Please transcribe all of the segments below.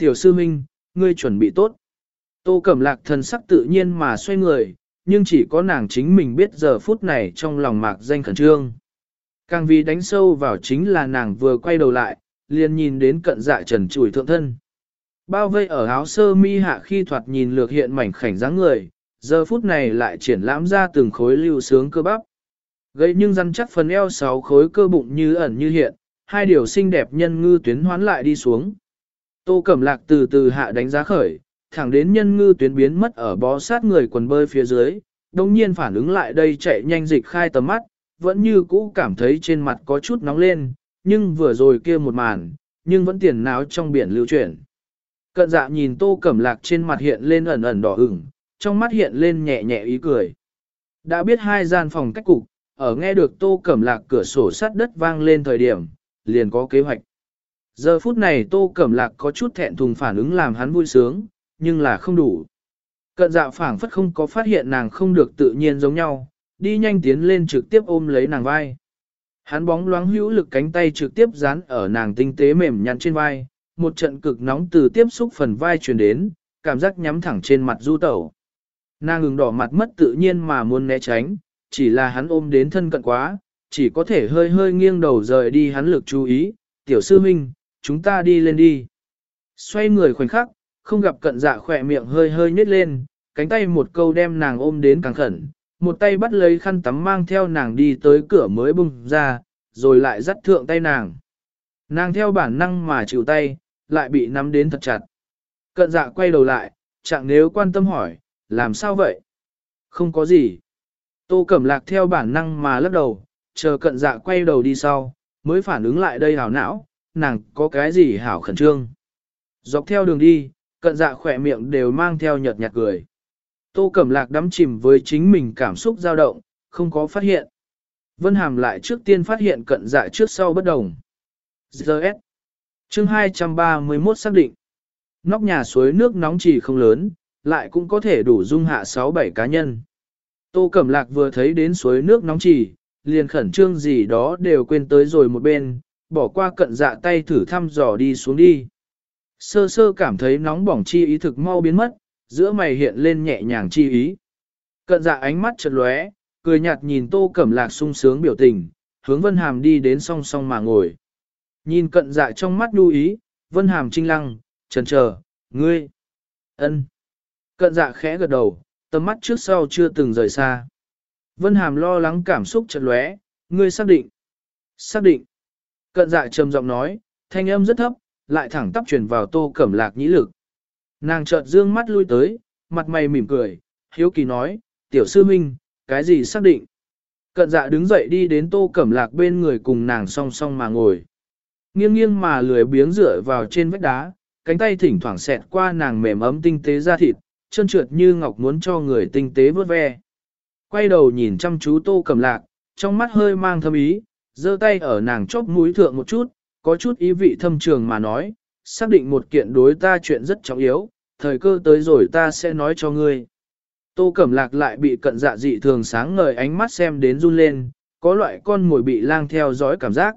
Tiểu sư minh, ngươi chuẩn bị tốt. Tô Cẩm Lạc thần sắc tự nhiên mà xoay người, nhưng chỉ có nàng chính mình biết giờ phút này trong lòng mạc danh khẩn trương. Càng vì đánh sâu vào chính là nàng vừa quay đầu lại, liền nhìn đến cận dạ trần chùi thượng thân. Bao vây ở áo sơ mi hạ khi thoạt nhìn lược hiện mảnh khảnh dáng người, giờ phút này lại triển lãm ra từng khối lưu sướng cơ bắp. Gây nhưng rắn chắc phần eo sáu khối cơ bụng như ẩn như hiện, hai điều xinh đẹp nhân ngư tuyến hoán lại đi xuống. Tô Cẩm Lạc từ từ hạ đánh giá khởi, thẳng đến nhân ngư tuyến biến mất ở bó sát người quần bơi phía dưới, đồng nhiên phản ứng lại đây chạy nhanh dịch khai tầm mắt, vẫn như cũ cảm thấy trên mặt có chút nóng lên, nhưng vừa rồi kia một màn, nhưng vẫn tiền náo trong biển lưu chuyển. Cận dạ nhìn tô cẩm lạc trên mặt hiện lên ẩn ẩn đỏ ửng, trong mắt hiện lên nhẹ nhẹ ý cười. Đã biết hai gian phòng cách cục, ở nghe được tô cẩm lạc cửa sổ sắt đất vang lên thời điểm, liền có kế hoạch. Giờ phút này tô cẩm lạc có chút thẹn thùng phản ứng làm hắn vui sướng, nhưng là không đủ. Cận dạ phảng phất không có phát hiện nàng không được tự nhiên giống nhau, đi nhanh tiến lên trực tiếp ôm lấy nàng vai. Hắn bóng loáng hữu lực cánh tay trực tiếp dán ở nàng tinh tế mềm nhăn trên vai, một trận cực nóng từ tiếp xúc phần vai truyền đến, cảm giác nhắm thẳng trên mặt du tẩu. Nàng ngừng đỏ mặt mất tự nhiên mà muốn né tránh, chỉ là hắn ôm đến thân cận quá, chỉ có thể hơi hơi nghiêng đầu rời đi hắn lực chú ý, tiểu sư minh, chúng ta đi lên đi. Xoay người khoảnh khắc, không gặp cận dạ khỏe miệng hơi hơi nhếch lên, cánh tay một câu đem nàng ôm đến càng khẩn, một tay bắt lấy khăn tắm mang theo nàng đi tới cửa mới bung ra, rồi lại dắt thượng tay nàng. Nàng theo bản năng mà chịu tay, lại bị nắm đến thật chặt. Cận dạ quay đầu lại, chẳng nếu quan tâm hỏi, làm sao vậy? Không có gì. Tô Cẩm Lạc theo bản năng mà lắc đầu, chờ cận dạ quay đầu đi sau, mới phản ứng lại đây hảo não, nàng có cái gì hảo khẩn trương. Dọc theo đường đi, cận dạ khỏe miệng đều mang theo nhợt nhạt cười. Tô Cẩm Lạc đắm chìm với chính mình cảm xúc dao động, không có phát hiện. Vân Hàm lại trước tiên phát hiện cận dạ trước sau bất đồng. zs chương 231 xác định. Nóc nhà suối nước nóng chỉ không lớn, lại cũng có thể đủ dung hạ 6-7 cá nhân. Tô Cẩm Lạc vừa thấy đến suối nước nóng chỉ, liền khẩn trương gì đó đều quên tới rồi một bên, bỏ qua cận dạ tay thử thăm dò đi xuống đi. Sơ sơ cảm thấy nóng bỏng chi ý thực mau biến mất, giữa mày hiện lên nhẹ nhàng chi ý. Cận dạ ánh mắt chật lóe, cười nhạt nhìn tô cẩm lạc sung sướng biểu tình, hướng vân hàm đi đến song song mà ngồi. Nhìn cận dạ trong mắt đu ý, vân hàm trinh lăng, trần chờ, ngươi, ân. Cận dạ khẽ gật đầu, tầm mắt trước sau chưa từng rời xa. Vân hàm lo lắng cảm xúc chật lóe, ngươi xác định. Xác định. Cận dạ trầm giọng nói, thanh âm rất thấp, lại thẳng tắp truyền vào tô cẩm lạc nhĩ lực. Nàng chợt dương mắt lui tới, mặt mày mỉm cười, hiếu kỳ nói, tiểu sư minh, cái gì xác định? Cận dạ đứng dậy đi đến tô cẩm lạc bên người cùng nàng song song mà ngồi. Nghiêng nghiêng mà lười biếng dựa vào trên vách đá, cánh tay thỉnh thoảng xẹt qua nàng mềm ấm tinh tế da thịt, chân trượt như ngọc muốn cho người tinh tế vớt ve. Quay đầu nhìn chăm chú tô cẩm lạc, trong mắt hơi mang thâm ý, giơ tay ở nàng chóp mũi thượng một chút, có chút ý vị thâm trường mà nói, xác định một kiện đối ta chuyện rất trọng yếu, thời cơ tới rồi ta sẽ nói cho ngươi. Tô Cẩm Lạc lại bị cận dạ dị thường sáng ngời ánh mắt xem đến run lên, có loại con mồi bị lang theo dõi cảm giác.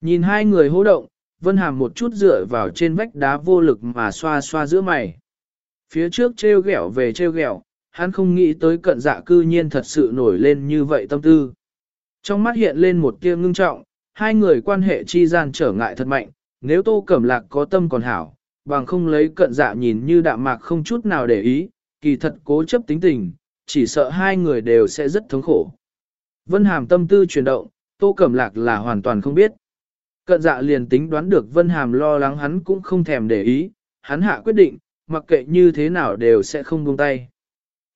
Nhìn hai người hô động, Vân Hàm một chút dựa vào trên vách đá vô lực mà xoa xoa giữa mày. Phía trước treo ghẹo về treo ghẹo, hắn không nghĩ tới cận dạ cư nhiên thật sự nổi lên như vậy tâm tư. Trong mắt hiện lên một tia ngưng trọng, hai người quan hệ chi gian trở ngại thật mạnh, nếu Tô Cẩm Lạc có tâm còn hảo, bằng không lấy cận dạ nhìn như đạm mạc không chút nào để ý, kỳ thật cố chấp tính tình, chỉ sợ hai người đều sẽ rất thống khổ. Vân Hàm tâm tư chuyển động, Tô Cẩm Lạc là hoàn toàn không biết. Cận dạ liền tính đoán được Vân Hàm lo lắng hắn cũng không thèm để ý, hắn hạ quyết định, mặc kệ như thế nào đều sẽ không buông tay.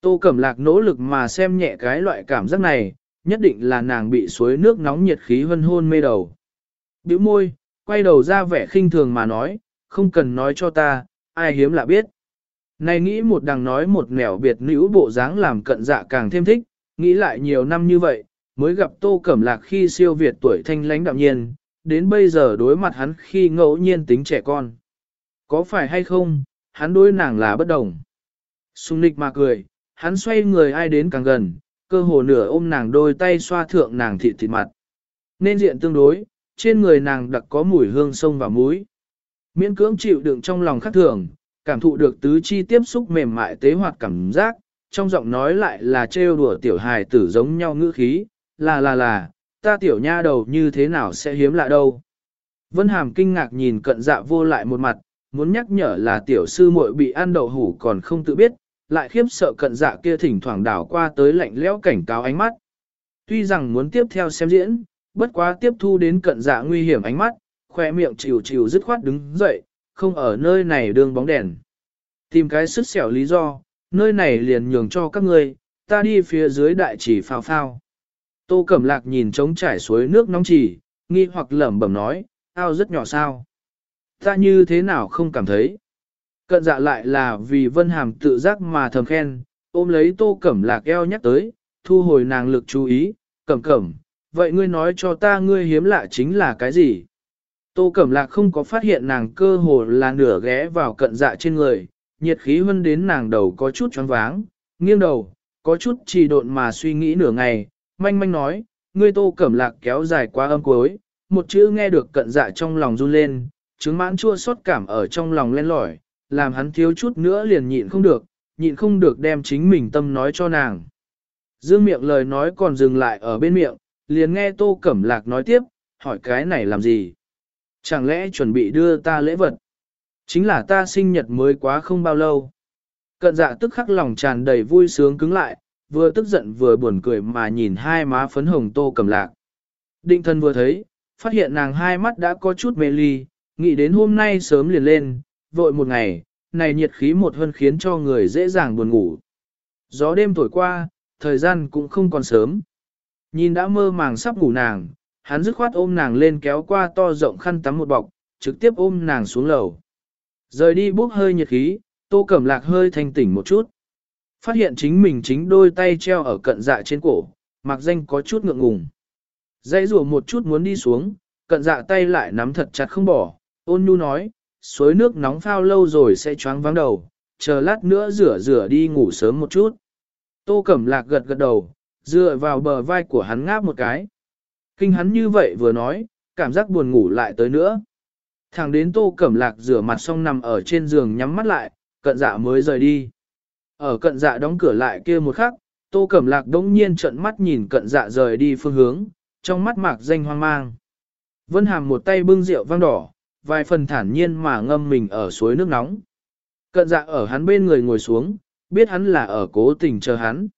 Tô Cẩm Lạc nỗ lực mà xem nhẹ cái loại cảm giác này, nhất định là nàng bị suối nước nóng nhiệt khí hân hôn mê đầu. Biểu môi, quay đầu ra vẻ khinh thường mà nói, không cần nói cho ta, ai hiếm là biết. Này nghĩ một đằng nói một nẻo biệt nữ bộ dáng làm cận dạ càng thêm thích, nghĩ lại nhiều năm như vậy, mới gặp tô cẩm lạc khi siêu việt tuổi thanh lãnh đạm nhiên, đến bây giờ đối mặt hắn khi ngẫu nhiên tính trẻ con. Có phải hay không, hắn đối nàng là bất đồng. Xung nịch mà cười, hắn xoay người ai đến càng gần, cơ hồ nửa ôm nàng đôi tay xoa thượng nàng thịt thịt mặt. Nên diện tương đối, trên người nàng đặc có mùi hương sông và muối. Miễn cưỡng chịu đựng trong lòng khắc thường, cảm thụ được tứ chi tiếp xúc mềm mại tế hoạt cảm giác, trong giọng nói lại là trêu đùa tiểu hài tử giống nhau ngữ khí, là là là, ta tiểu nha đầu như thế nào sẽ hiếm lạ đâu. Vân Hàm kinh ngạc nhìn cận dạ vô lại một mặt, muốn nhắc nhở là tiểu sư muội bị ăn đậu hủ còn không tự biết, lại khiếp sợ cận dạ kia thỉnh thoảng đảo qua tới lạnh lẽo cảnh cáo ánh mắt. Tuy rằng muốn tiếp theo xem diễn, bất quá tiếp thu đến cận dạ nguy hiểm ánh mắt, khoe miệng chịu chịu dứt khoát đứng dậy, không ở nơi này đường bóng đèn. Tìm cái sức xẻo lý do, nơi này liền nhường cho các ngươi, ta đi phía dưới đại chỉ phao phao. Tô Cẩm Lạc nhìn trống trải suối nước nóng chỉ, nghi hoặc lẩm bẩm nói, ao rất nhỏ sao. Ta như thế nào không cảm thấy. Cận dạ lại là vì Vân Hàm tự giác mà thầm khen, ôm lấy Tô Cẩm Lạc eo nhắc tới, thu hồi nàng lực chú ý, Cẩm Cẩm, vậy ngươi nói cho ta ngươi hiếm lạ chính là cái gì? Tô Cẩm Lạc không có phát hiện nàng cơ hồ là nửa ghé vào cận dạ trên người, nhiệt khí hơn đến nàng đầu có chút choáng váng, nghiêng đầu, có chút trì độn mà suy nghĩ nửa ngày, manh manh nói, ngươi Tô Cẩm Lạc kéo dài qua âm cuối, một chữ nghe được cận dạ trong lòng run lên, chứng mãn chua xót cảm ở trong lòng len lỏi, làm hắn thiếu chút nữa liền nhịn không được, nhịn không được đem chính mình tâm nói cho nàng. Dương miệng lời nói còn dừng lại ở bên miệng, liền nghe Tô Cẩm Lạc nói tiếp, hỏi cái này làm gì? Chẳng lẽ chuẩn bị đưa ta lễ vật? Chính là ta sinh nhật mới quá không bao lâu. Cận dạ tức khắc lòng tràn đầy vui sướng cứng lại, vừa tức giận vừa buồn cười mà nhìn hai má phấn hồng Tô Cẩm Lạc. Định thân vừa thấy, phát hiện nàng hai mắt đã có chút mê ly, nghĩ đến hôm nay sớm liền lên, vội một ngày, này nhiệt khí một hơn khiến cho người dễ dàng buồn ngủ. Gió đêm thổi qua, thời gian cũng không còn sớm. Nhìn đã mơ màng sắp ngủ nàng, hắn dứt khoát ôm nàng lên kéo qua to rộng khăn tắm một bọc, trực tiếp ôm nàng xuống lầu. Rời đi bốc hơi nhiệt khí, tô cẩm lạc hơi thanh tỉnh một chút. Phát hiện chính mình chính đôi tay treo ở cận dạ trên cổ, mặc danh có chút ngượng ngùng. Dãy rùa một chút muốn đi xuống, cận dạ tay lại nắm thật chặt không bỏ, ôn nhu nói, suối nước nóng phao lâu rồi sẽ choáng vắng đầu, chờ lát nữa rửa rửa đi ngủ sớm một chút. Tô Cẩm Lạc gật gật đầu, dựa vào bờ vai của hắn ngáp một cái. Kinh hắn như vậy vừa nói, cảm giác buồn ngủ lại tới nữa. Thẳng đến Tô Cẩm Lạc rửa mặt xong nằm ở trên giường nhắm mắt lại, cận dạ mới rời đi. Ở cận dạ đóng cửa lại kia một khắc, Tô Cẩm Lạc đống nhiên trợn mắt nhìn cận dạ rời đi phương hướng, trong mắt mạc danh hoang mang. Vân Hàm một tay bưng rượu vang đỏ, vài phần thản nhiên mà ngâm mình ở suối nước nóng. Cận dạ ở hắn bên người ngồi xuống, biết hắn là ở cố tình chờ hắn.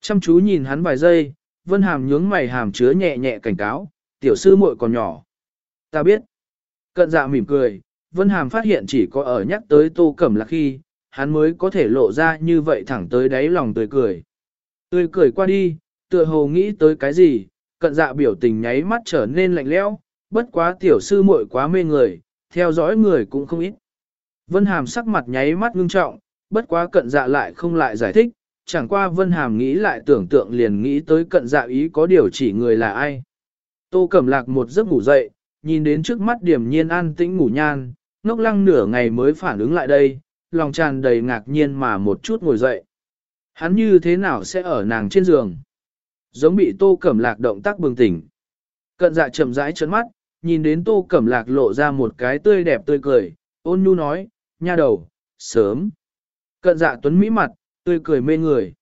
Chăm chú nhìn hắn vài giây, Vân Hàm nhướng mày hàm chứa nhẹ nhẹ cảnh cáo, tiểu sư muội còn nhỏ. Ta biết. Cận dạ mỉm cười, Vân Hàm phát hiện chỉ có ở nhắc tới tô cẩm là khi, hắn mới có thể lộ ra như vậy thẳng tới đáy lòng tươi cười. Tươi cười qua đi, tựa hồ nghĩ tới cái gì, cận dạ biểu tình nháy mắt trở nên lạnh lẽo, bất quá tiểu sư muội quá mê người, theo dõi người cũng không ít. Vân Hàm sắc mặt nháy mắt ngưng trọng, bất quá cận dạ lại không lại giải thích, chẳng qua Vân Hàm nghĩ lại tưởng tượng liền nghĩ tới cận dạ ý có điều chỉ người là ai. Tô Cẩm Lạc một giấc ngủ dậy, nhìn đến trước mắt điểm nhiên an tĩnh ngủ nhan, ngốc lăng nửa ngày mới phản ứng lại đây, lòng tràn đầy ngạc nhiên mà một chút ngồi dậy. Hắn như thế nào sẽ ở nàng trên giường? Giống bị Tô Cẩm Lạc động tác bừng tỉnh. Cận dạ chậm rãi trấn mắt, nhìn đến Tô Cẩm Lạc lộ ra một cái tươi đẹp tươi cười, ôn nhu nói, nha đầu, sớm. Cận dạ tuấn mỹ mặt, tươi cười mê người.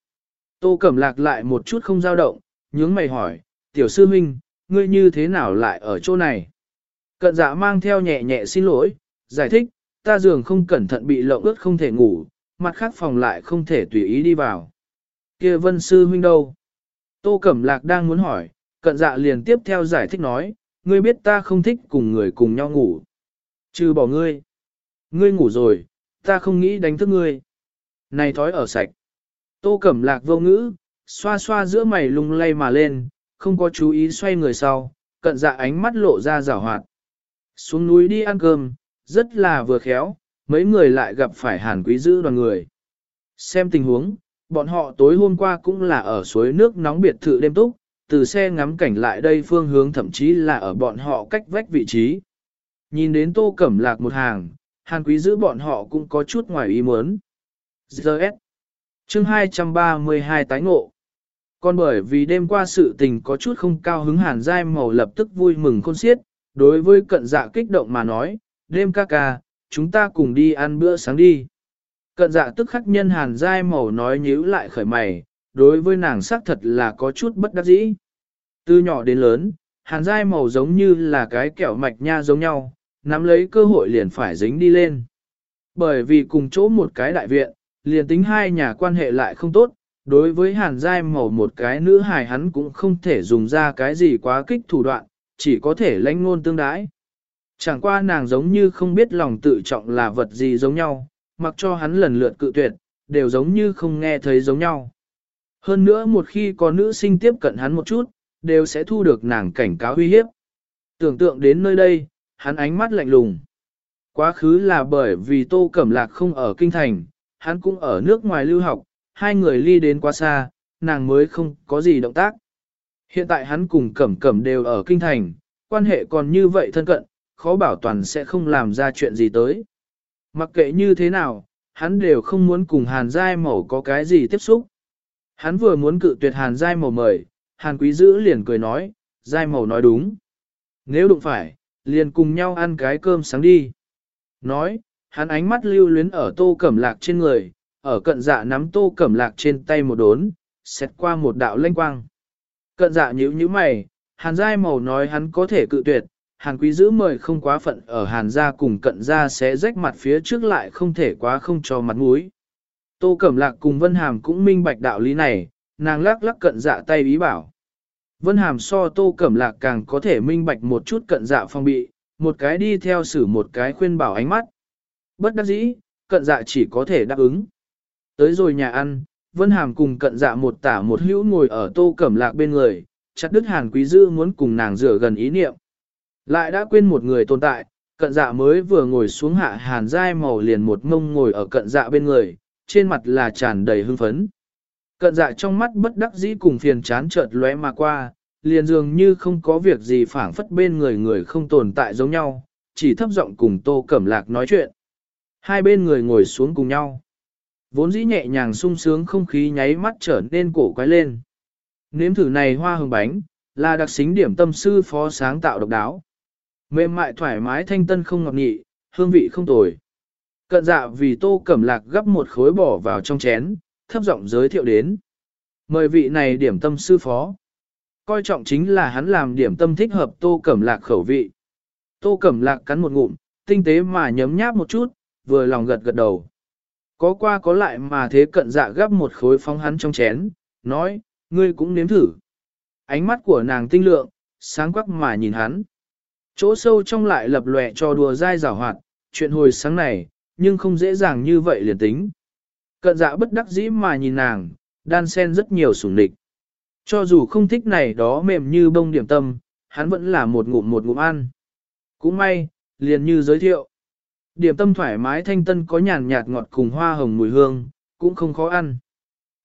Tô Cẩm Lạc lại một chút không dao động, nhướng mày hỏi, tiểu sư huynh, ngươi như thế nào lại ở chỗ này? Cận dạ mang theo nhẹ nhẹ xin lỗi, giải thích, ta giường không cẩn thận bị lộng ướt không thể ngủ, mặt khác phòng lại không thể tùy ý đi vào. kia vân sư huynh đâu? Tô Cẩm Lạc đang muốn hỏi, cận dạ liền tiếp theo giải thích nói, ngươi biết ta không thích cùng người cùng nhau ngủ. Trừ bỏ ngươi. Ngươi ngủ rồi, ta không nghĩ đánh thức ngươi. Này thói ở sạch. Tô Cẩm Lạc vô ngữ, xoa xoa giữa mày lung lay mà lên, không có chú ý xoay người sau, cận dạ ánh mắt lộ ra rảo hoạt. Xuống núi đi ăn cơm, rất là vừa khéo, mấy người lại gặp phải hàn quý giữ đoàn người. Xem tình huống, bọn họ tối hôm qua cũng là ở suối nước nóng biệt thự đêm túc, từ xe ngắm cảnh lại đây phương hướng thậm chí là ở bọn họ cách vách vị trí. Nhìn đến tô cẩm lạc một hàng, hàn quý giữ bọn họ cũng có chút ngoài ý muốn. Giờ S. chương 232 tái ngộ Còn bởi vì đêm qua sự tình có chút không cao hứng hàn dai màu lập tức vui mừng khôn xiết, đối với cận dạ kích động mà nói, đêm ca ca, chúng ta cùng đi ăn bữa sáng đi. Cận dạ tức khắc nhân hàn dai màu nói nhíu lại khởi mày, đối với nàng xác thật là có chút bất đắc dĩ. Từ nhỏ đến lớn, hàn dai màu giống như là cái kẹo mạch nha giống nhau, nắm lấy cơ hội liền phải dính đi lên. Bởi vì cùng chỗ một cái đại viện, liền tính hai nhà quan hệ lại không tốt, đối với hàn dai màu một cái nữ hài hắn cũng không thể dùng ra cái gì quá kích thủ đoạn, chỉ có thể lãnh ngôn tương đái. Chẳng qua nàng giống như không biết lòng tự trọng là vật gì giống nhau, mặc cho hắn lần lượt cự tuyệt, đều giống như không nghe thấy giống nhau. Hơn nữa một khi có nữ sinh tiếp cận hắn một chút, đều sẽ thu được nàng cảnh cáo uy hiếp. Tưởng tượng đến nơi đây, hắn ánh mắt lạnh lùng. Quá khứ là bởi vì Tô Cẩm Lạc không ở kinh thành, hắn cũng ở nước ngoài lưu học, hai người ly đến quá xa, nàng mới không có gì động tác. Hiện tại hắn cùng Cẩm Cẩm đều ở kinh thành, quan hệ còn như vậy thân cận, khó bảo toàn sẽ không làm ra chuyện gì tới. Mặc kệ như thế nào, hắn đều không muốn cùng Hàn Giai Mẫu có cái gì tiếp xúc. Hắn vừa muốn cự tuyệt Hàn dai màu mời, Hàn Quý Dữ liền cười nói, dai màu nói đúng. Nếu đụng phải, liền cùng nhau ăn cái cơm sáng đi. Nói, hắn ánh mắt lưu luyến ở tô cẩm lạc trên người, ở cận dạ nắm tô cẩm lạc trên tay một đốn, xét qua một đạo lanh quang. Cận dạ nhíu nhíu mày, hàn dai màu nói hắn có thể cự tuyệt, hàn quý giữ mời không quá phận ở hàn gia cùng cận gia sẽ rách mặt phía trước lại không thể quá không cho mặt mũi. Tô Cẩm Lạc cùng Vân Hàm cũng minh bạch đạo lý này, nàng lắc lắc cận dạ tay ý bảo. Vân Hàm so Tô Cẩm Lạc càng có thể minh bạch một chút cận dạ phong bị, một cái đi theo xử một cái khuyên bảo ánh mắt. Bất đắc dĩ, cận dạ chỉ có thể đáp ứng. Tới rồi nhà ăn, Vân Hàm cùng cận dạ một tả một hữu ngồi ở Tô Cẩm Lạc bên người, chặt đứt hàn quý dư muốn cùng nàng rửa gần ý niệm. Lại đã quên một người tồn tại, cận dạ mới vừa ngồi xuống hạ hàn dai màu liền một mông ngồi ở cận dạ bên người, trên mặt là tràn đầy hưng phấn. Cận dạ trong mắt bất đắc dĩ cùng phiền chán chợt lóe mà qua, liền dường như không có việc gì phản phất bên người người không tồn tại giống nhau, chỉ thấp giọng cùng Tô Cẩm Lạc nói chuyện. Hai bên người ngồi xuống cùng nhau. Vốn dĩ nhẹ nhàng sung sướng không khí nháy mắt trở nên cổ quái lên. Nếm thử này hoa hồng bánh, là đặc xính điểm tâm sư phó sáng tạo độc đáo. Mềm mại thoải mái thanh tân không ngọt nhị, hương vị không tồi. Cận dạ vì tô cẩm lạc gấp một khối bỏ vào trong chén, thấp giọng giới thiệu đến. Mời vị này điểm tâm sư phó. Coi trọng chính là hắn làm điểm tâm thích hợp tô cẩm lạc khẩu vị. Tô cẩm lạc cắn một ngụm, tinh tế mà nhấm nháp một chút, vừa lòng gật gật đầu. Có qua có lại mà thế cận dạ gấp một khối phóng hắn trong chén, nói, ngươi cũng nếm thử. Ánh mắt của nàng tinh lượng, sáng quắc mà nhìn hắn. Chỗ sâu trong lại lập lòe cho đùa dai rào hoạt, chuyện hồi sáng này, nhưng không dễ dàng như vậy liền tính. Cận dạ bất đắc dĩ mà nhìn nàng, đan sen rất nhiều sủng địch. Cho dù không thích này đó mềm như bông điểm tâm, hắn vẫn là một ngụm một ngụm ăn. Cũng may, liền như giới thiệu. Điểm tâm thoải mái thanh tân có nhàn nhạt ngọt cùng hoa hồng mùi hương, cũng không khó ăn.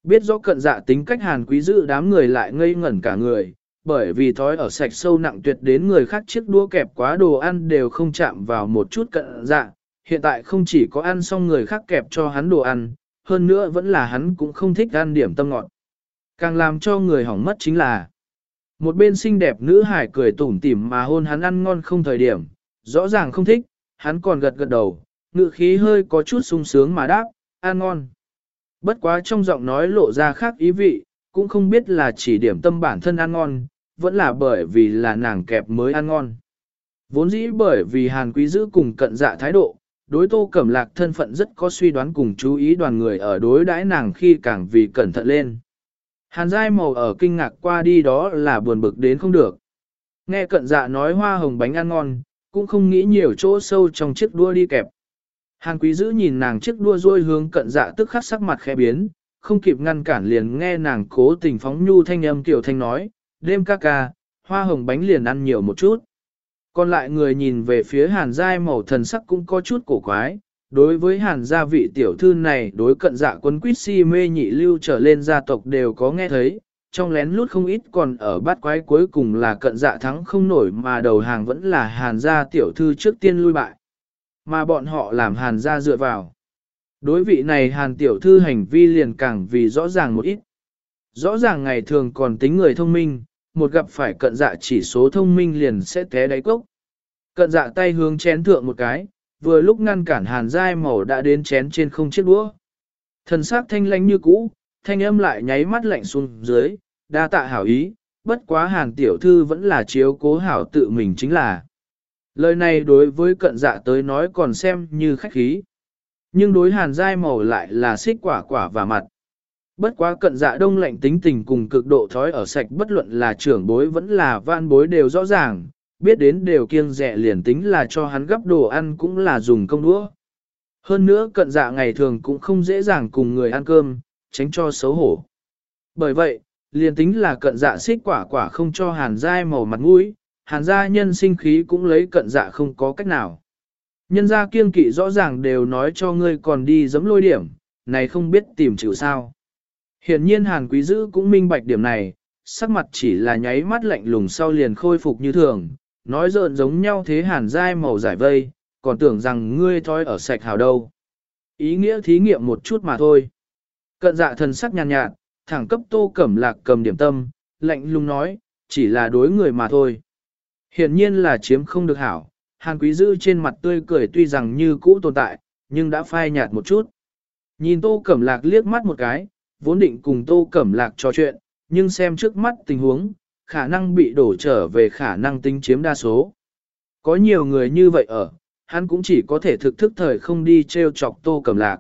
Biết rõ cận dạ tính cách hàn quý giữ đám người lại ngây ngẩn cả người, bởi vì thói ở sạch sâu nặng tuyệt đến người khác chiếc đũa kẹp quá đồ ăn đều không chạm vào một chút cận dạ. Hiện tại không chỉ có ăn xong người khác kẹp cho hắn đồ ăn, hơn nữa vẫn là hắn cũng không thích ăn điểm tâm ngọt. Càng làm cho người hỏng mất chính là một bên xinh đẹp nữ hải cười tủm tỉm mà hôn hắn ăn ngon không thời điểm, rõ ràng không thích, hắn còn gật gật đầu, ngự khí hơi có chút sung sướng mà đáp, ăn ngon. Bất quá trong giọng nói lộ ra khác ý vị, cũng không biết là chỉ điểm tâm bản thân ăn ngon, vẫn là bởi vì là nàng kẹp mới ăn ngon. Vốn dĩ bởi vì Hàn Quý giữ cùng cận dạ thái độ, đối tô cẩm lạc thân phận rất có suy đoán cùng chú ý đoàn người ở đối đãi nàng khi càng vì cẩn thận lên. Hàn dai màu ở kinh ngạc qua đi đó là buồn bực đến không được. Nghe cận dạ nói hoa hồng bánh ăn ngon, cũng không nghĩ nhiều chỗ sâu trong chiếc đua đi kẹp. Hàn quý giữ nhìn nàng chiếc đua ruôi hướng cận dạ tức khắc sắc mặt khẽ biến, không kịp ngăn cản liền nghe nàng cố tình phóng nhu thanh âm tiểu thanh nói, đêm ca ca, hoa hồng bánh liền ăn nhiều một chút. Còn lại người nhìn về phía hàn giai màu thần sắc cũng có chút cổ quái, đối với hàn gia vị tiểu thư này đối cận dạ quân quýt si mê nhị lưu trở lên gia tộc đều có nghe thấy, trong lén lút không ít còn ở bát quái cuối cùng là cận dạ thắng không nổi mà đầu hàng vẫn là hàn gia tiểu thư trước tiên lui bại. Mà bọn họ làm hàn gia dựa vào. Đối vị này hàn tiểu thư hành vi liền càng vì rõ ràng một ít. Rõ ràng ngày thường còn tính người thông minh, một gặp phải cận dạ chỉ số thông minh liền sẽ té đáy cốc. Cận dạ tay hướng chén thượng một cái, vừa lúc ngăn cản hàn dai màu đã đến chén trên không chiếc đũa. Thần sắc thanh lãnh như cũ, thanh âm lại nháy mắt lạnh xuống dưới, đa tạ hảo ý, bất quá hàn tiểu thư vẫn là chiếu cố hảo tự mình chính là. Lời này đối với cận dạ tới nói còn xem như khách khí. Nhưng đối hàn dai màu lại là xích quả quả và mặt. Bất quá cận dạ đông lạnh tính tình cùng cực độ thói ở sạch bất luận là trưởng bối vẫn là van bối đều rõ ràng, biết đến đều kiêng rẻ liền tính là cho hắn gấp đồ ăn cũng là dùng công đũa. Hơn nữa cận dạ ngày thường cũng không dễ dàng cùng người ăn cơm, tránh cho xấu hổ. Bởi vậy, liền tính là cận dạ xích quả quả không cho hàn dai màu mặt mũi, hàn gia nhân sinh khí cũng lấy cận dạ không có cách nào. Nhân gia kiêng kỵ rõ ràng đều nói cho ngươi còn đi giấm lôi điểm, này không biết tìm chịu sao. Hiển nhiên hàn quý dữ cũng minh bạch điểm này, sắc mặt chỉ là nháy mắt lạnh lùng sau liền khôi phục như thường, nói rợn giống nhau thế hàn dai màu giải vây, còn tưởng rằng ngươi thói ở sạch hào đâu. Ý nghĩa thí nghiệm một chút mà thôi. Cận dạ thần sắc nhàn nhạt, nhạt, thẳng cấp tô cẩm lạc cầm điểm tâm, lạnh lùng nói, chỉ là đối người mà thôi. Hiển nhiên là chiếm không được hảo, hàn quý Dữ trên mặt tươi cười tuy rằng như cũ tồn tại, nhưng đã phai nhạt một chút. Nhìn tô cẩm lạc liếc mắt một cái, vốn định cùng tô cẩm lạc trò chuyện, nhưng xem trước mắt tình huống, khả năng bị đổ trở về khả năng tính chiếm đa số. Có nhiều người như vậy ở, hắn cũng chỉ có thể thực thức thời không đi treo chọc tô cẩm lạc.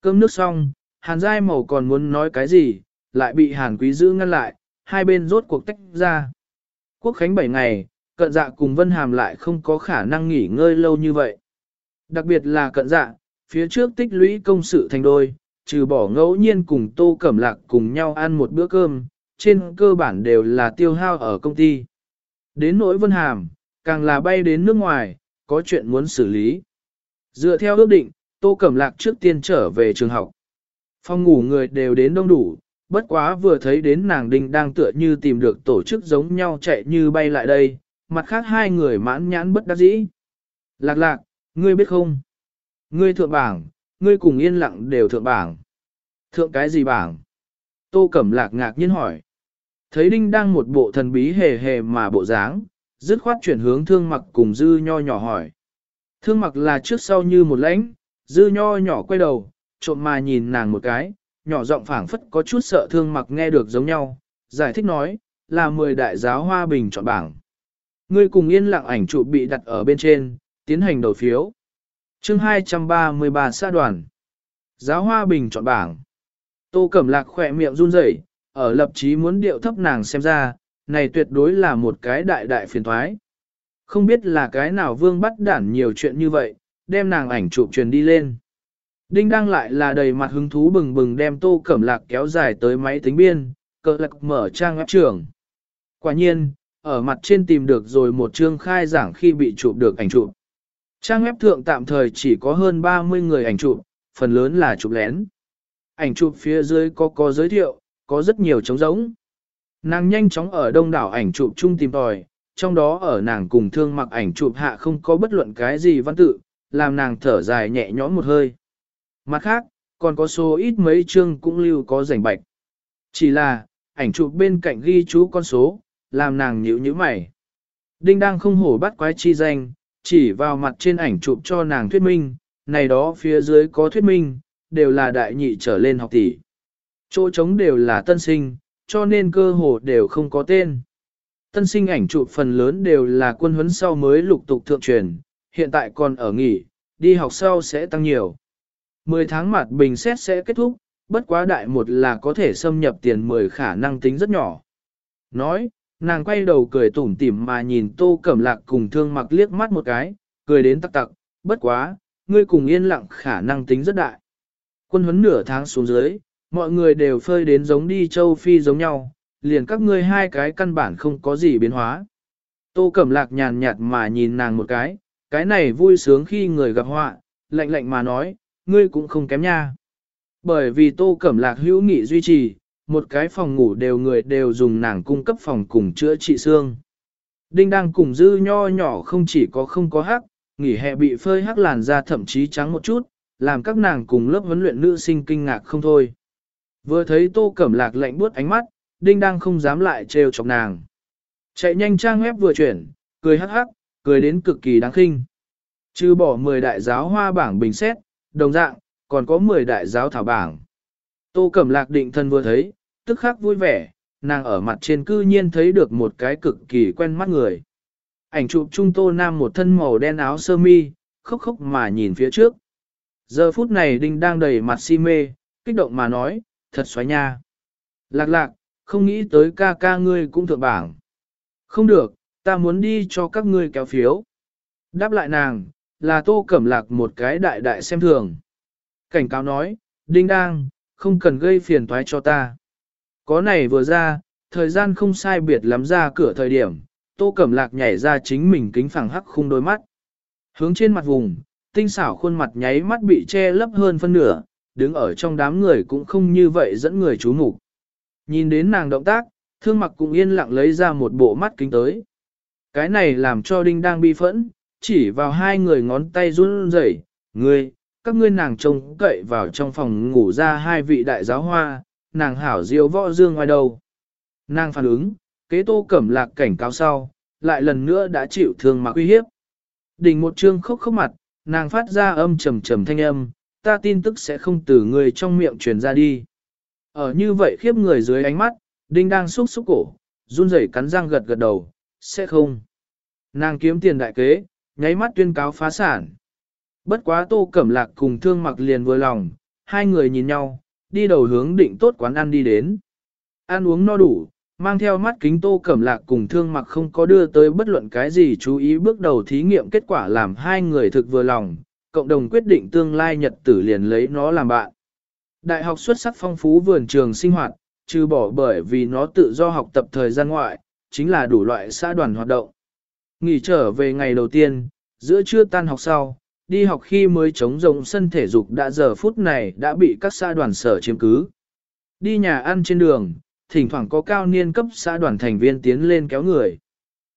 Cơm nước xong, hàn giai màu còn muốn nói cái gì, lại bị hàn quý Dư ngăn lại, hai bên rốt cuộc tách ra. Quốc khánh 7 ngày, cận dạ cùng Vân Hàm lại không có khả năng nghỉ ngơi lâu như vậy. Đặc biệt là cận dạ, phía trước tích lũy công sự thành đôi, trừ bỏ ngẫu nhiên cùng tô cẩm lạc cùng nhau ăn một bữa cơm, trên cơ bản đều là tiêu hao ở công ty. Đến nỗi Vân Hàm, càng là bay đến nước ngoài, có chuyện muốn xử lý. Dựa theo ước định, Tô Cẩm Lạc trước tiên trở về trường học. Phòng ngủ người đều đến đông đủ, bất quá vừa thấy đến nàng đinh đang tựa như tìm được tổ chức giống nhau chạy như bay lại đây, mặt khác hai người mãn nhãn bất đắc dĩ. Lạc lạc, ngươi biết không? Ngươi thượng bảng, ngươi cùng yên lặng đều thượng bảng. Thượng cái gì bảng? Tô Cẩm Lạc ngạc nhiên hỏi. Thấy Đinh đang một bộ thần bí hề hề mà bộ dáng, dứt khoát chuyển hướng thương mặc cùng dư nho nhỏ hỏi. Thương mặc là trước sau như một lãnh, dư nho nhỏ quay đầu, trộm mà nhìn nàng một cái, nhỏ giọng phảng phất có chút sợ thương mặc nghe được giống nhau, giải thích nói, là 10 đại giáo hoa bình chọn bảng. Ngươi cùng yên lặng ảnh chụp bị đặt ở bên trên, tiến hành đầu phiếu chương 233 xã đoàn. Giáo hoa bình chọn bảng. Tô Cẩm Lạc khỏe miệng run rẩy, ở lập chí muốn điệu thấp nàng xem ra, này tuyệt đối là một cái đại đại phiền thoái. Không biết là cái nào vương bắt đản nhiều chuyện như vậy, đem nàng ảnh chụp truyền đi lên. Đinh đang lại là đầy mặt hứng thú bừng bừng đem tô cẩm lạc kéo dài tới máy tính biên, cờ lạc mở trang web trường. Quả nhiên, ở mặt trên tìm được rồi một chương khai giảng khi bị chụp được ảnh chụp. Trang web thượng tạm thời chỉ có hơn 30 người ảnh chụp, phần lớn là chụp lén. Ảnh chụp phía dưới có có giới thiệu, có rất nhiều trống giống. Nàng nhanh chóng ở đông đảo ảnh chụp chung tìm tòi, trong đó ở nàng cùng thương mặc ảnh chụp hạ không có bất luận cái gì văn tự, làm nàng thở dài nhẹ nhõm một hơi. Mặt khác, còn có số ít mấy chương cũng lưu có rảnh bạch. Chỉ là, ảnh chụp bên cạnh ghi chú con số, làm nàng nhíu nhíu mày. Đinh đang không hổ bắt quái chi danh, chỉ vào mặt trên ảnh chụp cho nàng thuyết minh, này đó phía dưới có thuyết minh, đều là đại nhị trở lên học tỷ. Chỗ trống đều là tân sinh, cho nên cơ hồ đều không có tên. Tân sinh ảnh chụp phần lớn đều là quân huấn sau mới lục tục thượng truyền, hiện tại còn ở nghỉ, đi học sau sẽ tăng nhiều. 10 tháng mặt bình xét sẽ kết thúc, bất quá đại một là có thể xâm nhập tiền 10 khả năng tính rất nhỏ. Nói, nàng quay đầu cười tủm tỉm mà nhìn tô cẩm lạc cùng thương mặc liếc mắt một cái, cười đến tắc tặc, bất quá, ngươi cùng yên lặng khả năng tính rất đại. Quân huấn nửa tháng xuống dưới, mọi người đều phơi đến giống đi châu Phi giống nhau, liền các ngươi hai cái căn bản không có gì biến hóa. Tô Cẩm Lạc nhàn nhạt mà nhìn nàng một cái, cái này vui sướng khi người gặp họa, lạnh lạnh mà nói, ngươi cũng không kém nha. Bởi vì Tô Cẩm Lạc hữu nghị duy trì, một cái phòng ngủ đều người đều dùng nàng cung cấp phòng cùng chữa trị xương. Đinh đang cùng dư nho nhỏ không chỉ có không có hắc, nghỉ hè bị phơi hắc làn da thậm chí trắng một chút, làm các nàng cùng lớp huấn luyện nữ sinh kinh ngạc không thôi. Vừa thấy tô cẩm lạc lạnh buốt ánh mắt, đinh đang không dám lại trêu chọc nàng. Chạy nhanh trang web vừa chuyển, cười hắc hắc, cười đến cực kỳ đáng khinh. Trừ bỏ 10 đại giáo hoa bảng bình xét, đồng dạng, còn có 10 đại giáo thảo bảng. Tô Cẩm Lạc định thân vừa thấy, tức khắc vui vẻ, nàng ở mặt trên cư nhiên thấy được một cái cực kỳ quen mắt người. Ảnh chụp trung tô nam một thân màu đen áo sơ mi, khóc khóc mà nhìn phía trước. Giờ phút này Đinh đang đầy mặt si mê, kích động mà nói, thật xoáy nha. Lạc lạc, không nghĩ tới ca ca ngươi cũng thượng bảng. Không được, ta muốn đi cho các ngươi kéo phiếu. Đáp lại nàng, là tô cẩm lạc một cái đại đại xem thường. Cảnh cáo nói, Đinh đang, không cần gây phiền toái cho ta. Có này vừa ra, thời gian không sai biệt lắm ra cửa thời điểm, tô cẩm lạc nhảy ra chính mình kính phẳng hắc khung đôi mắt. Hướng trên mặt vùng, tinh xảo khuôn mặt nháy mắt bị che lấp hơn phân nửa, đứng ở trong đám người cũng không như vậy dẫn người chú mục. Nhìn đến nàng động tác, thương mặc cũng yên lặng lấy ra một bộ mắt kính tới. Cái này làm cho đinh đang bi phẫn, chỉ vào hai người ngón tay run rẩy, ngươi, các ngươi nàng trông cậy vào trong phòng ngủ ra hai vị đại giáo hoa, nàng hảo diêu võ dương ngoài đầu. Nàng phản ứng, kế tô cẩm lạc cảnh cáo sau, lại lần nữa đã chịu thương mà uy hiếp. Đỉnh một chương khóc khóc mặt, nàng phát ra âm trầm trầm thanh âm, ta tin tức sẽ không từ người trong miệng truyền ra đi. Ở như vậy khiếp người dưới ánh mắt, đinh đang xúc xúc cổ, run rẩy cắn răng gật gật đầu, sẽ không. Nàng kiếm tiền đại kế, nháy mắt tuyên cáo phá sản. Bất quá tô cẩm lạc cùng thương mặc liền vừa lòng, hai người nhìn nhau, đi đầu hướng định tốt quán ăn đi đến. Ăn uống no đủ, mang theo mắt kính tô cẩm lạc cùng thương mặc không có đưa tới bất luận cái gì chú ý bước đầu thí nghiệm kết quả làm hai người thực vừa lòng, cộng đồng quyết định tương lai nhật tử liền lấy nó làm bạn. Đại học xuất sắc phong phú vườn trường sinh hoạt, trừ bỏ bởi vì nó tự do học tập thời gian ngoại, chính là đủ loại xã đoàn hoạt động. Nghỉ trở về ngày đầu tiên, giữa trưa tan học sau, đi học khi mới chống rộng sân thể dục đã giờ phút này đã bị các xã đoàn sở chiếm cứ. Đi nhà ăn trên đường, thỉnh thoảng có cao niên cấp xã đoàn thành viên tiến lên kéo người.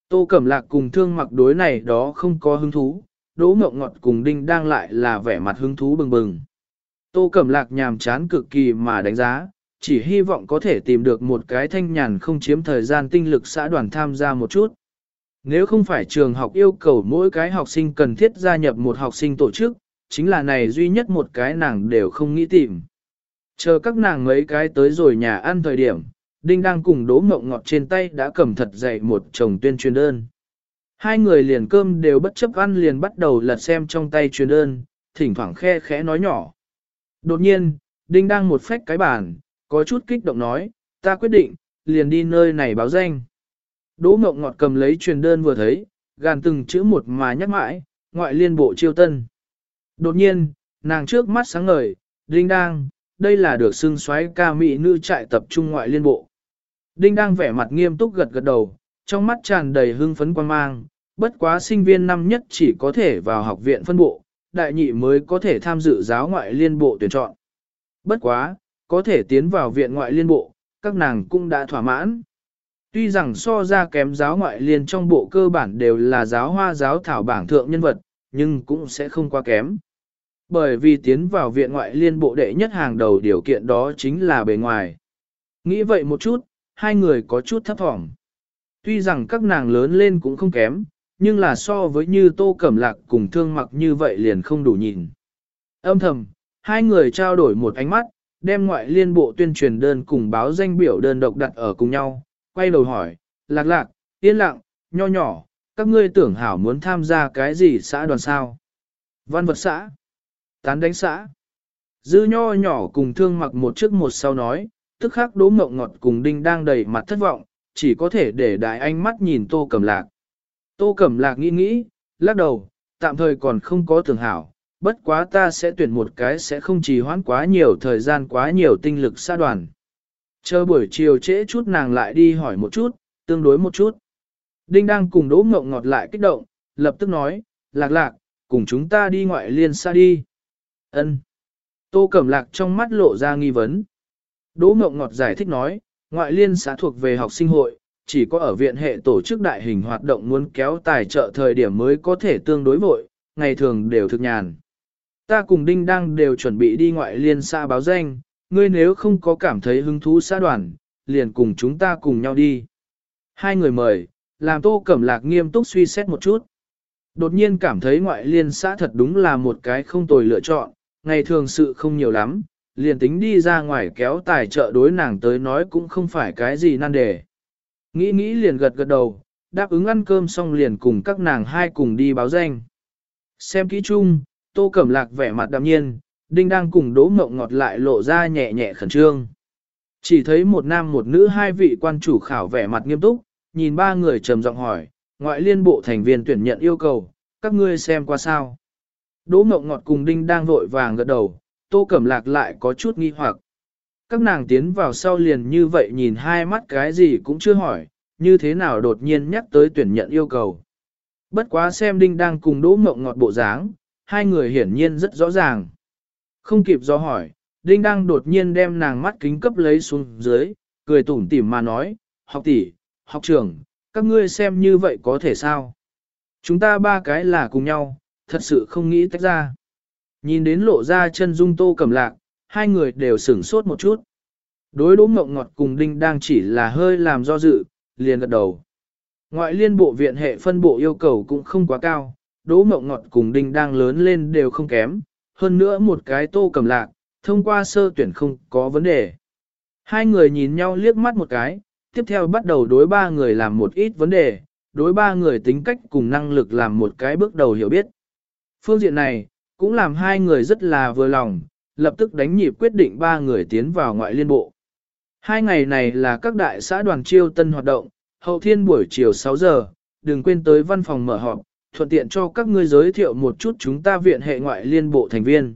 Tô Cẩm Lạc cùng thương mặc đối này đó không có hứng thú, Đỗ Mộng Ngọt cùng Đinh đang lại là vẻ mặt hứng thú bừng bừng. Tô Cẩm Lạc nhàm chán cực kỳ mà đánh giá, chỉ hy vọng có thể tìm được một cái thanh nhàn không chiếm thời gian tinh lực xã đoàn tham gia một chút. Nếu không phải trường học yêu cầu mỗi cái học sinh cần thiết gia nhập một học sinh tổ chức, chính là này duy nhất một cái nàng đều không nghĩ tìm. Chờ các nàng mấy cái tới rồi nhà ăn thời điểm, Đinh đang cùng đố mộng ngọt trên tay đã cầm thật dậy một chồng tuyên truyền đơn. Hai người liền cơm đều bất chấp ăn liền bắt đầu lật xem trong tay truyền đơn, thỉnh thoảng khe khẽ nói nhỏ. Đột nhiên, Đinh đang một phách cái bàn, có chút kích động nói, ta quyết định, liền đi nơi này báo danh. Đỗ mộng ngọt cầm lấy truyền đơn vừa thấy, gàn từng chữ một mà nhắc mãi, ngoại liên bộ chiêu tân. Đột nhiên, nàng trước mắt sáng ngời, Đinh đang, đây là được xưng xoáy ca mỹ nữ trại tập trung ngoại liên bộ. Đinh đang vẻ mặt nghiêm túc gật gật đầu, trong mắt tràn đầy hưng phấn quan mang, bất quá sinh viên năm nhất chỉ có thể vào học viện phân bộ, đại nhị mới có thể tham dự giáo ngoại liên bộ tuyển chọn. Bất quá, có thể tiến vào viện ngoại liên bộ, các nàng cũng đã thỏa mãn. Tuy rằng so ra kém giáo ngoại liên trong bộ cơ bản đều là giáo hoa giáo thảo bảng thượng nhân vật, nhưng cũng sẽ không quá kém. Bởi vì tiến vào viện ngoại liên bộ đệ nhất hàng đầu điều kiện đó chính là bề ngoài. Nghĩ vậy một chút, hai người có chút thấp thỏm. Tuy rằng các nàng lớn lên cũng không kém, nhưng là so với như tô cẩm lạc cùng thương mặc như vậy liền không đủ nhìn. Âm thầm, hai người trao đổi một ánh mắt, đem ngoại liên bộ tuyên truyền đơn cùng báo danh biểu đơn độc đặt ở cùng nhau, quay đầu hỏi, lạc lạc, yên lặng, nho nhỏ, các ngươi tưởng hảo muốn tham gia cái gì xã đoàn sao? Văn vật xã, tán đánh xã. Dư nho nhỏ cùng thương mặc một trước một sau nói, tức khắc đố mộng ngọt cùng đinh đang đầy mặt thất vọng, chỉ có thể để đại ánh mắt nhìn tô cẩm lạc. Tô cẩm lạc nghĩ nghĩ, lắc đầu, tạm thời còn không có tưởng hảo, bất quá ta sẽ tuyển một cái sẽ không trì hoãn quá nhiều thời gian quá nhiều tinh lực xa đoàn. Chờ buổi chiều trễ chút nàng lại đi hỏi một chút, tương đối một chút. Đinh đang cùng đỗ mộng ngọt lại kích động, lập tức nói, lạc lạc, cùng chúng ta đi ngoại liên xa đi. ân Tô Cẩm Lạc trong mắt lộ ra nghi vấn. Đỗ Mộng Ngọt giải thích nói, ngoại liên xã thuộc về học sinh hội, chỉ có ở viện hệ tổ chức đại hình hoạt động muốn kéo tài trợ thời điểm mới có thể tương đối vội, ngày thường đều thực nhàn. Ta cùng Đinh Đăng đều chuẩn bị đi ngoại liên xã báo danh, ngươi nếu không có cảm thấy hứng thú xã đoàn, liền cùng chúng ta cùng nhau đi. Hai người mời, làm Tô Cẩm Lạc nghiêm túc suy xét một chút. Đột nhiên cảm thấy ngoại liên xã thật đúng là một cái không tồi lựa chọn, ngày thường sự không nhiều lắm, liền tính đi ra ngoài kéo tài trợ đối nàng tới nói cũng không phải cái gì nan đề. Nghĩ nghĩ liền gật gật đầu, đáp ứng ăn cơm xong liền cùng các nàng hai cùng đi báo danh. Xem kỹ chung, tô cẩm lạc vẻ mặt đạm nhiên, đinh đang cùng đỗ mộng ngọt lại lộ ra nhẹ nhẹ khẩn trương. Chỉ thấy một nam một nữ hai vị quan chủ khảo vẻ mặt nghiêm túc, nhìn ba người trầm giọng hỏi, ngoại liên bộ thành viên tuyển nhận yêu cầu, các ngươi xem qua sao. Đỗ mộng ngọt cùng đinh đang vội vàng gật đầu, tô cẩm lạc lại có chút nghi hoặc. Các nàng tiến vào sau liền như vậy nhìn hai mắt cái gì cũng chưa hỏi, như thế nào đột nhiên nhắc tới tuyển nhận yêu cầu. Bất quá xem đinh đang cùng đỗ mộng ngọt bộ dáng, hai người hiển nhiên rất rõ ràng. Không kịp do hỏi, đinh đang đột nhiên đem nàng mắt kính cấp lấy xuống dưới, cười tủm tỉm mà nói, học tỷ, học trưởng, các ngươi xem như vậy có thể sao? Chúng ta ba cái là cùng nhau, thật sự không nghĩ tách ra. Nhìn đến lộ ra chân dung tô cầm lạc, hai người đều sửng sốt một chút. Đối đỗ mộng ngọt cùng đinh đang chỉ là hơi làm do dự, liền gật đầu. Ngoại liên bộ viện hệ phân bộ yêu cầu cũng không quá cao, đỗ mộng ngọt cùng đinh đang lớn lên đều không kém, hơn nữa một cái tô cầm lạc, thông qua sơ tuyển không có vấn đề. Hai người nhìn nhau liếc mắt một cái, tiếp theo bắt đầu đối ba người làm một ít vấn đề, đối ba người tính cách cùng năng lực làm một cái bước đầu hiểu biết. Phương diện này, cũng làm hai người rất là vừa lòng, lập tức đánh nhịp quyết định ba người tiến vào ngoại liên bộ. Hai ngày này là các đại xã đoàn chiêu tân hoạt động, hậu thiên buổi chiều 6 giờ, đừng quên tới văn phòng mở họp, thuận tiện cho các ngươi giới thiệu một chút chúng ta viện hệ ngoại liên bộ thành viên.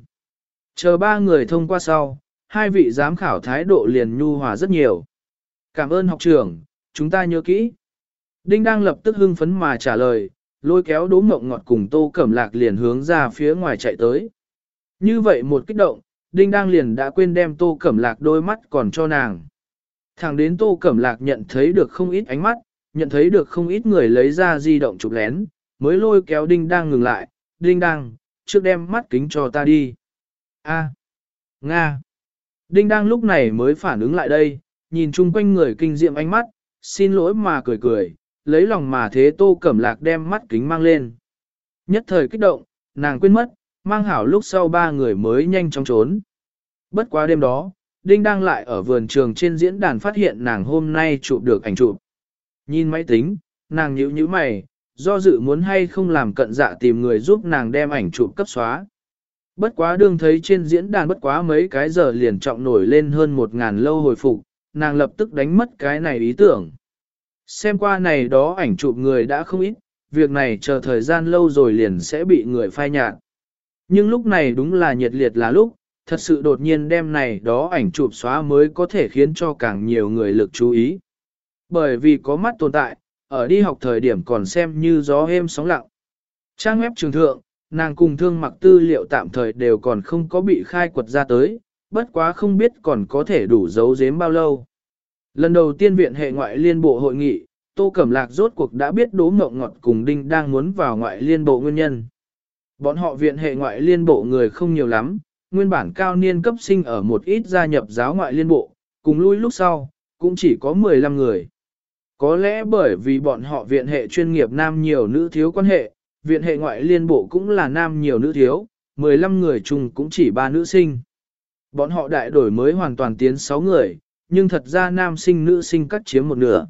Chờ ba người thông qua sau, hai vị giám khảo thái độ liền nhu hòa rất nhiều. Cảm ơn học trưởng, chúng ta nhớ kỹ. Đinh đang lập tức hưng phấn mà trả lời, lôi kéo đố mộng ngọt cùng tô cẩm lạc liền hướng ra phía ngoài chạy tới. Như vậy một kích động, Đinh đang liền đã quên đem tô cẩm lạc đôi mắt còn cho nàng. Thẳng đến tô cẩm lạc nhận thấy được không ít ánh mắt, nhận thấy được không ít người lấy ra di động chụp lén, mới lôi kéo đinh đang ngừng lại, đinh đang, trước đem mắt kính cho ta đi. A. Nga. Đinh đang lúc này mới phản ứng lại đây, nhìn chung quanh người kinh diệm ánh mắt, xin lỗi mà cười cười, lấy lòng mà thế tô cẩm lạc đem mắt kính mang lên. Nhất thời kích động, nàng quên mất, mang hảo lúc sau ba người mới nhanh chóng trốn. Bất quá đêm đó, Đinh đang lại ở vườn trường trên diễn đàn phát hiện nàng hôm nay chụp được ảnh chụp. Nhìn máy tính, nàng nhíu nhíu mày, do dự muốn hay không làm cận dạ tìm người giúp nàng đem ảnh chụp cấp xóa. Bất quá đương thấy trên diễn đàn bất quá mấy cái giờ liền trọng nổi lên hơn một ngàn lâu hồi phục, nàng lập tức đánh mất cái này ý tưởng. Xem qua này đó ảnh chụp người đã không ít, việc này chờ thời gian lâu rồi liền sẽ bị người phai nhạt. Nhưng lúc này đúng là nhiệt liệt là lúc, thật sự đột nhiên đem này đó ảnh chụp xóa mới có thể khiến cho càng nhiều người lực chú ý. Bởi vì có mắt tồn tại, ở đi học thời điểm còn xem như gió êm sóng lặng. Trang web trường thượng, nàng cùng thương mặc tư liệu tạm thời đều còn không có bị khai quật ra tới, bất quá không biết còn có thể đủ giấu giếm bao lâu. Lần đầu tiên viện hệ ngoại liên bộ hội nghị, Tô Cẩm Lạc rốt cuộc đã biết đố mộng ngọt cùng Đinh đang muốn vào ngoại liên bộ nguyên nhân. Bọn họ viện hệ ngoại liên bộ người không nhiều lắm, nguyên bản cao niên cấp sinh ở một ít gia nhập giáo ngoại liên bộ, cùng lui lúc sau, cũng chỉ có 15 người. Có lẽ bởi vì bọn họ viện hệ chuyên nghiệp nam nhiều nữ thiếu quan hệ, viện hệ ngoại liên bộ cũng là nam nhiều nữ thiếu, 15 người chung cũng chỉ 3 nữ sinh. Bọn họ đại đổi mới hoàn toàn tiến 6 người, nhưng thật ra nam sinh nữ sinh cắt chiếm một nửa.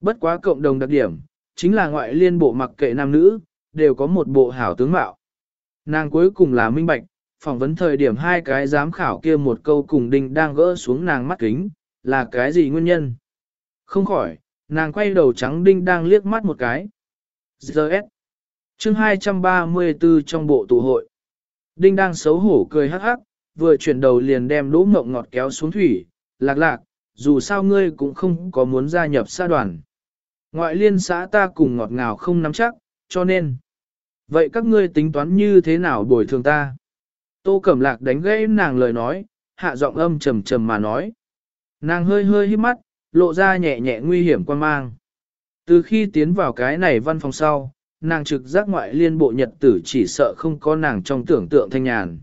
Bất quá cộng đồng đặc điểm, chính là ngoại liên bộ mặc kệ nam nữ, đều có một bộ hảo tướng mạo. Nàng cuối cùng là minh bạch, phỏng vấn thời điểm hai cái giám khảo kia một câu cùng đinh đang gỡ xuống nàng mắt kính, là cái gì nguyên nhân? Không khỏi, nàng quay đầu trắng đinh đang liếc mắt một cái. Giờ S. Chương 234 trong bộ tụ hội. Đinh đang xấu hổ cười hắc hắc, vừa chuyển đầu liền đem đỗ mộng ngọt kéo xuống thủy, lạc lạc, dù sao ngươi cũng không có muốn gia nhập xã đoàn. Ngoại liên xã ta cùng ngọt ngào không nắm chắc, cho nên. Vậy các ngươi tính toán như thế nào bồi thường ta? Tô Cẩm Lạc đánh gãy nàng lời nói, hạ giọng âm trầm trầm mà nói. Nàng hơi hơi hít mắt, lộ ra nhẹ nhẹ nguy hiểm quan mang. Từ khi tiến vào cái này văn phòng sau, nàng trực giác ngoại liên bộ nhật tử chỉ sợ không có nàng trong tưởng tượng thanh nhàn.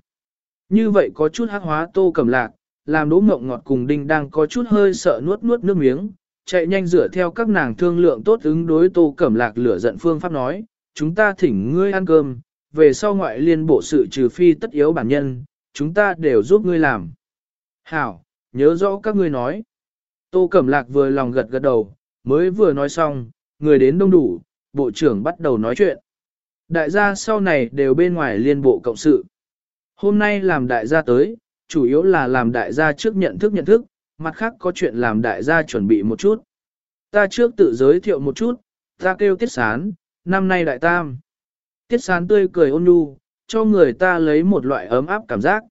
Như vậy có chút hắc hóa Tô Cẩm Lạc, làm đỗ mộng ngọt cùng đinh đang có chút hơi sợ nuốt nuốt nước miếng, chạy nhanh rửa theo các nàng thương lượng tốt ứng đối Tô Cẩm Lạc lửa giận phương pháp nói, chúng ta thỉnh ngươi ăn cơm, về sau ngoại liên bộ sự trừ phi tất yếu bản nhân, chúng ta đều giúp ngươi làm. Hảo, nhớ rõ các ngươi nói. Tô Cẩm Lạc vừa lòng gật gật đầu, mới vừa nói xong, người đến đông đủ, bộ trưởng bắt đầu nói chuyện. Đại gia sau này đều bên ngoài liên bộ cộng sự. Hôm nay làm đại gia tới, chủ yếu là làm đại gia trước nhận thức nhận thức, mặt khác có chuyện làm đại gia chuẩn bị một chút. Ta trước tự giới thiệu một chút, ta kêu Tiết Sán, năm nay đại tam. Tiết Sán tươi cười ôn nhu, cho người ta lấy một loại ấm áp cảm giác.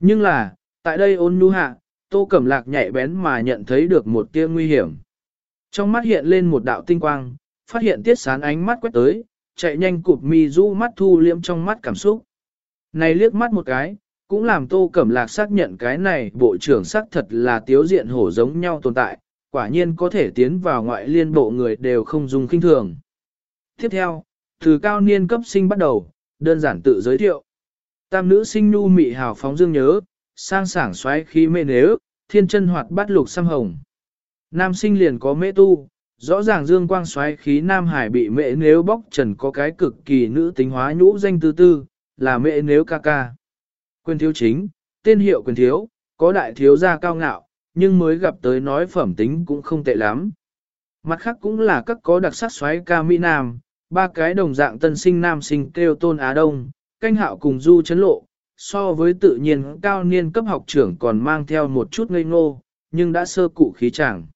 Nhưng là, tại đây ôn nhu hạ, Tô Cẩm Lạc nhạy bén mà nhận thấy được một tia nguy hiểm. Trong mắt hiện lên một đạo tinh quang, phát hiện Tiết Sán ánh mắt quét tới, chạy nhanh cụp mi du mắt thu liễm trong mắt cảm xúc. Này liếc mắt một cái, cũng làm Tô Cẩm Lạc xác nhận cái này bộ trưởng xác thật là tiếu diện hổ giống nhau tồn tại, quả nhiên có thể tiến vào ngoại liên bộ người đều không dùng kinh thường. Tiếp theo, từ cao niên cấp sinh bắt đầu, đơn giản tự giới thiệu. Tam nữ sinh nu mị hào phóng dương nhớ, sang sảng xoáy khí mê nếu, thiên chân hoạt bát lục xăm hồng. Nam sinh liền có mễ tu, rõ ràng dương quang xoáy khí Nam Hải bị mẹ nếu bóc trần có cái cực kỳ nữ tính hóa nhũ danh tư tư, là mẹ nếu ca ca. Quyền thiếu chính, tên hiệu quyền thiếu, có đại thiếu gia cao ngạo, nhưng mới gặp tới nói phẩm tính cũng không tệ lắm. Mặt khác cũng là các có đặc sắc xoáy ca Mỹ Nam, ba cái đồng dạng tân sinh nam sinh kêu tôn Á Đông, canh hạo cùng du chấn lộ, so với tự nhiên cao niên cấp học trưởng còn mang theo một chút ngây ngô, nhưng đã sơ cụ khí chẳng.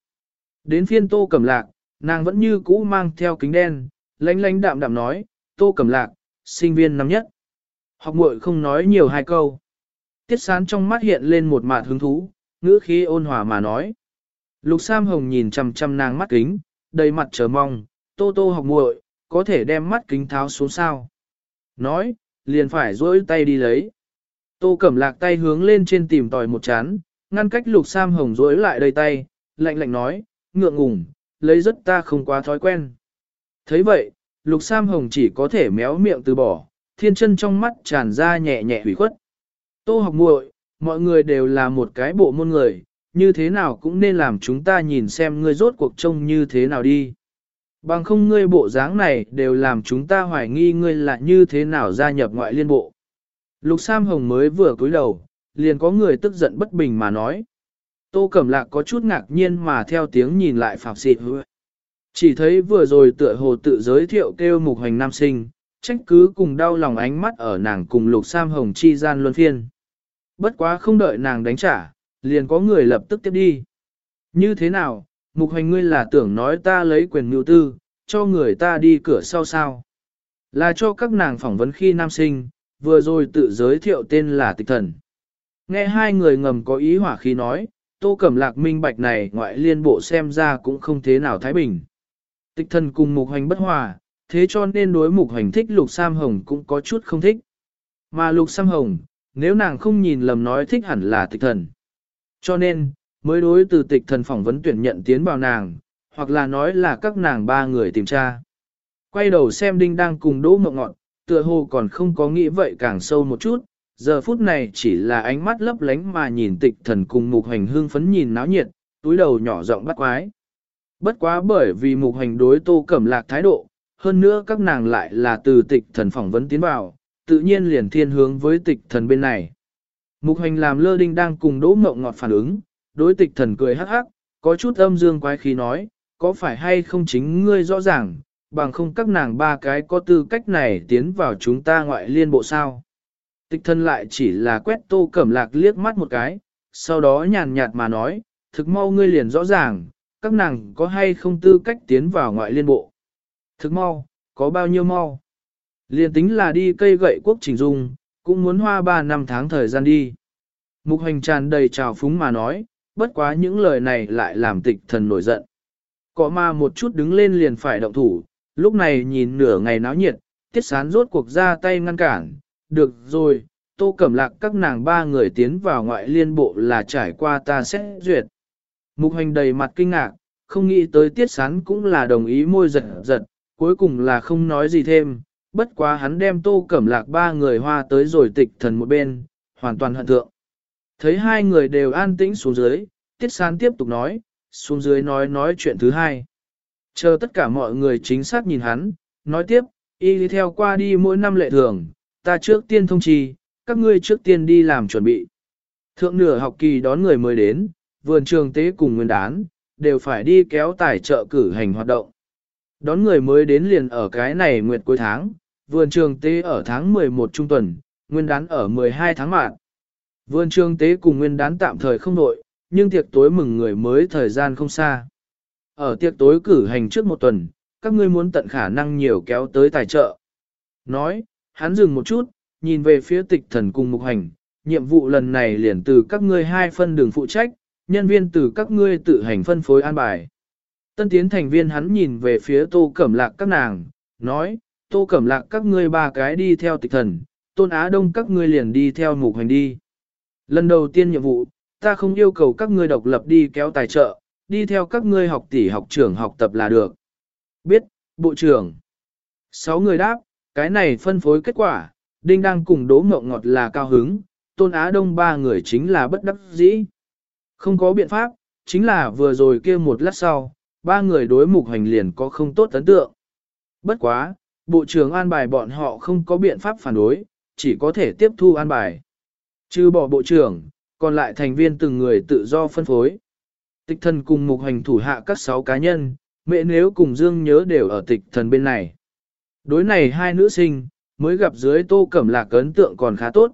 Đến phiên tô cẩm lạc, nàng vẫn như cũ mang theo kính đen, lánh lánh đạm đạm nói, tô cẩm lạc, sinh viên năm nhất. Học muội không nói nhiều hai câu. Tiết sán trong mắt hiện lên một mạt hứng thú, ngữ khí ôn hòa mà nói. Lục Sam Hồng nhìn chằm chằm nàng mắt kính, đầy mặt chờ mong, tô tô học muội, có thể đem mắt kính tháo xuống sao. Nói, liền phải dỗi tay đi lấy. Tô Cẩm Lạc tay hướng lên trên tìm tòi một chán, ngăn cách Lục Sam Hồng rối lại đầy tay, lạnh lạnh nói, ngượng ngùng, lấy rất ta không quá thói quen. thấy vậy, Lục Sam Hồng chỉ có thể méo miệng từ bỏ, thiên chân trong mắt tràn ra nhẹ nhẹ hủy khuất. Tô học muội, mọi người đều là một cái bộ môn người, như thế nào cũng nên làm chúng ta nhìn xem ngươi rốt cuộc trông như thế nào đi. Bằng không ngươi bộ dáng này đều làm chúng ta hoài nghi ngươi là như thế nào gia nhập ngoại liên bộ. Lục Sam Hồng mới vừa cúi đầu, liền có người tức giận bất bình mà nói. Tô Cẩm Lạc có chút ngạc nhiên mà theo tiếng nhìn lại Phạm Xịt Chỉ thấy vừa rồi tựa hồ tự giới thiệu kêu mục hành nam sinh, trách cứ cùng đau lòng ánh mắt ở nàng cùng Lục Sam Hồng chi gian luân phiên. Bất quá không đợi nàng đánh trả, liền có người lập tức tiếp đi. Như thế nào, mục hành ngươi là tưởng nói ta lấy quyền mưu tư, cho người ta đi cửa sau sao. Là cho các nàng phỏng vấn khi nam sinh, vừa rồi tự giới thiệu tên là tịch thần. Nghe hai người ngầm có ý hỏa khí nói, tô cẩm lạc minh bạch này ngoại liên bộ xem ra cũng không thế nào thái bình. Tịch thần cùng mục hành bất hòa, thế cho nên đối mục hành thích lục sam hồng cũng có chút không thích. Mà lục sam hồng, nếu nàng không nhìn lầm nói thích hẳn là tịch thần. Cho nên, mới đối từ tịch thần phỏng vấn tuyển nhận tiến vào nàng, hoặc là nói là các nàng ba người tìm tra. Quay đầu xem đinh đang cùng đỗ mộng ngọn, tựa hồ còn không có nghĩ vậy càng sâu một chút, giờ phút này chỉ là ánh mắt lấp lánh mà nhìn tịch thần cùng mục hành hương phấn nhìn náo nhiệt, túi đầu nhỏ giọng bắt quái. Bất quá bởi vì mục hành đối tô cẩm lạc thái độ, hơn nữa các nàng lại là từ tịch thần phỏng vấn tiến vào, tự nhiên liền thiên hướng với tịch thần bên này. Mục hành làm lơ đinh đang cùng đỗ mộng ngọt phản ứng, đối tịch thần cười hắc hắc, có chút âm dương quái khí nói, có phải hay không chính ngươi rõ ràng, bằng không các nàng ba cái có tư cách này tiến vào chúng ta ngoại liên bộ sao. Tịch thân lại chỉ là quét tô cẩm lạc liếc mắt một cái, sau đó nhàn nhạt mà nói, thực mau ngươi liền rõ ràng, các nàng có hay không tư cách tiến vào ngoại liên bộ. Thực mau, có bao nhiêu mau. Liền tính là đi cây gậy quốc trình dung, cũng muốn hoa ba năm tháng thời gian đi. Mục hành tràn đầy trào phúng mà nói, bất quá những lời này lại làm tịch thần nổi giận. Có ma một chút đứng lên liền phải động thủ, lúc này nhìn nửa ngày náo nhiệt, tiết sán rốt cuộc ra tay ngăn cản, được rồi, tô cẩm lạc các nàng ba người tiến vào ngoại liên bộ là trải qua ta sẽ duyệt. Mục hành đầy mặt kinh ngạc, không nghĩ tới tiết sán cũng là đồng ý môi giật giật, cuối cùng là không nói gì thêm, bất quá hắn đem tô cẩm lạc ba người hoa tới rồi tịch thần một bên, hoàn toàn hận thượng. Thấy hai người đều an tĩnh xuống dưới, tiết sán tiếp tục nói, xuống dưới nói nói chuyện thứ hai. Chờ tất cả mọi người chính xác nhìn hắn, nói tiếp, Y đi theo qua đi mỗi năm lệ thường, ta trước tiên thông trì, các ngươi trước tiên đi làm chuẩn bị. Thượng nửa học kỳ đón người mới đến, vườn trường tế cùng nguyên đán, đều phải đi kéo tài trợ cử hành hoạt động. Đón người mới đến liền ở cái này nguyệt cuối tháng, vườn trường tế ở tháng 11 trung tuần, nguyên đán ở 12 tháng mạng. Vườn trường tế cùng nguyên đán tạm thời không nội, nhưng tiệc tối mừng người mới thời gian không xa. Ở tiệc tối cử hành trước một tuần, các ngươi muốn tận khả năng nhiều kéo tới tài trợ. Nói, hắn dừng một chút, nhìn về phía tịch thần cùng mục hành, nhiệm vụ lần này liền từ các ngươi hai phân đường phụ trách, nhân viên từ các ngươi tự hành phân phối an bài. Tân tiến thành viên hắn nhìn về phía tô cẩm lạc các nàng, nói, tô cẩm lạc các ngươi ba cái đi theo tịch thần, tôn á đông các ngươi liền đi theo mục hành đi. Lần đầu tiên nhiệm vụ, ta không yêu cầu các ngươi độc lập đi kéo tài trợ, đi theo các ngươi học tỷ học trưởng học tập là được. Biết, bộ trưởng. Sáu người đáp, cái này phân phối kết quả, Đinh đang cùng đố mộng ngọt là cao hứng, Tôn Á Đông ba người chính là bất đắc dĩ. Không có biện pháp, chính là vừa rồi kia một lát sau, ba người đối mục hành liền có không tốt ấn tượng. Bất quá, bộ trưởng an bài bọn họ không có biện pháp phản đối, chỉ có thể tiếp thu an bài. Trừ bỏ bộ trưởng, còn lại thành viên từng người tự do phân phối. Tịch thần cùng mục hành thủ hạ các sáu cá nhân, mẹ nếu cùng Dương nhớ đều ở tịch thần bên này. Đối này hai nữ sinh, mới gặp dưới tô cẩm lạc ấn tượng còn khá tốt.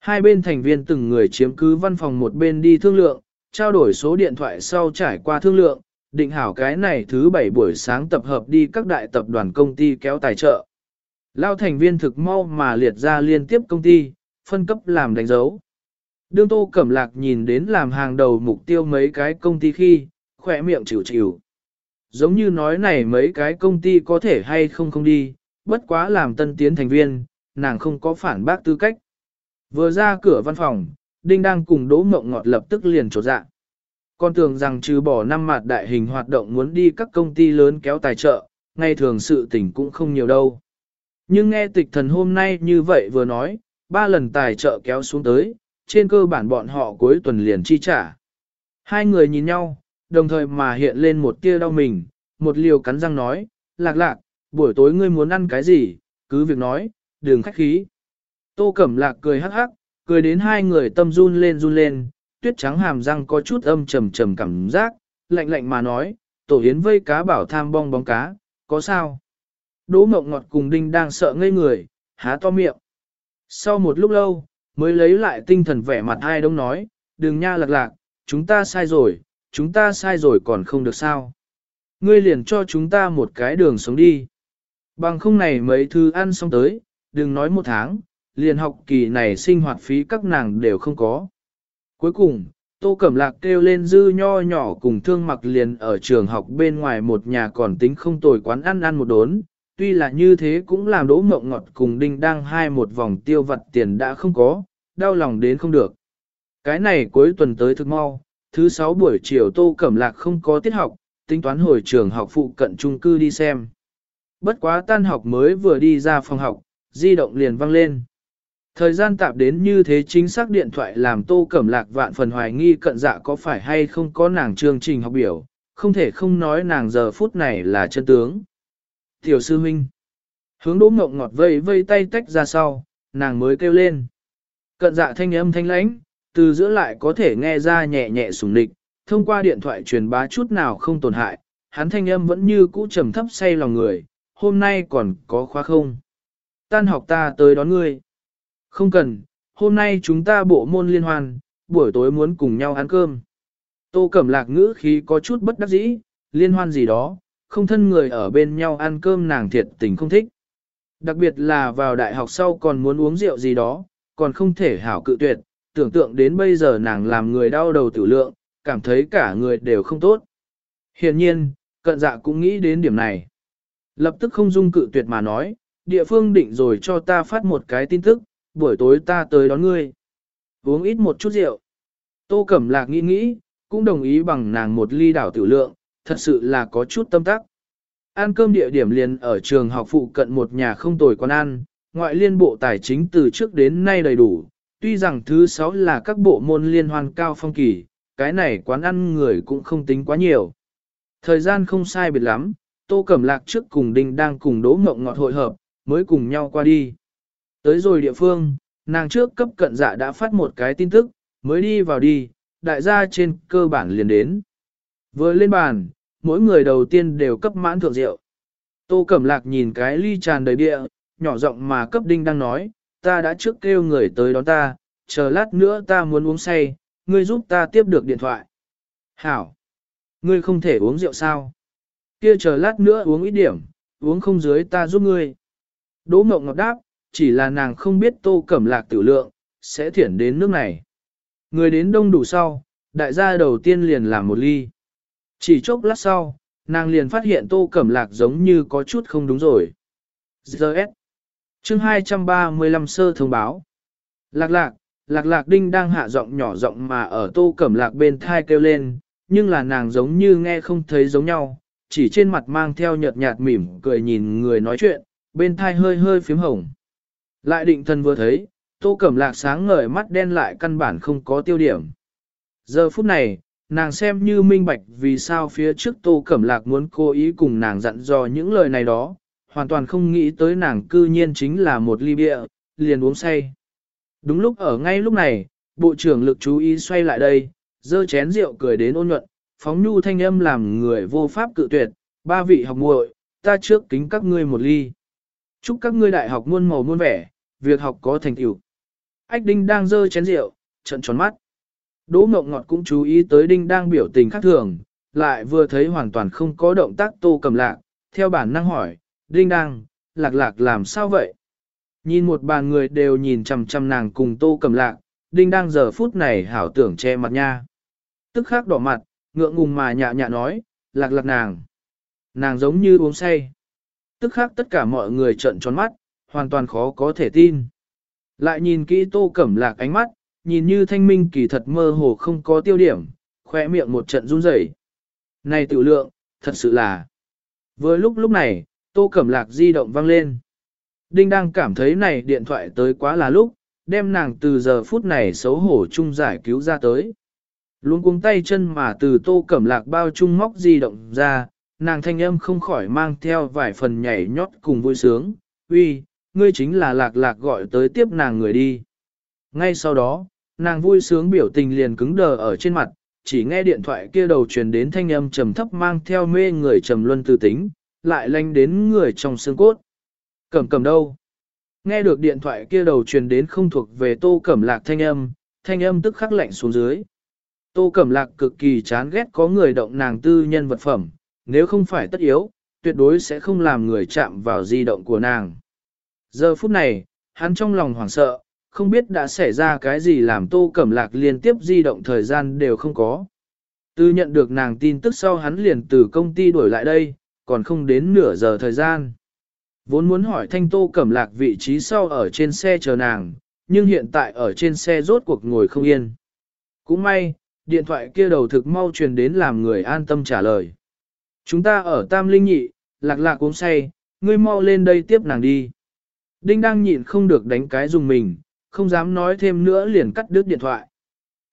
Hai bên thành viên từng người chiếm cứ văn phòng một bên đi thương lượng, trao đổi số điện thoại sau trải qua thương lượng, định hảo cái này thứ bảy buổi sáng tập hợp đi các đại tập đoàn công ty kéo tài trợ. Lao thành viên thực mau mà liệt ra liên tiếp công ty, phân cấp làm đánh dấu. Đương Tô Cẩm Lạc nhìn đến làm hàng đầu mục tiêu mấy cái công ty khi, khỏe miệng chịu chịu. Giống như nói này mấy cái công ty có thể hay không không đi, bất quá làm tân tiến thành viên, nàng không có phản bác tư cách. Vừa ra cửa văn phòng, Đinh đang cùng Đỗ Mộng Ngọt lập tức liền trột dạ. Con tưởng rằng trừ bỏ năm mặt đại hình hoạt động muốn đi các công ty lớn kéo tài trợ, ngay thường sự tình cũng không nhiều đâu. Nhưng nghe tịch thần hôm nay như vậy vừa nói, ba lần tài trợ kéo xuống tới, trên cơ bản bọn họ cuối tuần liền chi trả. Hai người nhìn nhau, đồng thời mà hiện lên một tia đau mình, một liều cắn răng nói, lạc lạc, buổi tối ngươi muốn ăn cái gì, cứ việc nói, đừng khách khí. Tô Cẩm Lạc cười hắc hắc, cười đến hai người tâm run lên run lên, tuyết trắng hàm răng có chút âm trầm trầm cảm giác, lạnh lạnh mà nói, tổ hiến vây cá bảo tham bong bóng cá, có sao? Đỗ mộng ngọt cùng đinh đang sợ ngây người, há to miệng. Sau một lúc lâu, mới lấy lại tinh thần vẻ mặt ai đông nói, đừng nha lạc lạc, chúng ta sai rồi, chúng ta sai rồi còn không được sao. Ngươi liền cho chúng ta một cái đường sống đi. Bằng không này mấy thứ ăn xong tới, đừng nói một tháng, liền học kỳ này sinh hoạt phí các nàng đều không có. Cuối cùng, Tô Cẩm Lạc kêu lên dư nho nhỏ cùng thương mặc liền ở trường học bên ngoài một nhà còn tính không tồi quán ăn ăn một đốn, tuy là như thế cũng làm đỗ mộng ngọt cùng đinh đang hai một vòng tiêu vật tiền đã không có, đau lòng đến không được. Cái này cuối tuần tới thực mau, thứ sáu buổi chiều Tô Cẩm Lạc không có tiết học, tính toán hồi trường học phụ cận trung cư đi xem. Bất quá tan học mới vừa đi ra phòng học, di động liền vang lên. Thời gian tạp đến như thế chính xác điện thoại làm tô cẩm lạc vạn phần hoài nghi cận dạ có phải hay không có nàng chương trình học biểu, không thể không nói nàng giờ phút này là chân tướng. Tiểu sư huynh. Hướng đỗ mộng ngọt vây vây tay tách ra sau, nàng mới kêu lên. Cận dạ thanh âm thanh lãnh, từ giữa lại có thể nghe ra nhẹ nhẹ sùng địch, thông qua điện thoại truyền bá chút nào không tổn hại, hắn thanh âm vẫn như cũ trầm thấp say lòng người, hôm nay còn có khóa không? Tan học ta tới đón ngươi. Không cần, hôm nay chúng ta bộ môn liên hoan, buổi tối muốn cùng nhau ăn cơm. Tô Cẩm Lạc ngữ khí có chút bất đắc dĩ, liên hoan gì đó, không thân người ở bên nhau ăn cơm nàng thiệt tình không thích. Đặc biệt là vào đại học sau còn muốn uống rượu gì đó, còn không thể hảo cự tuyệt, tưởng tượng đến bây giờ nàng làm người đau đầu tử lượng, cảm thấy cả người đều không tốt. Hiện nhiên, cận dạ cũng nghĩ đến điểm này. Lập tức không dung cự tuyệt mà nói, địa phương định rồi cho ta phát một cái tin tức, buổi tối ta tới đón ngươi. Uống ít một chút rượu. Tô Cẩm Lạc nghĩ nghĩ, cũng đồng ý bằng nàng một ly đảo tiểu lượng, thật sự là có chút tâm tắc. Ăn cơm địa điểm liền ở trường học phụ cận một nhà không tồi quán ăn, ngoại liên bộ tài chính từ trước đến nay đầy đủ, tuy rằng thứ sáu là các bộ môn liên hoan cao phong kỳ, cái này quán ăn người cũng không tính quá nhiều. Thời gian không sai biệt lắm, Tô Cẩm Lạc trước cùng Đinh đang cùng Đỗ Ngộng Ngọt hội hợp, mới cùng nhau qua đi. Tới rồi địa phương, nàng trước cấp cận dạ đã phát một cái tin tức, mới đi vào đi, đại gia trên cơ bản liền đến. Vừa lên bàn, mỗi người đầu tiên đều cấp mãn thượng rượu. Tô Cẩm Lạc nhìn cái ly tràn đầy địa, nhỏ giọng mà cấp đinh đang nói, ta đã trước kêu người tới đón ta, chờ lát nữa ta muốn uống say, ngươi giúp ta tiếp được điện thoại. Hảo! Ngươi không thể uống rượu sao? Kia chờ lát nữa uống ít điểm, uống không dưới ta giúp ngươi. Đỗ mộng ngọc đáp, chỉ là nàng không biết tô cẩm lạc tử lượng, sẽ thiển đến nước này. Người đến đông đủ sau, đại gia đầu tiên liền làm một ly. Chỉ chốc lát sau, nàng liền phát hiện tô cẩm lạc giống như có chút không đúng rồi. Giờ S. Chương 235 sơ thông báo. Lạc lạc, lạc lạc đinh đang hạ giọng nhỏ giọng mà ở tô cẩm lạc bên thai kêu lên, nhưng là nàng giống như nghe không thấy giống nhau, chỉ trên mặt mang theo nhợt nhạt mỉm cười nhìn người nói chuyện, bên thai hơi hơi phím hồng. Lại định thần vừa thấy, tô cẩm lạc sáng ngời mắt đen lại căn bản không có tiêu điểm. Giờ phút này, nàng xem như minh bạch vì sao phía trước tô cẩm lạc muốn cố ý cùng nàng dặn dò những lời này đó, hoàn toàn không nghĩ tới nàng cư nhiên chính là một ly bia, liền uống say. Đúng lúc ở ngay lúc này, bộ trưởng lực chú ý xoay lại đây, dơ chén rượu cười đến ôn nhuận, phóng nhu thanh âm làm người vô pháp cự tuyệt, ba vị học muội, ta trước kính các ngươi một ly. Chúc các ngươi đại học muôn màu muôn vẻ, việc học có thành tựu. Ách Đinh đang dơ chén rượu, trận tròn mắt. Đỗ Mộng Ngọt cũng chú ý tới Đinh đang biểu tình khác thường, lại vừa thấy hoàn toàn không có động tác tô cầm lạc, theo bản năng hỏi, Đinh đang, lạc lạc làm sao vậy? Nhìn một bàn người đều nhìn chằm chằm nàng cùng tô cầm lạc, Đinh đang giờ phút này hảo tưởng che mặt nha. Tức khắc đỏ mặt, ngượng ngùng mà nhạ nhạ nói, lạc lạc nàng. Nàng giống như uống say. Tức khắc tất cả mọi người trợn tròn mắt, hoàn toàn khó có thể tin. Lại nhìn kỹ tô cẩm lạc ánh mắt, nhìn như thanh minh kỳ thật mơ hồ không có tiêu điểm, khoe miệng một trận run rẩy. Này tiểu lượng, thật sự là. Vừa lúc lúc này, tô cẩm lạc di động vang lên. Đinh đang cảm thấy này điện thoại tới quá là lúc, đem nàng từ giờ phút này xấu hổ chung giải cứu ra tới. Luôn cuống tay chân mà từ tô cẩm lạc bao chung móc di động ra, nàng thanh âm không khỏi mang theo vài phần nhảy nhót cùng vui sướng. Uy, ngươi chính là lạc lạc gọi tới tiếp nàng người đi. Ngay sau đó, nàng vui sướng biểu tình liền cứng đờ ở trên mặt, chỉ nghe điện thoại kia đầu truyền đến thanh âm trầm thấp mang theo mê người trầm luân tư tính, lại lanh đến người trong xương cốt. Cẩm cẩm đâu? Nghe được điện thoại kia đầu truyền đến không thuộc về tô cẩm lạc thanh âm, thanh âm tức khắc lạnh xuống dưới. Tô cẩm lạc cực kỳ chán ghét có người động nàng tư nhân vật phẩm, nếu không phải tất yếu, tuyệt đối sẽ không làm người chạm vào di động của nàng. Giờ phút này, hắn trong lòng hoảng sợ, không biết đã xảy ra cái gì làm tô cẩm lạc liên tiếp di động thời gian đều không có. Từ nhận được nàng tin tức sau hắn liền từ công ty đuổi lại đây, còn không đến nửa giờ thời gian. Vốn muốn hỏi thanh tô cẩm lạc vị trí sau ở trên xe chờ nàng, nhưng hiện tại ở trên xe rốt cuộc ngồi không yên. Cũng may, điện thoại kia đầu thực mau truyền đến làm người an tâm trả lời. Chúng ta ở Tam Linh Nhị, lạc lạc uống say, ngươi mau lên đây tiếp nàng đi. Đinh đang nhịn không được đánh cái dùng mình, không dám nói thêm nữa liền cắt đứt điện thoại.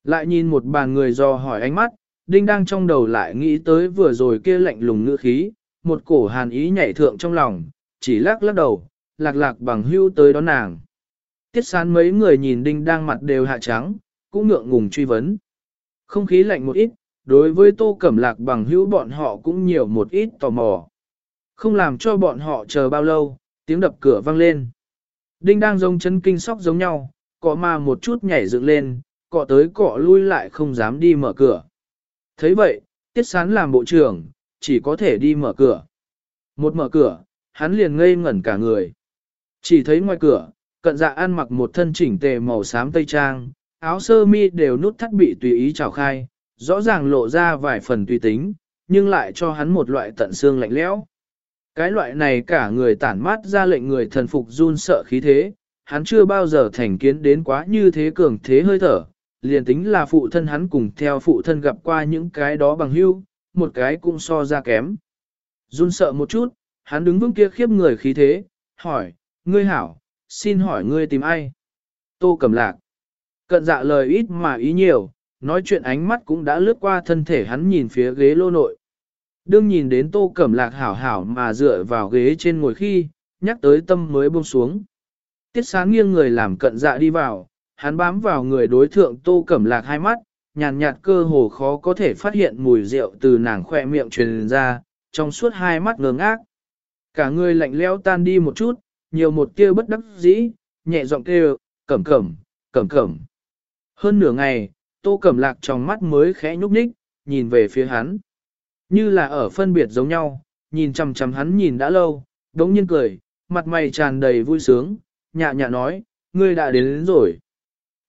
Lại nhìn một bàn người do hỏi ánh mắt, Đinh đang trong đầu lại nghĩ tới vừa rồi kia lạnh lùng ngữ khí, một cổ hàn ý nhảy thượng trong lòng, chỉ lắc lắc đầu, lạc lạc bằng hưu tới đón nàng. Tiết sán mấy người nhìn Đinh đang mặt đều hạ trắng, cũng ngượng ngùng truy vấn. Không khí lạnh một ít, đối với tô cẩm lạc bằng hữu bọn họ cũng nhiều một ít tò mò. Không làm cho bọn họ chờ bao lâu, tiếng đập cửa vang lên. Đinh đang giống chân kinh sóc giống nhau, cọ mà một chút nhảy dựng lên, cọ tới cọ lui lại không dám đi mở cửa. thấy vậy, tiết sán làm bộ trưởng, chỉ có thể đi mở cửa. Một mở cửa, hắn liền ngây ngẩn cả người. Chỉ thấy ngoài cửa, cận dạ ăn mặc một thân chỉnh tề màu xám tây trang, áo sơ mi đều nút thắt bị tùy ý trào khai, rõ ràng lộ ra vài phần tùy tính, nhưng lại cho hắn một loại tận xương lạnh lẽo. Cái loại này cả người tản mát ra lệnh người thần phục run sợ khí thế, hắn chưa bao giờ thành kiến đến quá như thế cường thế hơi thở, liền tính là phụ thân hắn cùng theo phụ thân gặp qua những cái đó bằng hưu, một cái cũng so ra kém. Run sợ một chút, hắn đứng vững kia khiếp người khí thế, hỏi, ngươi hảo, xin hỏi ngươi tìm ai? Tô cầm lạc. Cận dạ lời ít mà ý nhiều, nói chuyện ánh mắt cũng đã lướt qua thân thể hắn nhìn phía ghế lô nội. Đương nhìn đến tô cẩm lạc hảo hảo mà dựa vào ghế trên ngồi khi, nhắc tới tâm mới buông xuống. Tiết sáng nghiêng người làm cận dạ đi vào, hắn bám vào người đối thượng tô cẩm lạc hai mắt, nhàn nhạt cơ hồ khó có thể phát hiện mùi rượu từ nàng khỏe miệng truyền ra, trong suốt hai mắt ngơ ngác. Cả người lạnh lẽo tan đi một chút, nhiều một tia bất đắc dĩ, nhẹ giọng kêu, cẩm cẩm, cẩm cẩm. Hơn nửa ngày, tô cẩm lạc trong mắt mới khẽ nhúc nhích, nhìn về phía hắn. Như là ở phân biệt giống nhau, nhìn chằm chằm hắn nhìn đã lâu, đống nhiên cười, mặt mày tràn đầy vui sướng, nhạ nhạ nói, ngươi đã đến, đến rồi.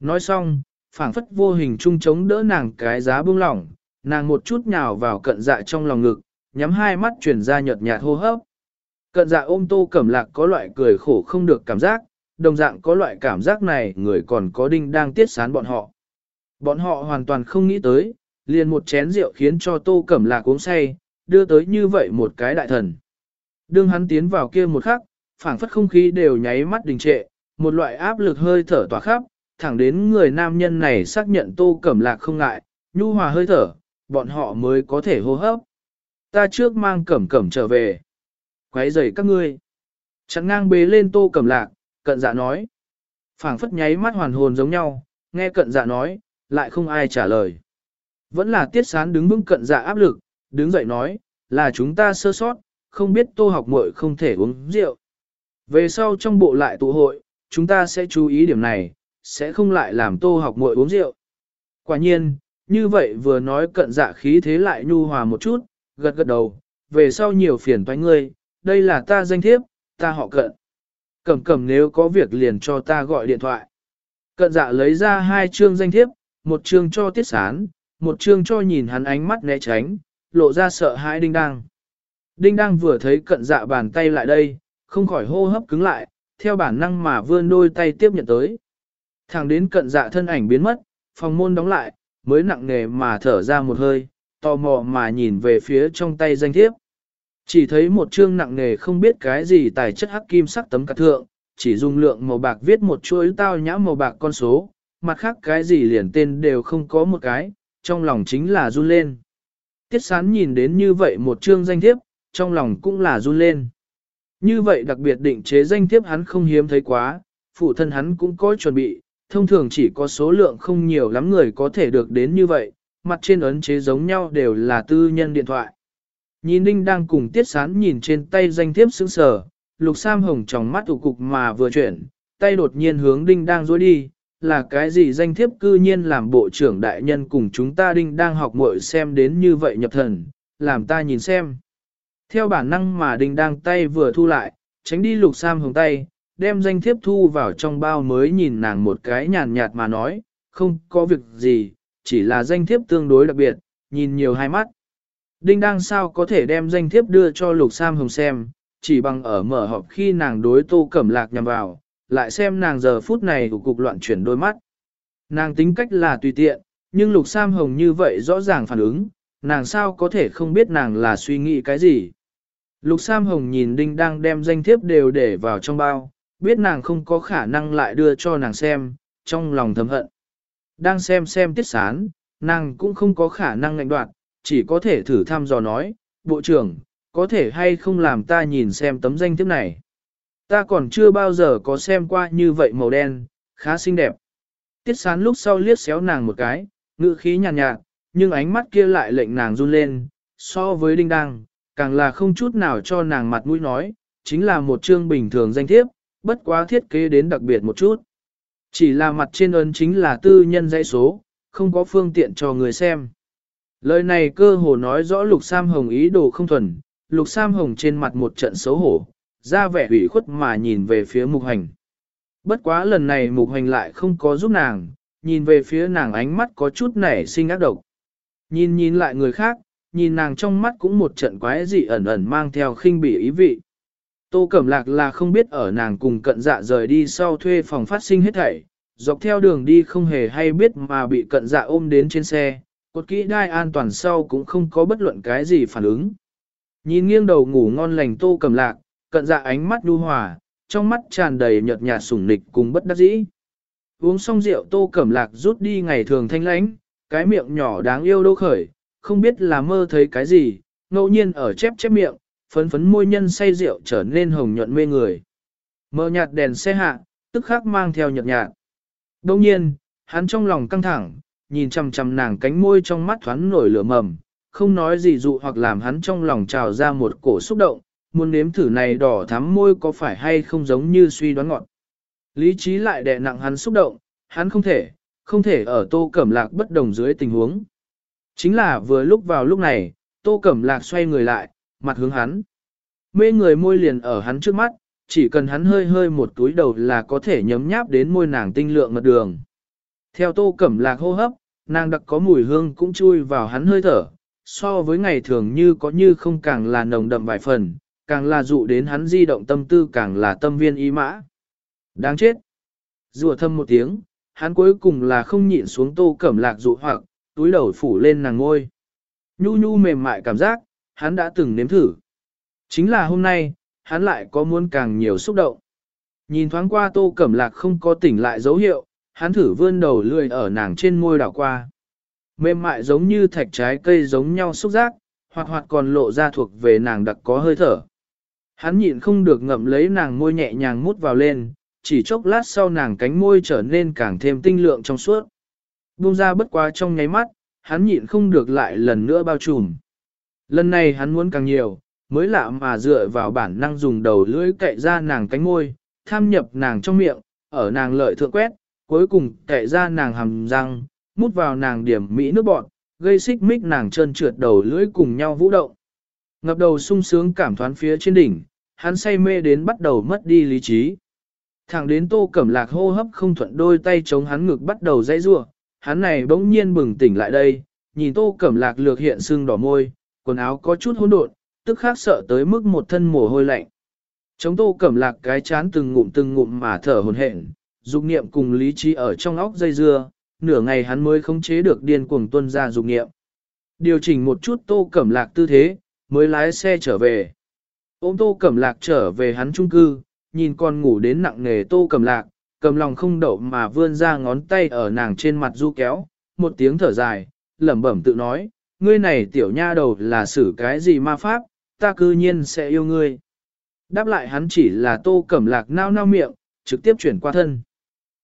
Nói xong, phảng phất vô hình trung chống đỡ nàng cái giá buông lỏng, nàng một chút nhào vào cận dạ trong lòng ngực, nhắm hai mắt chuyển ra nhợt nhạt hô hấp. Cận dạ ôm tô cẩm lạc có loại cười khổ không được cảm giác, đồng dạng có loại cảm giác này người còn có đinh đang tiết sán bọn họ. Bọn họ hoàn toàn không nghĩ tới, liền một chén rượu khiến cho tô cẩm lạc uống say, đưa tới như vậy một cái đại thần. Đương hắn tiến vào kia một khắc, phảng phất không khí đều nháy mắt đình trệ, một loại áp lực hơi thở tỏa khắp, thẳng đến người nam nhân này xác nhận tô cẩm lạc không ngại, nhu hòa hơi thở, bọn họ mới có thể hô hấp. Ta trước mang cẩm cẩm trở về. Quấy rầy các ngươi. Chặn ngang bế lên tô cẩm lạc, cận dạ nói. phảng phất nháy mắt hoàn hồn giống nhau, nghe cận dạ nói, lại không ai trả lời. Vẫn là tiết sán đứng vững cận dạ áp lực, đứng dậy nói, là chúng ta sơ sót, không biết tô học muội không thể uống rượu. Về sau trong bộ lại tụ hội, chúng ta sẽ chú ý điểm này, sẽ không lại làm tô học muội uống rượu. Quả nhiên, như vậy vừa nói cận dạ khí thế lại nhu hòa một chút, gật gật đầu, về sau nhiều phiền toái ngươi, đây là ta danh thiếp, ta họ cận. Cẩm cẩm nếu có việc liền cho ta gọi điện thoại. Cận dạ lấy ra hai chương danh thiếp, một chương cho tiết sán, một chương cho nhìn hắn ánh mắt né tránh, lộ ra sợ hãi đinh đang. Đinh đang vừa thấy cận dạ bàn tay lại đây, không khỏi hô hấp cứng lại, theo bản năng mà vươn đôi tay tiếp nhận tới. Thẳng đến cận dạ thân ảnh biến mất, phòng môn đóng lại, mới nặng nề mà thở ra một hơi, tò mò mà nhìn về phía trong tay danh thiếp. Chỉ thấy một chương nặng nề không biết cái gì tài chất hắc kim sắc tấm cắt thượng, chỉ dùng lượng màu bạc viết một chuỗi tao nhã màu bạc con số, mặt khác cái gì liền tên đều không có một cái, trong lòng chính là run lên. Tiết sán nhìn đến như vậy một chương danh thiếp, trong lòng cũng là run lên. Như vậy đặc biệt định chế danh thiếp hắn không hiếm thấy quá, phụ thân hắn cũng có chuẩn bị, thông thường chỉ có số lượng không nhiều lắm người có thể được đến như vậy, mặt trên ấn chế giống nhau đều là tư nhân điện thoại. Nhìn Ninh đang cùng tiết sán nhìn trên tay danh thiếp sững sờ, lục sam hồng trong mắt thủ cục mà vừa chuyển, tay đột nhiên hướng Đinh đang dối đi, là cái gì danh thiếp cư nhiên làm bộ trưởng đại nhân cùng chúng ta Đinh đang học muội xem đến như vậy nhập thần, làm ta nhìn xem. Theo bản năng mà Đinh đang tay vừa thu lại, tránh đi lục sam hồng tay, đem danh thiếp thu vào trong bao mới nhìn nàng một cái nhàn nhạt mà nói, không có việc gì, chỉ là danh thiếp tương đối đặc biệt, nhìn nhiều hai mắt. Đinh đang sao có thể đem danh thiếp đưa cho Lục Sam Hồng xem, chỉ bằng ở mở họp khi nàng đối tô cẩm lạc nhằm vào, lại xem nàng giờ phút này của cục loạn chuyển đôi mắt. Nàng tính cách là tùy tiện, nhưng Lục Sam Hồng như vậy rõ ràng phản ứng, nàng sao có thể không biết nàng là suy nghĩ cái gì. Lục Sam Hồng nhìn Đinh đang đem danh thiếp đều để vào trong bao, biết nàng không có khả năng lại đưa cho nàng xem, trong lòng thầm hận. Đang xem xem tiết sán, nàng cũng không có khả năng ngạnh đoạt, chỉ có thể thử thăm dò nói, bộ trưởng, có thể hay không làm ta nhìn xem tấm danh thiếp này. Ta còn chưa bao giờ có xem qua như vậy màu đen, khá xinh đẹp. Tiết sán lúc sau liếc xéo nàng một cái, ngữ khí nhàn nhạt, nhạt, nhưng ánh mắt kia lại lệnh nàng run lên, so với đinh đăng, càng là không chút nào cho nàng mặt mũi nói, chính là một chương bình thường danh thiếp, bất quá thiết kế đến đặc biệt một chút. Chỉ là mặt trên ấn chính là tư nhân dãy số, không có phương tiện cho người xem. Lời này cơ hồ nói rõ Lục Sam Hồng ý đồ không thuần, Lục Sam Hồng trên mặt một trận xấu hổ, ra vẻ ủy khuất mà nhìn về phía mục hành. Bất quá lần này mục hành lại không có giúp nàng, nhìn về phía nàng ánh mắt có chút nảy sinh ác độc. Nhìn nhìn lại người khác, nhìn nàng trong mắt cũng một trận quái dị ẩn ẩn mang theo khinh bỉ ý vị. Tô Cẩm Lạc là không biết ở nàng cùng cận dạ rời đi sau thuê phòng phát sinh hết thảy, dọc theo đường đi không hề hay biết mà bị cận dạ ôm đến trên xe, cột kỹ đai an toàn sau cũng không có bất luận cái gì phản ứng. Nhìn nghiêng đầu ngủ ngon lành Tô Cẩm Lạc, cận dạ ánh mắt nhu hòa, trong mắt tràn đầy nhợt nhạt sủng nịch cùng bất đắc dĩ. Uống xong rượu Tô Cẩm Lạc rút đi ngày thường thanh lãnh, cái miệng nhỏ đáng yêu đô khởi, không biết là mơ thấy cái gì, ngẫu nhiên ở chép chép miệng, phấn phấn môi nhân say rượu trở nên hồng nhuận mê người. mơ nhạt đèn xe hạ, tức khắc mang theo nhợt nhạt. Đông nhiên, hắn trong lòng căng thẳng, nhìn chằm chằm nàng cánh môi trong mắt thoáng nổi lửa mầm, không nói gì dụ hoặc làm hắn trong lòng trào ra một cổ xúc động, muốn nếm thử này đỏ thắm môi có phải hay không giống như suy đoán ngọn. Lý trí lại đè nặng hắn xúc động, hắn không thể, không thể ở tô cẩm lạc bất đồng dưới tình huống. Chính là vừa lúc vào lúc này, tô cẩm lạc xoay người lại, mặt hướng hắn. Mê người môi liền ở hắn trước mắt, chỉ cần hắn hơi hơi một túi đầu là có thể nhấm nháp đến môi nàng tinh lượng mật đường. Theo tô cẩm lạc hô hấp, nàng đặc có mùi hương cũng chui vào hắn hơi thở, so với ngày thường như có như không càng là nồng đậm vài phần, càng là dụ đến hắn di động tâm tư càng là tâm viên ý mã. Đáng chết! Rùa thâm một tiếng, hắn cuối cùng là không nhịn xuống tô cẩm lạc dụ hoặc, túi đầu phủ lên nàng ngôi. Nhu nhu mềm mại cảm giác, hắn đã từng nếm thử. Chính là hôm nay, hắn lại có muốn càng nhiều xúc động. Nhìn thoáng qua tô cẩm lạc không có tỉnh lại dấu hiệu, hắn thử vươn đầu lười ở nàng trên môi đảo qua. Mềm mại giống như thạch trái cây giống nhau xúc giác, hoặc hoặc còn lộ ra thuộc về nàng đặc có hơi thở. Hắn nhịn không được ngậm lấy nàng môi nhẹ nhàng mút vào lên, chỉ chốc lát sau nàng cánh môi trở nên càng thêm tinh lượng trong suốt. Buông ra bất quá trong nháy mắt, hắn nhịn không được lại lần nữa bao trùm. Lần này hắn muốn càng nhiều, mới lạ mà dựa vào bản năng dùng đầu lưỡi cậy ra nàng cánh môi, tham nhập nàng trong miệng, ở nàng lợi thượng quét, cuối cùng cậy ra nàng hầm răng, mút vào nàng điểm mỹ nước bọn, gây xích mích nàng trơn trượt đầu lưỡi cùng nhau vũ động. Ngập đầu sung sướng cảm thoán phía trên đỉnh, hắn say mê đến bắt đầu mất đi lý trí. Thẳng đến tô cẩm lạc hô hấp không thuận đôi tay chống hắn ngực bắt đầu dãy rua, hắn này bỗng nhiên bừng tỉnh lại đây, nhìn tô cẩm lạc lược hiện sưng đỏ môi, quần áo có chút hỗn độn, tức khác sợ tới mức một thân mồ hôi lạnh. Chống tô cẩm lạc cái chán từng ngụm từng ngụm mà thở hồn hển, dục niệm cùng lý trí ở trong óc dây dưa, nửa ngày hắn mới khống chế được điên cuồng tuân ra dục niệm. Điều chỉnh một chút tô cẩm lạc tư thế, mới lái xe trở về. Ôm tô cẩm lạc trở về hắn trung cư, nhìn con ngủ đến nặng nề tô cẩm lạc, cầm lòng không đậu mà vươn ra ngón tay ở nàng trên mặt du kéo, một tiếng thở dài, lẩm bẩm tự nói, ngươi này tiểu nha đầu là xử cái gì ma pháp, ta cư nhiên sẽ yêu ngươi. Đáp lại hắn chỉ là tô cẩm lạc nao nao miệng, trực tiếp chuyển qua thân.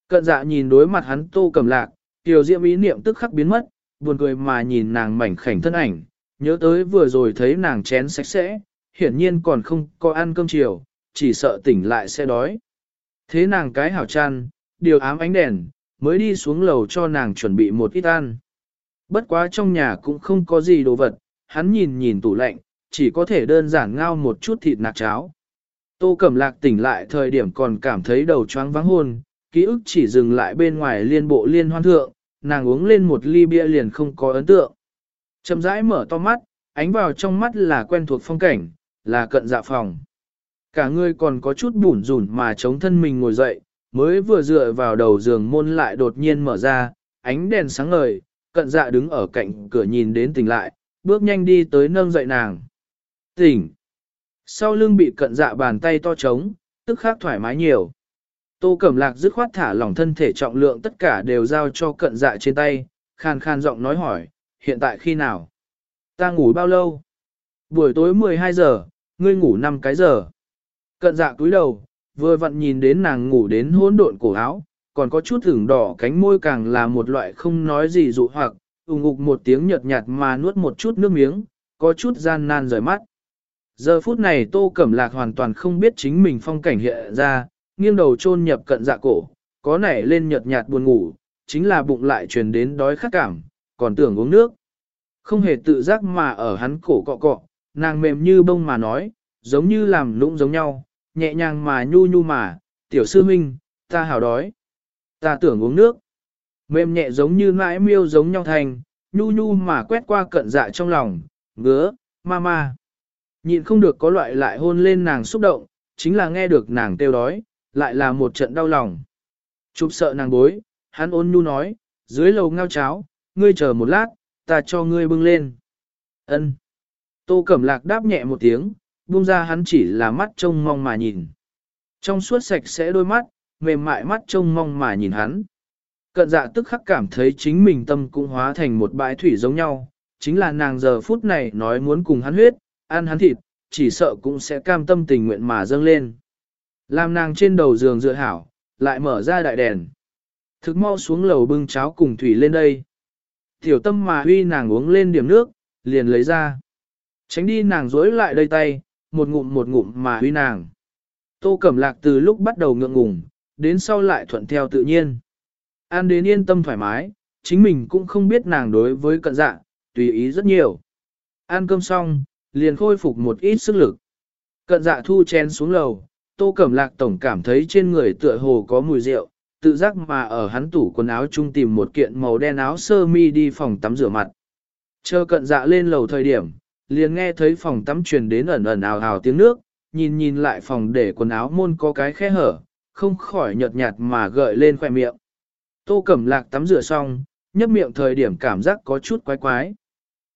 Cận dạ nhìn đối mặt hắn tô cẩm lạc, tiểu diễm ý niệm tức khắc biến mất, buồn cười mà nhìn nàng mảnh khảnh thân ảnh, nhớ tới vừa rồi thấy nàng chén sạch sẽ, hiển nhiên còn không có ăn cơm chiều, chỉ sợ tỉnh lại sẽ đói. Thế nàng cái hảo chăn, điều ám ánh đèn, mới đi xuống lầu cho nàng chuẩn bị một ít ăn. Bất quá trong nhà cũng không có gì đồ vật, hắn nhìn nhìn tủ lạnh, chỉ có thể đơn giản ngao một chút thịt nạc cháo. Tô Cẩm Lạc tỉnh lại thời điểm còn cảm thấy đầu choáng vắng hôn, ký ức chỉ dừng lại bên ngoài liên bộ liên hoan thượng, nàng uống lên một ly bia liền không có ấn tượng. Chậm rãi mở to mắt, ánh vào trong mắt là quen thuộc phong cảnh, là cận dạ phòng. Cả người còn có chút bủn rủn mà chống thân mình ngồi dậy, mới vừa dựa vào đầu giường môn lại đột nhiên mở ra, ánh đèn sáng ngời, cận dạ đứng ở cạnh cửa nhìn đến tỉnh lại, bước nhanh đi tới nâng dậy nàng. Tỉnh! Sau lưng bị cận dạ bàn tay to trống, tức khác thoải mái nhiều. Tô Cẩm Lạc dứt khoát thả lỏng thân thể trọng lượng tất cả đều giao cho cận dạ trên tay, khan khan giọng nói hỏi, hiện tại khi nào? Ta ngủ bao lâu? Buổi tối 12 giờ, ngươi ngủ 5 cái giờ. Cận dạ túi đầu, vừa vặn nhìn đến nàng ngủ đến hỗn độn cổ áo, còn có chút thửng đỏ cánh môi càng là một loại không nói gì dụ hoặc, ủng ngục một tiếng nhợt nhạt mà nuốt một chút nước miếng, có chút gian nan rời mắt. Giờ phút này Tô Cẩm Lạc hoàn toàn không biết chính mình phong cảnh hiện ra, nghiêng đầu chôn nhập cận dạ cổ, có nảy lên nhợt nhạt buồn ngủ, chính là bụng lại truyền đến đói khát cảm, còn tưởng uống nước. Không hề tự giác mà ở hắn cổ cọ cọ, nàng mềm như bông mà nói, giống như làm lũng giống nhau, nhẹ nhàng mà nhu nhu mà, tiểu sư huynh, ta hào đói. Ta tưởng uống nước. Mềm nhẹ giống như mãi miêu giống nhau thành, nhu nhu mà quét qua cận dạ trong lòng, ngứa, ma ma. Nhịn không được có loại lại hôn lên nàng xúc động, chính là nghe được nàng kêu đói, lại là một trận đau lòng. Chụp sợ nàng bối, hắn ôn nhu nói, dưới lầu ngao cháo, ngươi chờ một lát, ta cho ngươi bưng lên. Ân. Tô Cẩm Lạc đáp nhẹ một tiếng, buông ra hắn chỉ là mắt trông mong mà nhìn. Trong suốt sạch sẽ đôi mắt, mềm mại mắt trông mong mà nhìn hắn. Cận dạ tức khắc cảm thấy chính mình tâm cũng hóa thành một bãi thủy giống nhau, chính là nàng giờ phút này nói muốn cùng hắn huyết, ăn hắn thịt, chỉ sợ cũng sẽ cam tâm tình nguyện mà dâng lên. Làm nàng trên đầu giường dựa hảo, lại mở ra đại đèn. Thực mau xuống lầu bưng cháo cùng thủy lên đây. Tiểu tâm mà huy nàng uống lên điểm nước, liền lấy ra. Tránh đi nàng dối lại đây tay, một ngụm một ngụm mà huy nàng. Tô Cẩm Lạc từ lúc bắt đầu ngượng ngùng, đến sau lại thuận theo tự nhiên. An đến yên tâm thoải mái, chính mình cũng không biết nàng đối với cận dạ, tùy ý rất nhiều. Ăn cơm xong, liền khôi phục một ít sức lực. Cận dạ thu chén xuống lầu, Tô Cẩm Lạc tổng cảm thấy trên người tựa hồ có mùi rượu, tự giác mà ở hắn tủ quần áo chung tìm một kiện màu đen áo sơ mi đi phòng tắm rửa mặt. Chờ cận dạ lên lầu thời điểm, liền nghe thấy phòng tắm truyền đến ẩn ẩn ào ào tiếng nước, nhìn nhìn lại phòng để quần áo môn có cái khe hở, không khỏi nhợt nhạt mà gợi lên khỏe miệng. Tô Cẩm Lạc tắm rửa xong, nhấp miệng thời điểm cảm giác có chút quái quái.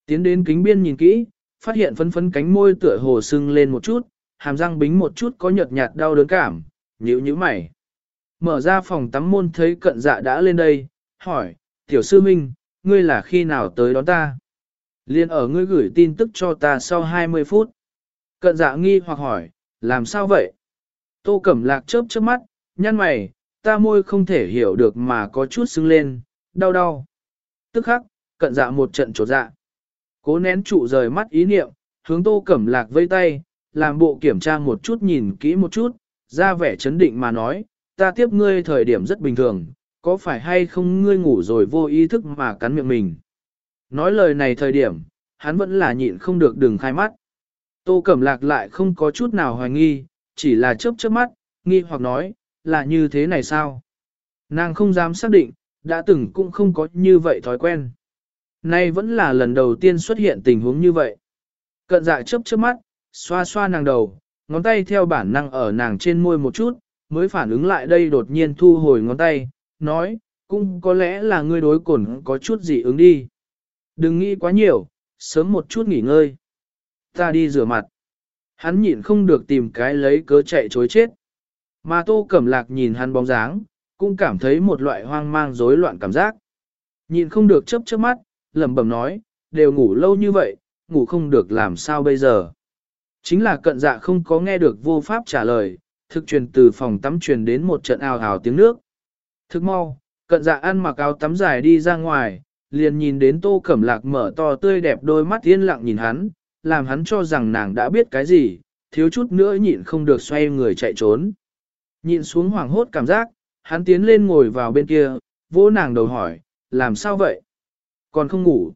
Tiến đến kính biên nhìn kỹ, phát hiện phấn phấn cánh môi tựa hồ sưng lên một chút, hàm răng bính một chút có nhợt nhạt đau đớn cảm, nhíu nhíu mày. Mở ra phòng tắm môn thấy cận dạ đã lên đây, hỏi, tiểu sư minh, ngươi là khi nào tới đón ta? Liên ở ngươi gửi tin tức cho ta sau 20 phút. Cận dạ nghi hoặc hỏi, làm sao vậy? Tô Cẩm Lạc chớp chớp mắt, nhăn mày, ta môi không thể hiểu được mà có chút sưng lên, đau đau. Tức khắc, cận dạ một trận trột dạ. Cố nén trụ rời mắt ý niệm, hướng Tô Cẩm Lạc vây tay, làm bộ kiểm tra một chút nhìn kỹ một chút, ra vẻ chấn định mà nói, ta tiếp ngươi thời điểm rất bình thường, có phải hay không ngươi ngủ rồi vô ý thức mà cắn miệng mình. Nói lời này thời điểm, hắn vẫn là nhịn không được đừng khai mắt. Tô Cẩm Lạc lại không có chút nào hoài nghi, chỉ là chớp chớp mắt, nghi hoặc nói, là như thế này sao? Nàng không dám xác định, đã từng cũng không có như vậy thói quen. Nay vẫn là lần đầu tiên xuất hiện tình huống như vậy. Cận dạ chớp chớp mắt, xoa xoa nàng đầu, ngón tay theo bản năng ở nàng trên môi một chút, mới phản ứng lại đây đột nhiên thu hồi ngón tay, nói, cũng có lẽ là ngươi đối cổn có chút gì ứng đi. Đừng nghĩ quá nhiều, sớm một chút nghỉ ngơi. Ta đi rửa mặt. Hắn nhịn không được tìm cái lấy cớ chạy chối chết. Mà tô cẩm lạc nhìn hắn bóng dáng, cũng cảm thấy một loại hoang mang rối loạn cảm giác. Nhịn không được chớp chớp mắt, lẩm bẩm nói, đều ngủ lâu như vậy, ngủ không được làm sao bây giờ. Chính là cận dạ không có nghe được vô pháp trả lời, thực truyền từ phòng tắm truyền đến một trận ào ào tiếng nước. Thực mau, cận dạ ăn mặc áo tắm dài đi ra ngoài, liền nhìn đến tô cẩm lạc mở to tươi đẹp đôi mắt yên lặng nhìn hắn, làm hắn cho rằng nàng đã biết cái gì, thiếu chút nữa nhịn không được xoay người chạy trốn. Nhịn xuống hoảng hốt cảm giác, hắn tiến lên ngồi vào bên kia, vỗ nàng đầu hỏi, làm sao vậy? Còn không ngủ?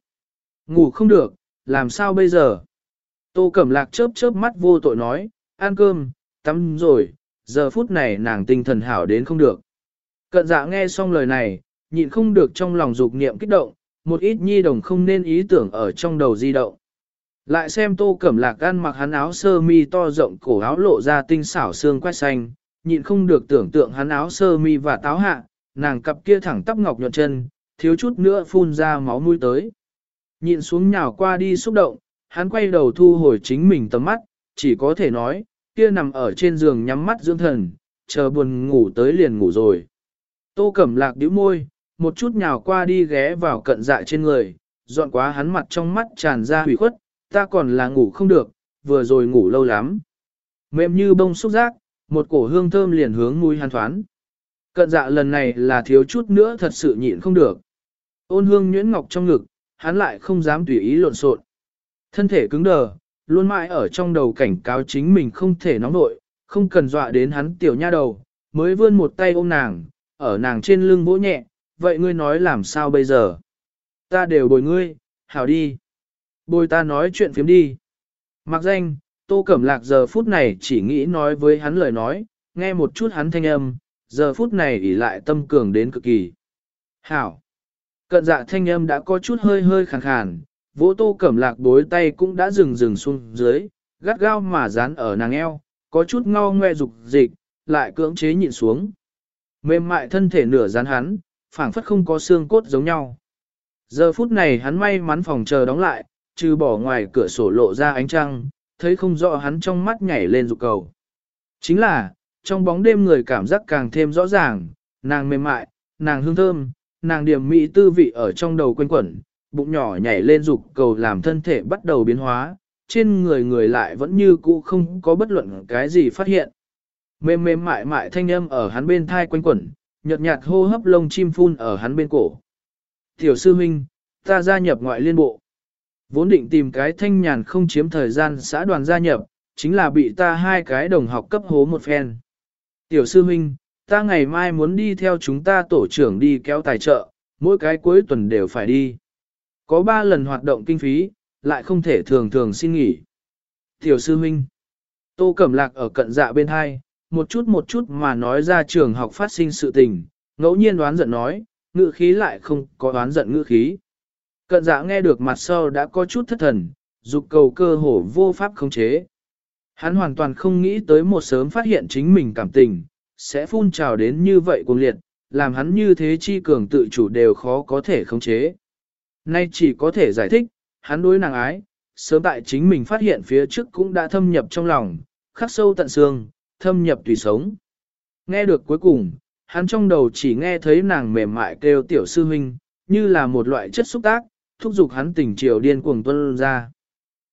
Ngủ không được, làm sao bây giờ? Tô Cẩm Lạc chớp chớp mắt vô tội nói, ăn cơm, tắm rồi, giờ phút này nàng tinh thần hảo đến không được. Cận dạ nghe xong lời này, nhịn không được trong lòng dục niệm kích động, một ít nhi đồng không nên ý tưởng ở trong đầu di động. Lại xem tô cẩm lạc ăn mặc hắn áo sơ mi to rộng cổ áo lộ ra tinh xảo xương quét xanh, nhịn không được tưởng tượng hắn áo sơ mi và táo hạ, nàng cặp kia thẳng tắp ngọc nhuận chân, thiếu chút nữa phun ra máu mũi tới. Nhịn xuống nhào qua đi xúc động, hắn quay đầu thu hồi chính mình tầm mắt, chỉ có thể nói, kia nằm ở trên giường nhắm mắt dưỡng thần, chờ buồn ngủ tới liền ngủ rồi. Tô Cẩm Lạc điếu môi, một chút nhào qua đi ghé vào cận dạ trên người, dọn quá hắn mặt trong mắt tràn ra hủy khuất, ta còn là ngủ không được, vừa rồi ngủ lâu lắm. Mềm như bông xúc giác, một cổ hương thơm liền hướng mũi hắn thoán. Cận dạ lần này là thiếu chút nữa thật sự nhịn không được. Ôn hương nhuyễn ngọc trong ngực, hắn lại không dám tùy ý lộn xộn. Thân thể cứng đờ, luôn mãi ở trong đầu cảnh cáo chính mình không thể nóng nội, không cần dọa đến hắn tiểu nha đầu, mới vươn một tay ôm nàng, ở nàng trên lưng vỗ nhẹ, vậy ngươi nói làm sao bây giờ? Ta đều bồi ngươi, hảo đi. Bồi ta nói chuyện phiếm đi. Mặc danh, Tô Cẩm Lạc giờ phút này chỉ nghĩ nói với hắn lời nói, nghe một chút hắn thanh âm, giờ phút này ỉ lại tâm cường đến cực kỳ. Hảo. Cận dạ thanh âm đã có chút hơi hơi khàn khàn, vỗ Tô Cẩm Lạc bối tay cũng đã dừng dừng xuống dưới, gắt gao mà dán ở nàng eo, có chút ngao ngoe dục dịch, lại cưỡng chế nhịn xuống. Mềm mại thân thể nửa dán hắn, phảng phất không có xương cốt giống nhau. Giờ phút này hắn may mắn phòng chờ đóng lại, trừ bỏ ngoài cửa sổ lộ ra ánh trăng, thấy không rõ hắn trong mắt nhảy lên dục cầu. Chính là, trong bóng đêm người cảm giác càng thêm rõ ràng, nàng mềm mại, nàng hương thơm, nàng điểm mỹ tư vị ở trong đầu quanh quẩn, bụng nhỏ nhảy lên dục cầu làm thân thể bắt đầu biến hóa, trên người người lại vẫn như cũ không có bất luận cái gì phát hiện. Mềm mềm mại mại thanh âm ở hắn bên thai quanh quẩn, nhợt nhạt hô hấp lông chim phun ở hắn bên cổ. Tiểu sư huynh, ta gia nhập ngoại liên bộ. Vốn định tìm cái thanh nhàn không chiếm thời gian xã đoàn gia nhập, chính là bị ta hai cái đồng học cấp hố một phen. Tiểu sư huynh, ta ngày mai muốn đi theo chúng ta tổ trưởng đi kéo tài trợ, mỗi cái cuối tuần đều phải đi. Có ba lần hoạt động kinh phí, lại không thể thường thường xin nghỉ. Tiểu sư huynh, tô cẩm lạc ở cận dạ bên hai, một chút một chút mà nói ra trường học phát sinh sự tình, ngẫu nhiên đoán giận nói, ngữ khí lại không có đoán giận ngữ khí. Cận dạ nghe được mặt sau đã có chút thất thần, dục cầu cơ hồ vô pháp khống chế. Hắn hoàn toàn không nghĩ tới một sớm phát hiện chính mình cảm tình, sẽ phun trào đến như vậy cuồng liệt, làm hắn như thế chi cường tự chủ đều khó có thể khống chế. Nay chỉ có thể giải thích, hắn đối nàng ái, sớm tại chính mình phát hiện phía trước cũng đã thâm nhập trong lòng, khắc sâu tận xương, thâm nhập tùy sống. Nghe được cuối cùng, hắn trong đầu chỉ nghe thấy nàng mềm mại kêu tiểu sư huynh, như là một loại chất xúc tác, thúc giục hắn tình chiều điên cuồng tuân ra.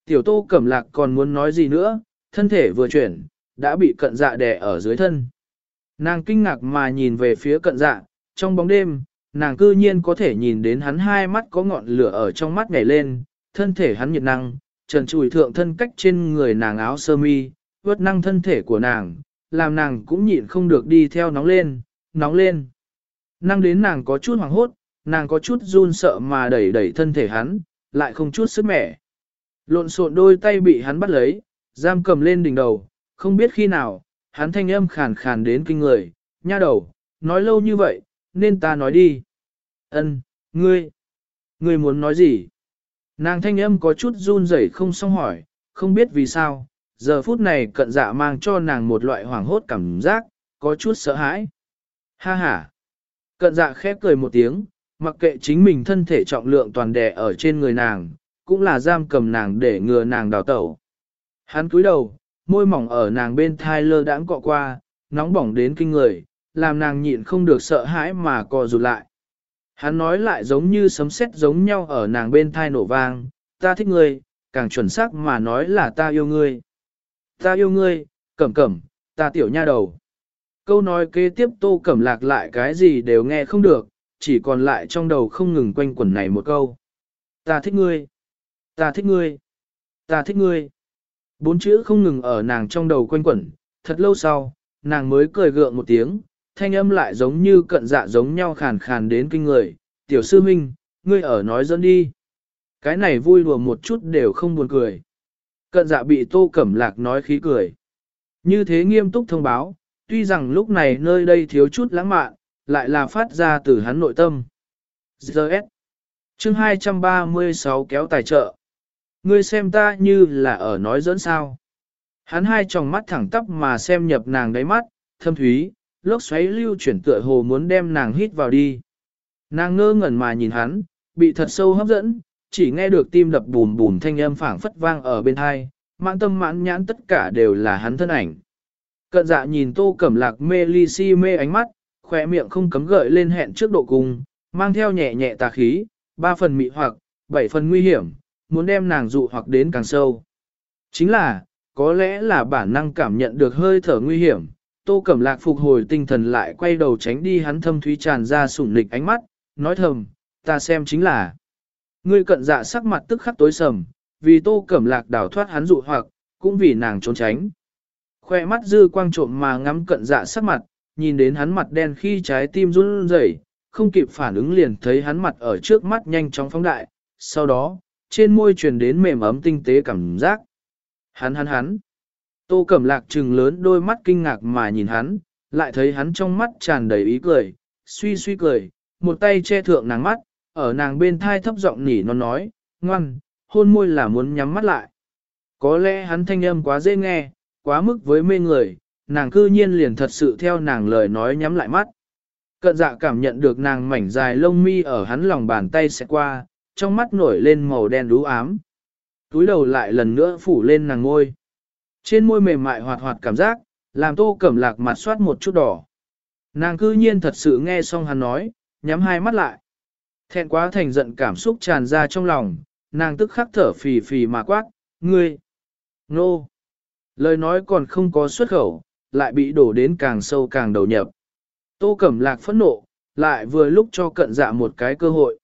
Tiểu tô cẩm lạc còn muốn nói gì nữa, thân thể vừa chuyển, đã bị cận dạ đè ở dưới thân. Nàng kinh ngạc mà nhìn về phía cận dạ, trong bóng đêm, nàng cư nhiên có thể nhìn đến hắn hai mắt có ngọn lửa ở trong mắt nhảy lên, thân thể hắn nhiệt năng, trần trùi thượng thân cách trên người nàng áo sơ mi, vớt năng thân thể của nàng, làm nàng cũng nhịn không được đi theo nóng lên, nóng lên. Năng đến nàng có chút hoảng hốt, nàng có chút run sợ mà đẩy đẩy thân thể hắn, lại không chút sức mẻ. Lộn xộn đôi tay bị hắn bắt lấy, giam cầm lên đỉnh đầu, không biết khi nào, hắn thanh âm khàn khàn đến kinh người, nha đầu, nói lâu như vậy, nên ta nói đi. Ân, ngươi, ngươi muốn nói gì? Nàng thanh âm có chút run rẩy không xong hỏi, không biết vì sao, giờ phút này cận dạ mang cho nàng một loại hoảng hốt cảm giác, có chút sợ hãi. Ha ha! Cận dạ khép cười một tiếng, mặc kệ chính mình thân thể trọng lượng toàn đè ở trên người nàng, cũng là giam cầm nàng để ngừa nàng đào tẩu. Hắn cúi đầu, môi mỏng ở nàng bên thai lơ đãng cọ qua, nóng bỏng đến kinh người, làm nàng nhịn không được sợ hãi mà co rụt lại. Hắn nói lại giống như sấm sét giống nhau ở nàng bên thai nổ vang, ta thích ngươi, càng chuẩn xác mà nói là ta yêu ngươi. Ta yêu ngươi, cẩm cẩm, ta tiểu nha đầu. Câu nói kế tiếp tô cẩm lạc lại cái gì đều nghe không được, chỉ còn lại trong đầu không ngừng quanh quẩn này một câu. Ta thích ngươi, ta thích ngươi, ta thích ngươi. Bốn chữ không ngừng ở nàng trong đầu quanh quẩn, thật lâu sau, nàng mới cười gượng một tiếng, thanh âm lại giống như cận dạ giống nhau khàn khàn đến kinh người. Tiểu sư minh, ngươi ở nói dẫn đi. Cái này vui đùa một chút đều không buồn cười. Cận dạ bị tô cẩm lạc nói khí cười. Như thế nghiêm túc thông báo, tuy rằng lúc này nơi đây thiếu chút lãng mạn, lại là phát ra từ hắn nội tâm. G.S. Chương 236 kéo tài trợ. Ngươi xem ta như là ở nói dẫn sao. Hắn hai tròng mắt thẳng tắp mà xem nhập nàng đáy mắt, thâm thúy, lốc xoáy lưu chuyển tựa hồ muốn đem nàng hít vào đi. Nàng ngơ ngẩn mà nhìn hắn, bị thật sâu hấp dẫn, chỉ nghe được tim đập bùm bùm thanh âm phảng phất vang ở bên hai, mãn tâm mãn nhãn tất cả đều là hắn thân ảnh. Cận dạ nhìn tô cẩm lạc mê ly si mê ánh mắt, khỏe miệng không cấm gợi lên hẹn trước độ cùng, mang theo nhẹ nhẹ tà khí, ba phần mị hoặc, bảy phần nguy hiểm, muốn đem nàng dụ hoặc đến càng sâu. Chính là, có lẽ là bản năng cảm nhận được hơi thở nguy hiểm, tô cẩm lạc phục hồi tinh thần lại quay đầu tránh đi hắn thâm thúy tràn ra sủng nịch ánh mắt, nói thầm, ta xem chính là. Ngươi cận dạ sắc mặt tức khắc tối sầm, vì tô cẩm lạc đảo thoát hắn dụ hoặc, cũng vì nàng trốn tránh. Khoe mắt dư quang trộm mà ngắm cận dạ sắc mặt, nhìn đến hắn mặt đen khi trái tim run rẩy, không kịp phản ứng liền thấy hắn mặt ở trước mắt nhanh chóng phóng đại, sau đó, trên môi truyền đến mềm ấm tinh tế cảm giác. Hắn hắn hắn. Tô Cẩm Lạc trừng lớn đôi mắt kinh ngạc mà nhìn hắn, lại thấy hắn trong mắt tràn đầy ý cười, suy suy cười, một tay che thượng nàng mắt, ở nàng bên thai thấp giọng nỉ nó nói, ngoan, hôn môi là muốn nhắm mắt lại. Có lẽ hắn thanh âm quá dễ nghe, quá mức với mê người, nàng cư nhiên liền thật sự theo nàng lời nói nhắm lại mắt. Cận dạ cảm nhận được nàng mảnh dài lông mi ở hắn lòng bàn tay sẽ qua, trong mắt nổi lên màu đen đú ám. Túi đầu lại lần nữa phủ lên nàng ngôi. Trên môi mềm mại hoạt hoạt cảm giác, làm tô cẩm lạc mặt soát một chút đỏ. Nàng cư nhiên thật sự nghe xong hắn nói, nhắm hai mắt lại. Thẹn quá thành giận cảm xúc tràn ra trong lòng, nàng tức khắc thở phì phì mà quát, Ngươi! Nô! Lời nói còn không có xuất khẩu, lại bị đổ đến càng sâu càng đầu nhập. Tô Cẩm Lạc phẫn nộ, lại vừa lúc cho cận dạ một cái cơ hội.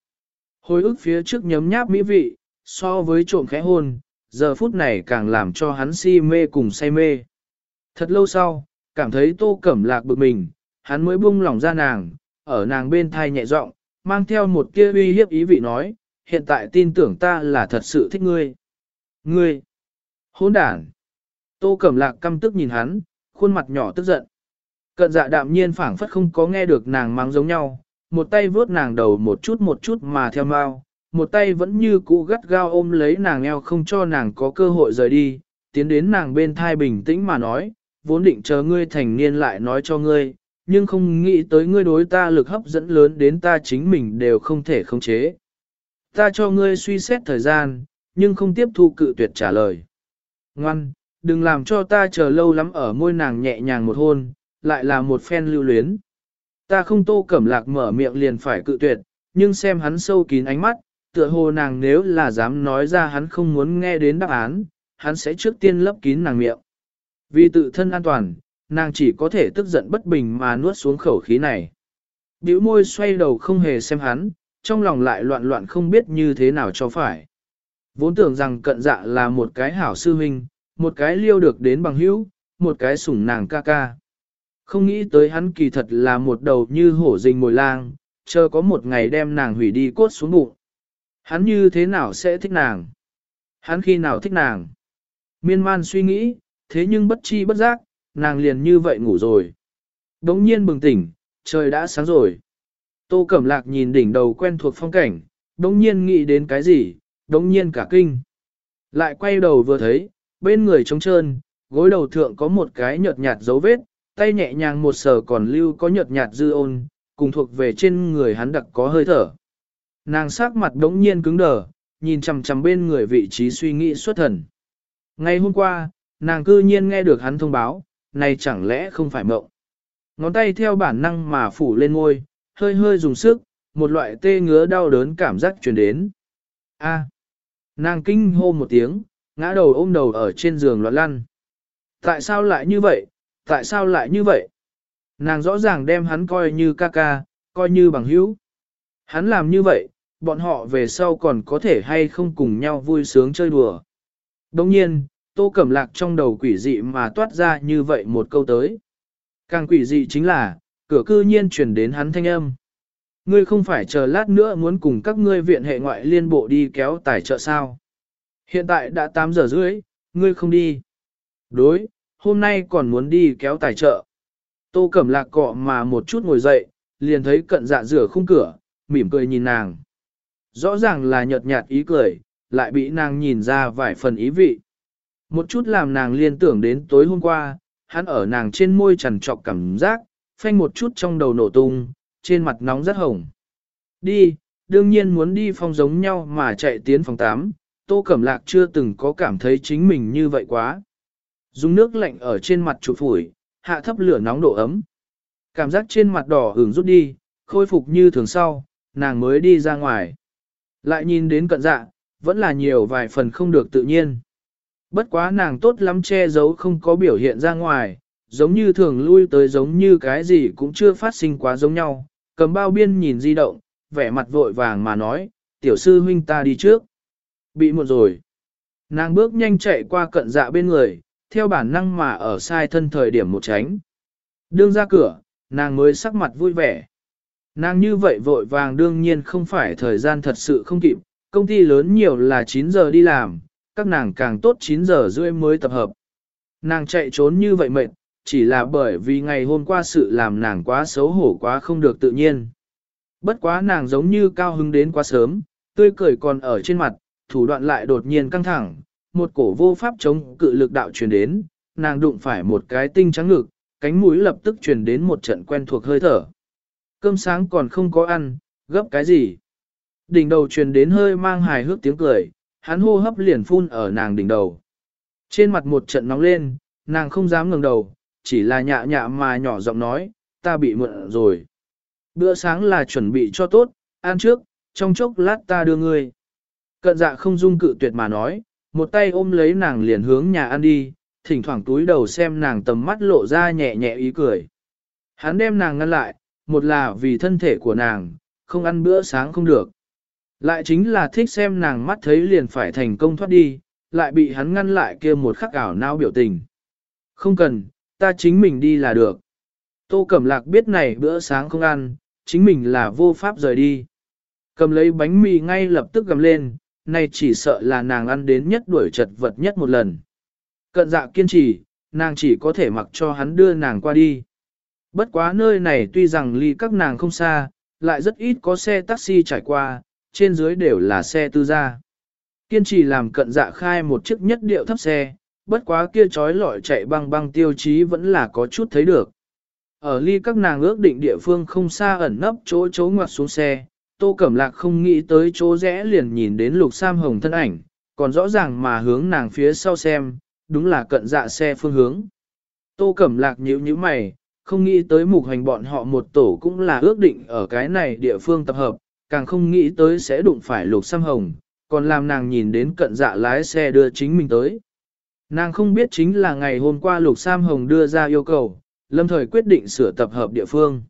Hồi ức phía trước nhấm nháp mỹ vị, so với trộm khẽ hôn, giờ phút này càng làm cho hắn si mê cùng say mê. Thật lâu sau, cảm thấy Tô Cẩm Lạc bực mình, hắn mới buông lỏng ra nàng, ở nàng bên thai nhẹ giọng, mang theo một tia uy hiếp ý vị nói, hiện tại tin tưởng ta là thật sự thích ngươi. Ngươi! Hỗn đản! Tô Cẩm Lạc căm tức nhìn hắn, khuôn mặt nhỏ tức giận. Cận dạ đạm nhiên phảng phất không có nghe được nàng mắng giống nhau, một tay vướt nàng đầu một chút một chút mà theo mau, một tay vẫn như cũ gắt gao ôm lấy nàng eo không cho nàng có cơ hội rời đi, tiến đến nàng bên thai bình tĩnh mà nói, vốn định chờ ngươi thành niên lại nói cho ngươi, nhưng không nghĩ tới ngươi đối ta lực hấp dẫn lớn đến ta chính mình đều không thể khống chế. Ta cho ngươi suy xét thời gian, nhưng không tiếp thu cự tuyệt trả lời. Ngoan, đừng làm cho ta chờ lâu lắm ở môi nàng nhẹ nhàng một hôn, lại là một phen lưu luyến. Ta không tô cẩm lạc mở miệng liền phải cự tuyệt, nhưng xem hắn sâu kín ánh mắt, tựa hồ nàng nếu là dám nói ra hắn không muốn nghe đến đáp án, hắn sẽ trước tiên lấp kín nàng miệng. Vì tự thân an toàn, nàng chỉ có thể tức giận bất bình mà nuốt xuống khẩu khí này. Biểu môi xoay đầu không hề xem hắn, trong lòng lại loạn loạn không biết như thế nào cho phải. Vốn tưởng rằng cận dạ là một cái hảo sư huynh, một cái liêu được đến bằng hữu, một cái sủng nàng ca ca. Không nghĩ tới hắn kỳ thật là một đầu như hổ rình mồi lang, chờ có một ngày đem nàng hủy đi cốt xuống bụng. Hắn như thế nào sẽ thích nàng? Hắn khi nào thích nàng? Miên man suy nghĩ, thế nhưng bất chi bất giác, nàng liền như vậy ngủ rồi. Đống nhiên bừng tỉnh, trời đã sáng rồi. Tô Cẩm Lạc nhìn đỉnh đầu quen thuộc phong cảnh, đống nhiên nghĩ đến cái gì, đống nhiên cả kinh. Lại quay đầu vừa thấy, bên người trống trơn, gối đầu thượng có một cái nhợt nhạt dấu vết, tay nhẹ nhàng một sờ còn lưu có nhợt nhạt dư ôn, cùng thuộc về trên người hắn đặc có hơi thở. Nàng sắc mặt đống nhiên cứng đờ, nhìn chằm chằm bên người vị trí suy nghĩ xuất thần. Ngày hôm qua, nàng cư nhiên nghe được hắn thông báo, này chẳng lẽ không phải mộng. Ngón tay theo bản năng mà phủ lên ngôi, hơi hơi dùng sức, một loại tê ngứa đau đớn cảm giác truyền đến. A. nàng kinh hô một tiếng, ngã đầu ôm đầu ở trên giường loạn lăn. Tại sao lại như vậy, tại sao lại như vậy? Nàng rõ ràng đem hắn coi như ca ca, coi như bằng hữu. Hắn làm như vậy, bọn họ về sau còn có thể hay không cùng nhau vui sướng chơi đùa. Đồng nhiên, tô cẩm lạc trong đầu quỷ dị mà toát ra như vậy một câu tới. Càng quỷ dị chính là, cửa cư nhiên truyền đến hắn thanh âm. Ngươi không phải chờ lát nữa muốn cùng các ngươi viện hệ ngoại liên bộ đi kéo tài trợ sao. Hiện tại đã 8 giờ rưỡi, ngươi không đi. Đối, hôm nay còn muốn đi kéo tài trợ. Tô Cẩm Lạc cọ mà một chút ngồi dậy, liền thấy cận dạ rửa khung cửa, mỉm cười nhìn nàng. Rõ ràng là nhợt nhạt ý cười, lại bị nàng nhìn ra vài phần ý vị. Một chút làm nàng liên tưởng đến tối hôm qua, hắn ở nàng trên môi trằn trọc cảm giác, phanh một chút trong đầu nổ tung, trên mặt nóng rất hồng. Đi, đương nhiên muốn đi phòng giống nhau mà chạy tiến phòng 8, Tô Cẩm Lạc chưa từng có cảm thấy chính mình như vậy quá. Dùng nước lạnh ở trên mặt trụ phủi, hạ thấp lửa nóng độ ấm. Cảm giác trên mặt đỏ hưởng rút đi, khôi phục như thường sau, nàng mới đi ra ngoài. Lại nhìn đến cận dạ, vẫn là nhiều vài phần không được tự nhiên. Bất quá nàng tốt lắm che giấu không có biểu hiện ra ngoài, giống như thường lui tới giống như cái gì cũng chưa phát sinh quá giống nhau, cầm bao biên nhìn di động, vẻ mặt vội vàng mà nói, tiểu sư huynh ta đi trước. Bị một rồi. Nàng bước nhanh chạy qua cận dạ bên người, theo bản năng mà ở sai thân thời điểm một tránh. Đương ra cửa, nàng mới sắc mặt vui vẻ. Nàng như vậy vội vàng đương nhiên không phải thời gian thật sự không kịp, công ty lớn nhiều là 9 giờ đi làm, các nàng càng tốt 9 giờ rưỡi mới tập hợp. Nàng chạy trốn như vậy mệt, chỉ là bởi vì ngày hôm qua sự làm nàng quá xấu hổ quá không được tự nhiên. Bất quá nàng giống như cao hứng đến quá sớm, tươi cười còn ở trên mặt, thủ đoạn lại đột nhiên căng thẳng, một cổ vô pháp chống cự lực đạo truyền đến, nàng đụng phải một cái tinh trắng ngực, cánh mũi lập tức truyền đến một trận quen thuộc hơi thở. Cơm sáng còn không có ăn, gấp cái gì? Đỉnh đầu truyền đến hơi mang hài hước tiếng cười, hắn hô hấp liền phun ở nàng đỉnh đầu. Trên mặt một trận nóng lên, nàng không dám ngẩng đầu, chỉ là nhạ nhạ mà nhỏ giọng nói, ta bị mượn rồi. Bữa sáng là chuẩn bị cho tốt, ăn trước, trong chốc lát ta đưa ngươi. Cận dạ không dung cự tuyệt mà nói, một tay ôm lấy nàng liền hướng nhà ăn đi, thỉnh thoảng túi đầu xem nàng tầm mắt lộ ra nhẹ nhẹ ý cười. Hắn đem nàng ngăn lại, một là vì thân thể của nàng, không ăn bữa sáng không được. Lại chính là thích xem nàng mắt thấy liền phải thành công thoát đi, lại bị hắn ngăn lại kia một khắc ảo nao biểu tình. Không cần, ta chính mình đi là được. Tô Cẩm Lạc biết này bữa sáng không ăn, chính mình là vô pháp rời đi. Cầm lấy bánh mì ngay lập tức gầm lên, nay chỉ sợ là nàng ăn đến nhất đuổi chật vật nhất một lần. Cận dạ kiên trì, nàng chỉ có thể mặc cho hắn đưa nàng qua đi. Bất quá nơi này tuy rằng ly các nàng không xa, lại rất ít có xe taxi trải qua, trên dưới đều là xe tư gia. Kiên trì làm cận dạ khai một chiếc nhất điệu thấp xe, bất quá kia trói lọi chạy băng băng tiêu chí vẫn là có chút thấy được. Ở ly các nàng ước định địa phương không xa ẩn nấp chỗ chỗ ngoặt xuống xe, Tô Cẩm Lạc không nghĩ tới chỗ rẽ liền nhìn đến lục sam hồng thân ảnh, còn rõ ràng mà hướng nàng phía sau xem, đúng là cận dạ xe phương hướng. Tô Cẩm Lạc nhíu nhíu mày, không nghĩ tới mục hành bọn họ một tổ cũng là ước định ở cái này địa phương tập hợp, càng không nghĩ tới sẽ đụng phải lục sam hồng, còn làm nàng nhìn đến cận dạ lái xe đưa chính mình tới. Nàng không biết chính là ngày hôm qua lục sam hồng đưa ra yêu cầu, lâm thời quyết định sửa tập hợp địa phương.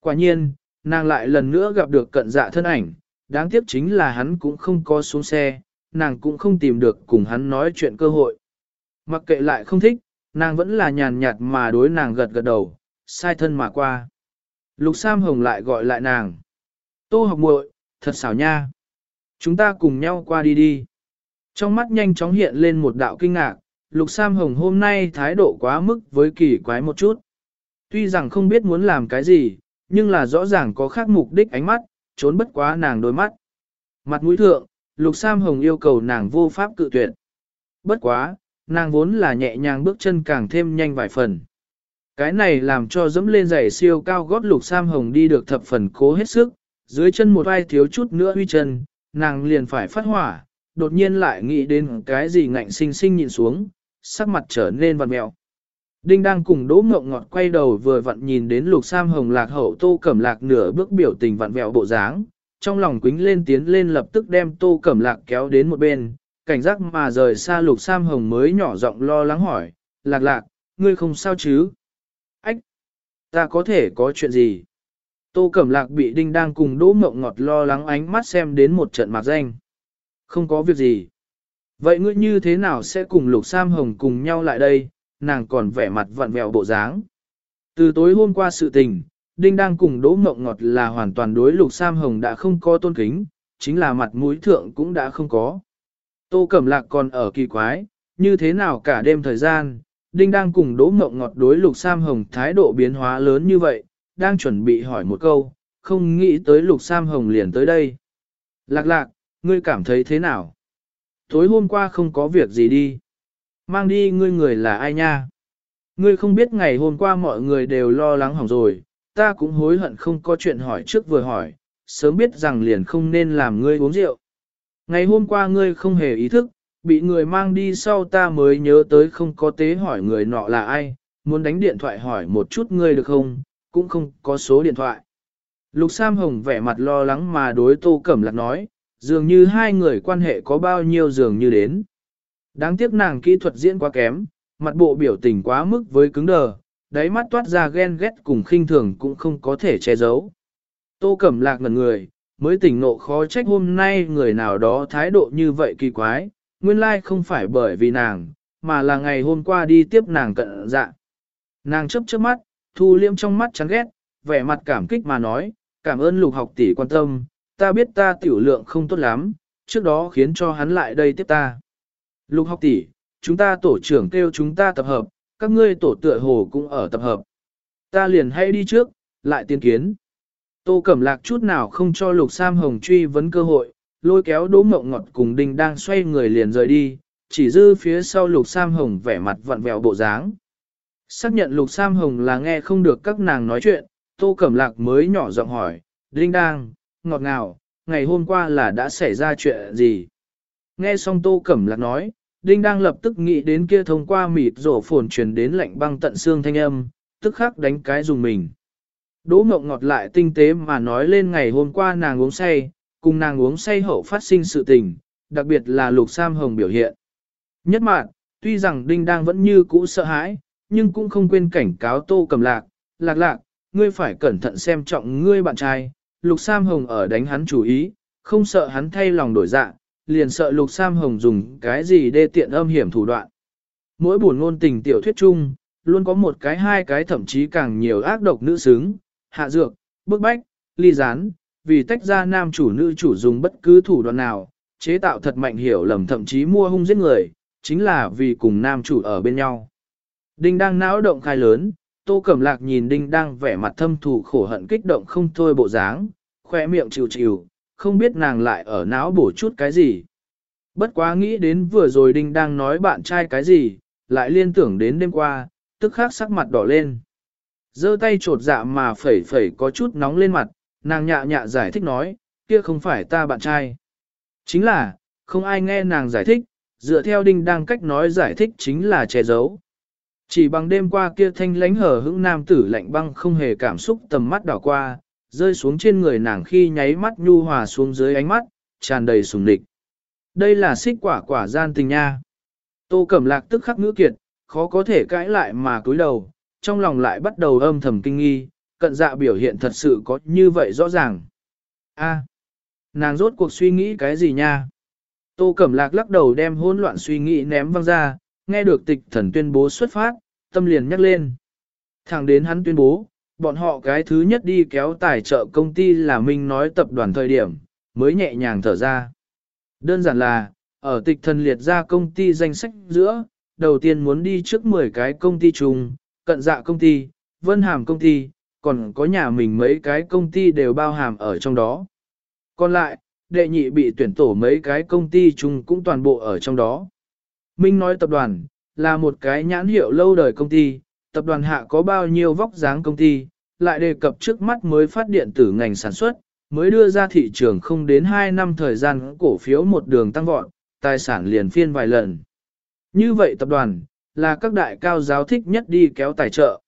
Quả nhiên, nàng lại lần nữa gặp được cận dạ thân ảnh, đáng tiếc chính là hắn cũng không có xuống xe, nàng cũng không tìm được cùng hắn nói chuyện cơ hội. Mặc kệ lại không thích, nàng vẫn là nhàn nhạt mà đối nàng gật gật đầu, sai thân mà qua. Lục Sam Hồng lại gọi lại nàng. Tô học muội, thật xảo nha. Chúng ta cùng nhau qua đi đi. Trong mắt nhanh chóng hiện lên một đạo kinh ngạc, Lục Sam Hồng hôm nay thái độ quá mức với kỳ quái một chút. Tuy rằng không biết muốn làm cái gì, nhưng là rõ ràng có khác mục đích ánh mắt, trốn bất quá nàng đôi mắt. Mặt mũi thượng, Lục Sam Hồng yêu cầu nàng vô pháp cự tuyệt. Bất quá, nàng vốn là nhẹ nhàng bước chân càng thêm nhanh vài phần. Cái này làm cho dẫm lên giày siêu cao gót Lục Sam Hồng đi được thập phần cố hết sức, dưới chân một ai thiếu chút nữa huy chân, nàng liền phải phát hỏa, đột nhiên lại nghĩ đến cái gì ngạnh sinh sinh nhìn xuống, sắc mặt trở nên vằn mẹo. Đinh đang cùng đỗ ngộng ngọt quay đầu vừa vặn nhìn đến lục sam hồng lạc hậu tô cẩm lạc nửa bước biểu tình vặn vẹo bộ dáng, trong lòng quính lên tiến lên lập tức đem tô cẩm lạc kéo đến một bên, cảnh giác mà rời xa lục sam hồng mới nhỏ giọng lo lắng hỏi, lạc lạc, ngươi không sao chứ? Ách! Ta có thể có chuyện gì? Tô cẩm lạc bị đinh đang cùng đỗ Mộng ngọt lo lắng ánh mắt xem đến một trận mạc danh. Không có việc gì. Vậy ngươi như thế nào sẽ cùng lục sam hồng cùng nhau lại đây? nàng còn vẻ mặt vặn vẹo bộ dáng. Từ tối hôm qua sự tình, Đinh đang cùng Đỗ Mộng Ngọt là hoàn toàn đối Lục Sam Hồng đã không có tôn kính, chính là mặt mũi thượng cũng đã không có. Tô Cẩm Lạc còn ở kỳ quái, như thế nào cả đêm thời gian, Đinh đang cùng Đỗ Mộng Ngọt đối Lục Sam Hồng thái độ biến hóa lớn như vậy, đang chuẩn bị hỏi một câu, không nghĩ tới Lục Sam Hồng liền tới đây. Lạc lạc, ngươi cảm thấy thế nào? Tối hôm qua không có việc gì đi. Mang đi ngươi người là ai nha? Ngươi không biết ngày hôm qua mọi người đều lo lắng hỏng rồi, ta cũng hối hận không có chuyện hỏi trước vừa hỏi, sớm biết rằng liền không nên làm ngươi uống rượu. Ngày hôm qua ngươi không hề ý thức, bị người mang đi sau ta mới nhớ tới không có tế hỏi người nọ là ai, muốn đánh điện thoại hỏi một chút ngươi được không, cũng không có số điện thoại. Lục Sam Hồng vẻ mặt lo lắng mà đối Tô Cẩm Lạc nói, dường như hai người quan hệ có bao nhiêu dường như đến. Đáng tiếc nàng kỹ thuật diễn quá kém, mặt bộ biểu tình quá mức với cứng đờ, đáy mắt toát ra ghen ghét cùng khinh thường cũng không có thể che giấu. Tô Cẩm Lạc ngẩn người, mới tỉnh nộ khó trách hôm nay người nào đó thái độ như vậy kỳ quái, nguyên lai không phải bởi vì nàng, mà là ngày hôm qua đi tiếp nàng cận dạ. Nàng chấp chớp mắt, thu liêm trong mắt chán ghét, vẻ mặt cảm kích mà nói, cảm ơn lục học tỷ quan tâm, ta biết ta tiểu lượng không tốt lắm, trước đó khiến cho hắn lại đây tiếp ta. Lục học tỷ, chúng ta tổ trưởng kêu chúng ta tập hợp, các ngươi tổ tựa hồ cũng ở tập hợp. Ta liền hay đi trước, lại tiên kiến. Tô Cẩm Lạc chút nào không cho Lục Sam Hồng truy vấn cơ hội, lôi kéo Đỗ Mộng Ngọt cùng Đinh đang xoay người liền rời đi, chỉ dư phía sau Lục Sam Hồng vẻ mặt vặn vẹo bộ dáng. Xác nhận Lục Sam Hồng là nghe không được các nàng nói chuyện, Tô Cẩm Lạc mới nhỏ giọng hỏi, Đinh đang, ngọt ngào, ngày hôm qua là đã xảy ra chuyện gì? Nghe xong Tô Cẩm Lạc nói, Đinh đang lập tức nghĩ đến kia thông qua mịt rổ phồn truyền đến lạnh băng tận xương thanh âm, tức khắc đánh cái dùng mình. Đỗ Mộng ngọt lại tinh tế mà nói lên ngày hôm qua nàng uống say, cùng nàng uống say hậu phát sinh sự tình, đặc biệt là Lục Sam Hồng biểu hiện. Nhất mạn, tuy rằng Đinh đang vẫn như cũ sợ hãi, nhưng cũng không quên cảnh cáo Tô cầm Lạc, lạc lạc, ngươi phải cẩn thận xem trọng ngươi bạn trai, Lục Sam Hồng ở đánh hắn chủ ý, không sợ hắn thay lòng đổi dạ, liền sợ Lục Sam Hồng dùng cái gì đê tiện âm hiểm thủ đoạn. Mỗi buồn ngôn tình tiểu thuyết chung, luôn có một cái hai cái thậm chí càng nhiều ác độc nữ xứng, hạ dược, bức bách, ly gián, vì tách ra nam chủ nữ chủ dùng bất cứ thủ đoạn nào, chế tạo thật mạnh hiểu lầm thậm chí mua hung giết người, chính là vì cùng nam chủ ở bên nhau. Đinh đang não động khai lớn, Tô Cẩm Lạc nhìn Đinh đang vẻ mặt thâm thù khổ hận kích động không thôi bộ dáng, khoe miệng chịu chịu, không biết nàng lại ở não bổ chút cái gì. Bất quá nghĩ đến vừa rồi Đinh đang nói bạn trai cái gì, lại liên tưởng đến đêm qua, tức khắc sắc mặt đỏ lên. giơ tay trột dạ mà phẩy phẩy có chút nóng lên mặt, nàng nhạ nhạ giải thích nói, kia không phải ta bạn trai. Chính là, không ai nghe nàng giải thích, dựa theo đinh đang cách nói giải thích chính là che giấu. Chỉ bằng đêm qua kia thanh lánh hở hững nam tử lạnh băng không hề cảm xúc tầm mắt đảo qua, rơi xuống trên người nàng khi nháy mắt nhu hòa xuống dưới ánh mắt, tràn đầy sùng địch. Đây là xích quả quả gian tình nha. Tô Cẩm Lạc tức khắc ngữ kiệt, khó có thể cãi lại mà cúi đầu, trong lòng lại bắt đầu âm thầm kinh nghi, cận dạ biểu hiện thật sự có như vậy rõ ràng. A, nàng rốt cuộc suy nghĩ cái gì nha? Tô Cẩm Lạc lắc đầu đem hỗn loạn suy nghĩ ném văng ra, nghe được tịch thần tuyên bố xuất phát, tâm liền nhắc lên. Thẳng đến hắn tuyên bố, bọn họ cái thứ nhất đi kéo tài trợ công ty là Minh nói tập đoàn thời điểm, mới nhẹ nhàng thở ra. Đơn giản là, ở tịch thần liệt ra công ty danh sách giữa, đầu tiên muốn đi trước 10 cái công ty chung, cận dạ công ty, vân hàm công ty, còn có nhà mình mấy cái công ty đều bao hàm ở trong đó. Còn lại, đệ nhị bị tuyển tổ mấy cái công ty chung cũng toàn bộ ở trong đó. Minh nói tập đoàn, là một cái nhãn hiệu lâu đời công ty, tập đoàn hạ có bao nhiêu vóc dáng công ty, lại đề cập trước mắt mới phát điện tử ngành sản xuất, mới đưa ra thị trường không đến 2 năm thời gian cổ phiếu một đường tăng vọt, tài sản liền phiên vài lần. Như vậy tập đoàn, là các đại cao giáo thích nhất đi kéo tài trợ.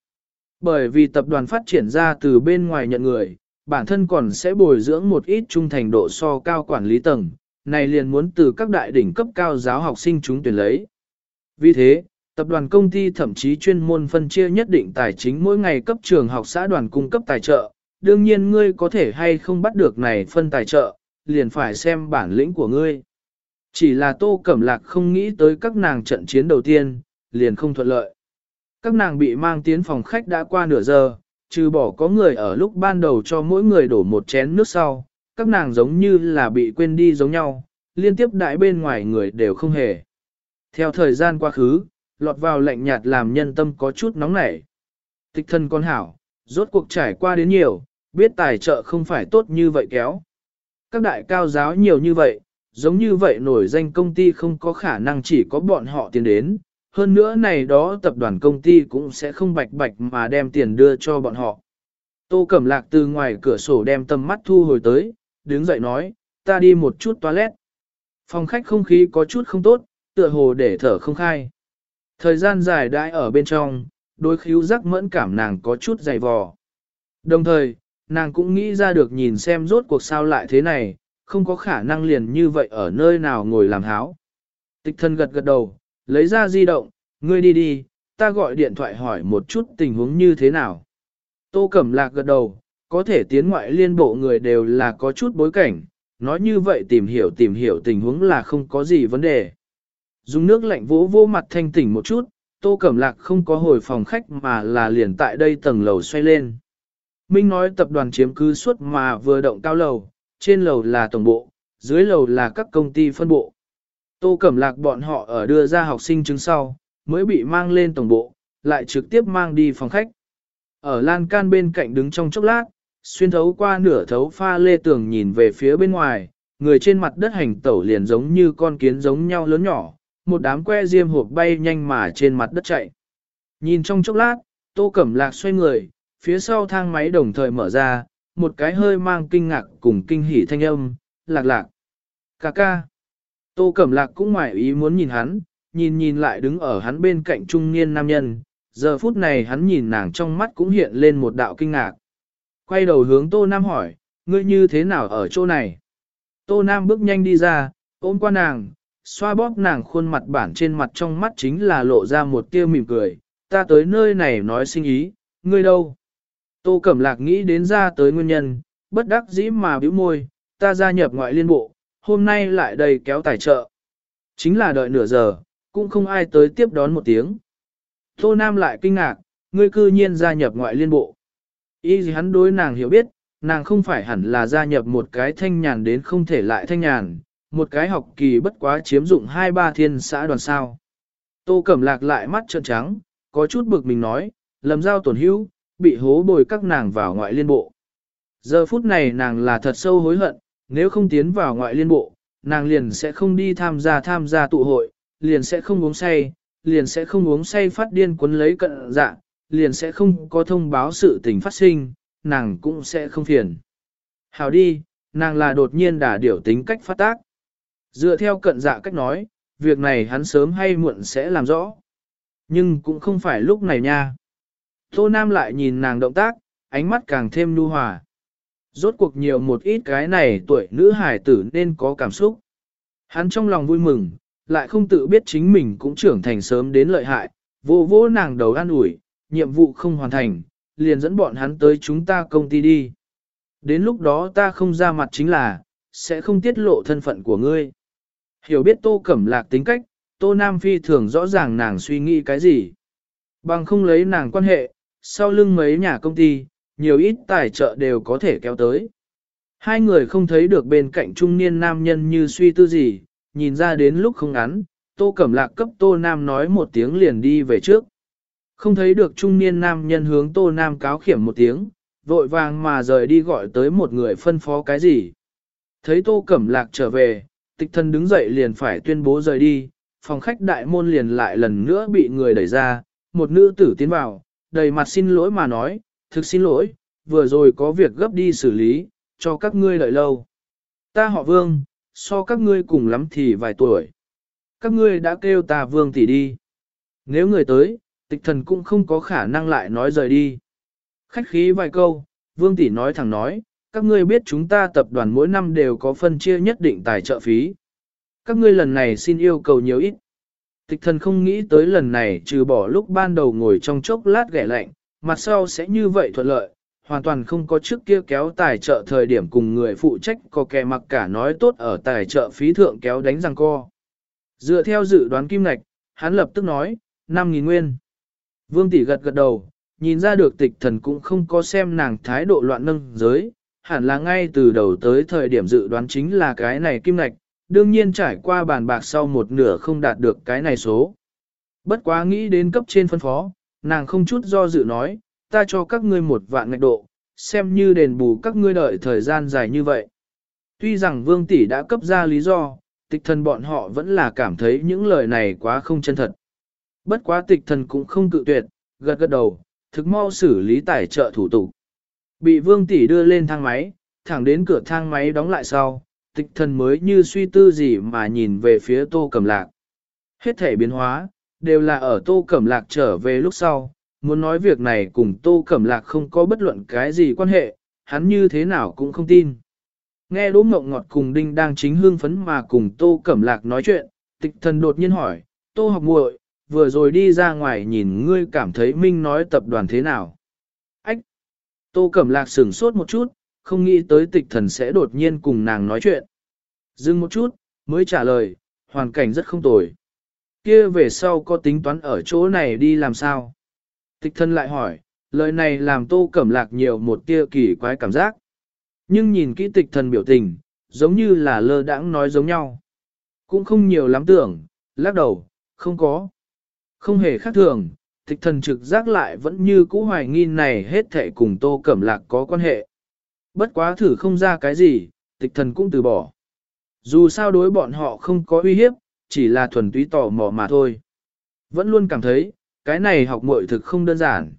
Bởi vì tập đoàn phát triển ra từ bên ngoài nhận người, bản thân còn sẽ bồi dưỡng một ít trung thành độ so cao quản lý tầng, này liền muốn từ các đại đỉnh cấp cao giáo học sinh chúng tuyển lấy. Vì thế, tập đoàn công ty thậm chí chuyên môn phân chia nhất định tài chính mỗi ngày cấp trường học xã đoàn cung cấp tài trợ, đương nhiên ngươi có thể hay không bắt được này phân tài trợ, liền phải xem bản lĩnh của ngươi. Chỉ là Tô Cẩm Lạc không nghĩ tới các nàng trận chiến đầu tiên, liền không thuận lợi. Các nàng bị mang tiến phòng khách đã qua nửa giờ, trừ bỏ có người ở lúc ban đầu cho mỗi người đổ một chén nước sau, các nàng giống như là bị quên đi giống nhau, liên tiếp đại bên ngoài người đều không hề. Theo thời gian quá khứ, lọt vào lạnh nhạt làm nhân tâm có chút nóng nảy. Tịch thân con hảo, rốt cuộc trải qua đến nhiều, biết tài trợ không phải tốt như vậy kéo. Các đại cao giáo nhiều như vậy, giống như vậy nổi danh công ty không có khả năng chỉ có bọn họ tiền đến, hơn nữa này đó tập đoàn công ty cũng sẽ không bạch bạch mà đem tiền đưa cho bọn họ. Tô Cẩm Lạc từ ngoài cửa sổ đem tầm mắt thu hồi tới, đứng dậy nói, ta đi một chút toilet. Phòng khách không khí có chút không tốt, tựa hồ để thở không khai. Thời gian dài đãi ở bên trong, đối khíu giác mẫn cảm nàng có chút dày vò. Đồng thời, nàng cũng nghĩ ra được nhìn xem rốt cuộc sao lại thế này, không có khả năng liền như vậy ở nơi nào ngồi làm háo. Tịch thân gật gật đầu, lấy ra di động, ngươi đi đi, ta gọi điện thoại hỏi một chút tình huống như thế nào. Tô Cẩm Lạc gật đầu, có thể tiến ngoại liên bộ người đều là có chút bối cảnh, nói như vậy tìm hiểu tìm hiểu tình huống là không có gì vấn đề. Dùng nước lạnh vỗ vô mặt thanh tỉnh một chút, Tô Cẩm Lạc không có hồi phòng khách mà là liền tại đây tầng lầu xoay lên. Minh nói tập đoàn chiếm cứ suốt mà vừa động cao lầu, trên lầu là tổng bộ, dưới lầu là các công ty phân bộ. Tô Cẩm Lạc bọn họ ở đưa ra học sinh chứng sau, mới bị mang lên tổng bộ, lại trực tiếp mang đi phòng khách. Ở lan can bên cạnh đứng trong chốc lát, xuyên thấu qua nửa thấu pha lê tường nhìn về phía bên ngoài, người trên mặt đất hành tẩu liền giống như con kiến giống nhau lớn nhỏ, một đám que diêm hộp bay nhanh mà trên mặt đất chạy. Nhìn trong chốc lát, Tô Cẩm Lạc xoay người, phía sau thang máy đồng thời mở ra, một cái hơi mang kinh ngạc cùng kinh hỉ thanh âm, lạc lạc. Cà ca. Tô Cẩm Lạc cũng ngoài ý muốn nhìn hắn, nhìn nhìn lại đứng ở hắn bên cạnh trung niên nam nhân, giờ phút này hắn nhìn nàng trong mắt cũng hiện lên một đạo kinh ngạc. Quay đầu hướng Tô Nam hỏi, ngươi như thế nào ở chỗ này? Tô Nam bước nhanh đi ra, ôm qua nàng, xoa bóp nàng khuôn mặt bản trên mặt trong mắt chính là lộ ra một tia mỉm cười, ta tới nơi này nói sinh ý, ngươi đâu? Tô Cẩm Lạc nghĩ đến ra tới nguyên nhân, bất đắc dĩ mà bĩu môi, ta gia nhập ngoại liên bộ, hôm nay lại đầy kéo tài trợ. Chính là đợi nửa giờ, cũng không ai tới tiếp đón một tiếng. Tô Nam lại kinh ngạc, ngươi cư nhiên gia nhập ngoại liên bộ. Ý gì hắn đối nàng hiểu biết, nàng không phải hẳn là gia nhập một cái thanh nhàn đến không thể lại thanh nhàn, một cái học kỳ bất quá chiếm dụng hai ba thiên xã đoàn sao. Tô Cẩm Lạc lại mắt trợn trắng, có chút bực mình nói, lầm giao tổn hữu, bị hố bồi các nàng vào ngoại liên bộ. Giờ phút này nàng là thật sâu hối hận, nếu không tiến vào ngoại liên bộ, nàng liền sẽ không đi tham gia tham gia tụ hội, liền sẽ không uống say, liền sẽ không uống say phát điên quấn lấy cận dạ, liền sẽ không có thông báo sự tình phát sinh, nàng cũng sẽ không phiền. Hào đi, nàng là đột nhiên đả điểu tính cách phát tác. Dựa theo cận dạ cách nói, việc này hắn sớm hay muộn sẽ làm rõ. Nhưng cũng không phải lúc này nha. Tô Nam lại nhìn nàng động tác, ánh mắt càng thêm nhu hòa. Rốt cuộc nhiều một ít cái này tuổi nữ hải tử nên có cảm xúc. Hắn trong lòng vui mừng, lại không tự biết chính mình cũng trưởng thành sớm đến lợi hại, vô vô nàng đầu an ủi, nhiệm vụ không hoàn thành, liền dẫn bọn hắn tới chúng ta công ty đi. Đến lúc đó ta không ra mặt chính là, sẽ không tiết lộ thân phận của ngươi. Hiểu biết tô cẩm lạc tính cách, tô nam phi thường rõ ràng nàng suy nghĩ cái gì. Bằng không lấy nàng quan hệ, sau lưng mấy nhà công ty, nhiều ít tài trợ đều có thể kéo tới. Hai người không thấy được bên cạnh trung niên nam nhân như suy tư gì, nhìn ra đến lúc không ngắn, tô cẩm lạc cấp tô nam nói một tiếng liền đi về trước. Không thấy được trung niên nam nhân hướng tô nam cáo khiểm một tiếng, vội vàng mà rời đi gọi tới một người phân phó cái gì. Thấy tô cẩm lạc trở về, tịch thân đứng dậy liền phải tuyên bố rời đi, phòng khách đại môn liền lại lần nữa bị người đẩy ra, một nữ tử tiến vào, đầy mặt xin lỗi mà nói, thực xin lỗi, vừa rồi có việc gấp đi xử lý, cho các ngươi đợi lâu. Ta họ vương, so các ngươi cùng lắm thì vài tuổi. Các ngươi đã kêu ta vương tỷ đi. Nếu người tới, tịch thần cũng không có khả năng lại nói rời đi. Khách khí vài câu, vương tỷ nói thẳng nói, các ngươi biết chúng ta tập đoàn mỗi năm đều có phân chia nhất định tài trợ phí. Các ngươi lần này xin yêu cầu nhiều ít. Tịch thần không nghĩ tới lần này trừ bỏ lúc ban đầu ngồi trong chốc lát ghẻ lạnh, mặt sau sẽ như vậy thuận lợi, hoàn toàn không có trước kia kéo tài trợ thời điểm cùng người phụ trách có kẻ mặc cả nói tốt ở tài trợ phí thượng kéo đánh răng co. Dựa theo dự đoán kim ngạch, hắn lập tức nói, 5.000 nguyên. Vương tỷ gật gật đầu, nhìn ra được tịch thần cũng không có xem nàng thái độ loạn nâng giới, hẳn là ngay từ đầu tới thời điểm dự đoán chính là cái này kim ngạch, đương nhiên trải qua bàn bạc sau một nửa không đạt được cái này số. Bất quá nghĩ đến cấp trên phân phó, nàng không chút do dự nói, ta cho các ngươi một vạn ngạch độ, xem như đền bù các ngươi đợi thời gian dài như vậy. Tuy rằng vương tỷ đã cấp ra lý do, tịch thần bọn họ vẫn là cảm thấy những lời này quá không chân thật. Bất quá tịch thần cũng không cự tuyệt, gật gật đầu, thực mau xử lý tài trợ thủ tục. Bị vương tỷ đưa lên thang máy, thẳng đến cửa thang máy đóng lại sau, tịch thần mới như suy tư gì mà nhìn về phía tô cẩm lạc. Hết thể biến hóa, đều là ở tô cẩm lạc trở về lúc sau, muốn nói việc này cùng tô cẩm lạc không có bất luận cái gì quan hệ, hắn như thế nào cũng không tin. Nghe đỗ mộng ngọt cùng đinh đang chính hương phấn mà cùng tô cẩm lạc nói chuyện, tịch thần đột nhiên hỏi, tô học muội vừa rồi đi ra ngoài nhìn ngươi cảm thấy Minh nói tập đoàn thế nào. Tô Cẩm Lạc sửng sốt một chút, không nghĩ tới tịch thần sẽ đột nhiên cùng nàng nói chuyện. Dừng một chút, mới trả lời, hoàn cảnh rất không tồi. Kia về sau có tính toán ở chỗ này đi làm sao? Tịch thần lại hỏi, lời này làm Tô Cẩm Lạc nhiều một tia kỳ quái cảm giác. Nhưng nhìn kỹ tịch thần biểu tình, giống như là lơ đãng nói giống nhau. Cũng không nhiều lắm tưởng, lắc đầu, không có. Không hề khác thường, tịch thần trực giác lại vẫn như cũ hoài nghi này hết thệ cùng tô cẩm lạc có quan hệ. Bất quá thử không ra cái gì, tịch thần cũng từ bỏ. Dù sao đối bọn họ không có uy hiếp, chỉ là thuần túy tò mò mà thôi. Vẫn luôn cảm thấy, cái này học muội thực không đơn giản.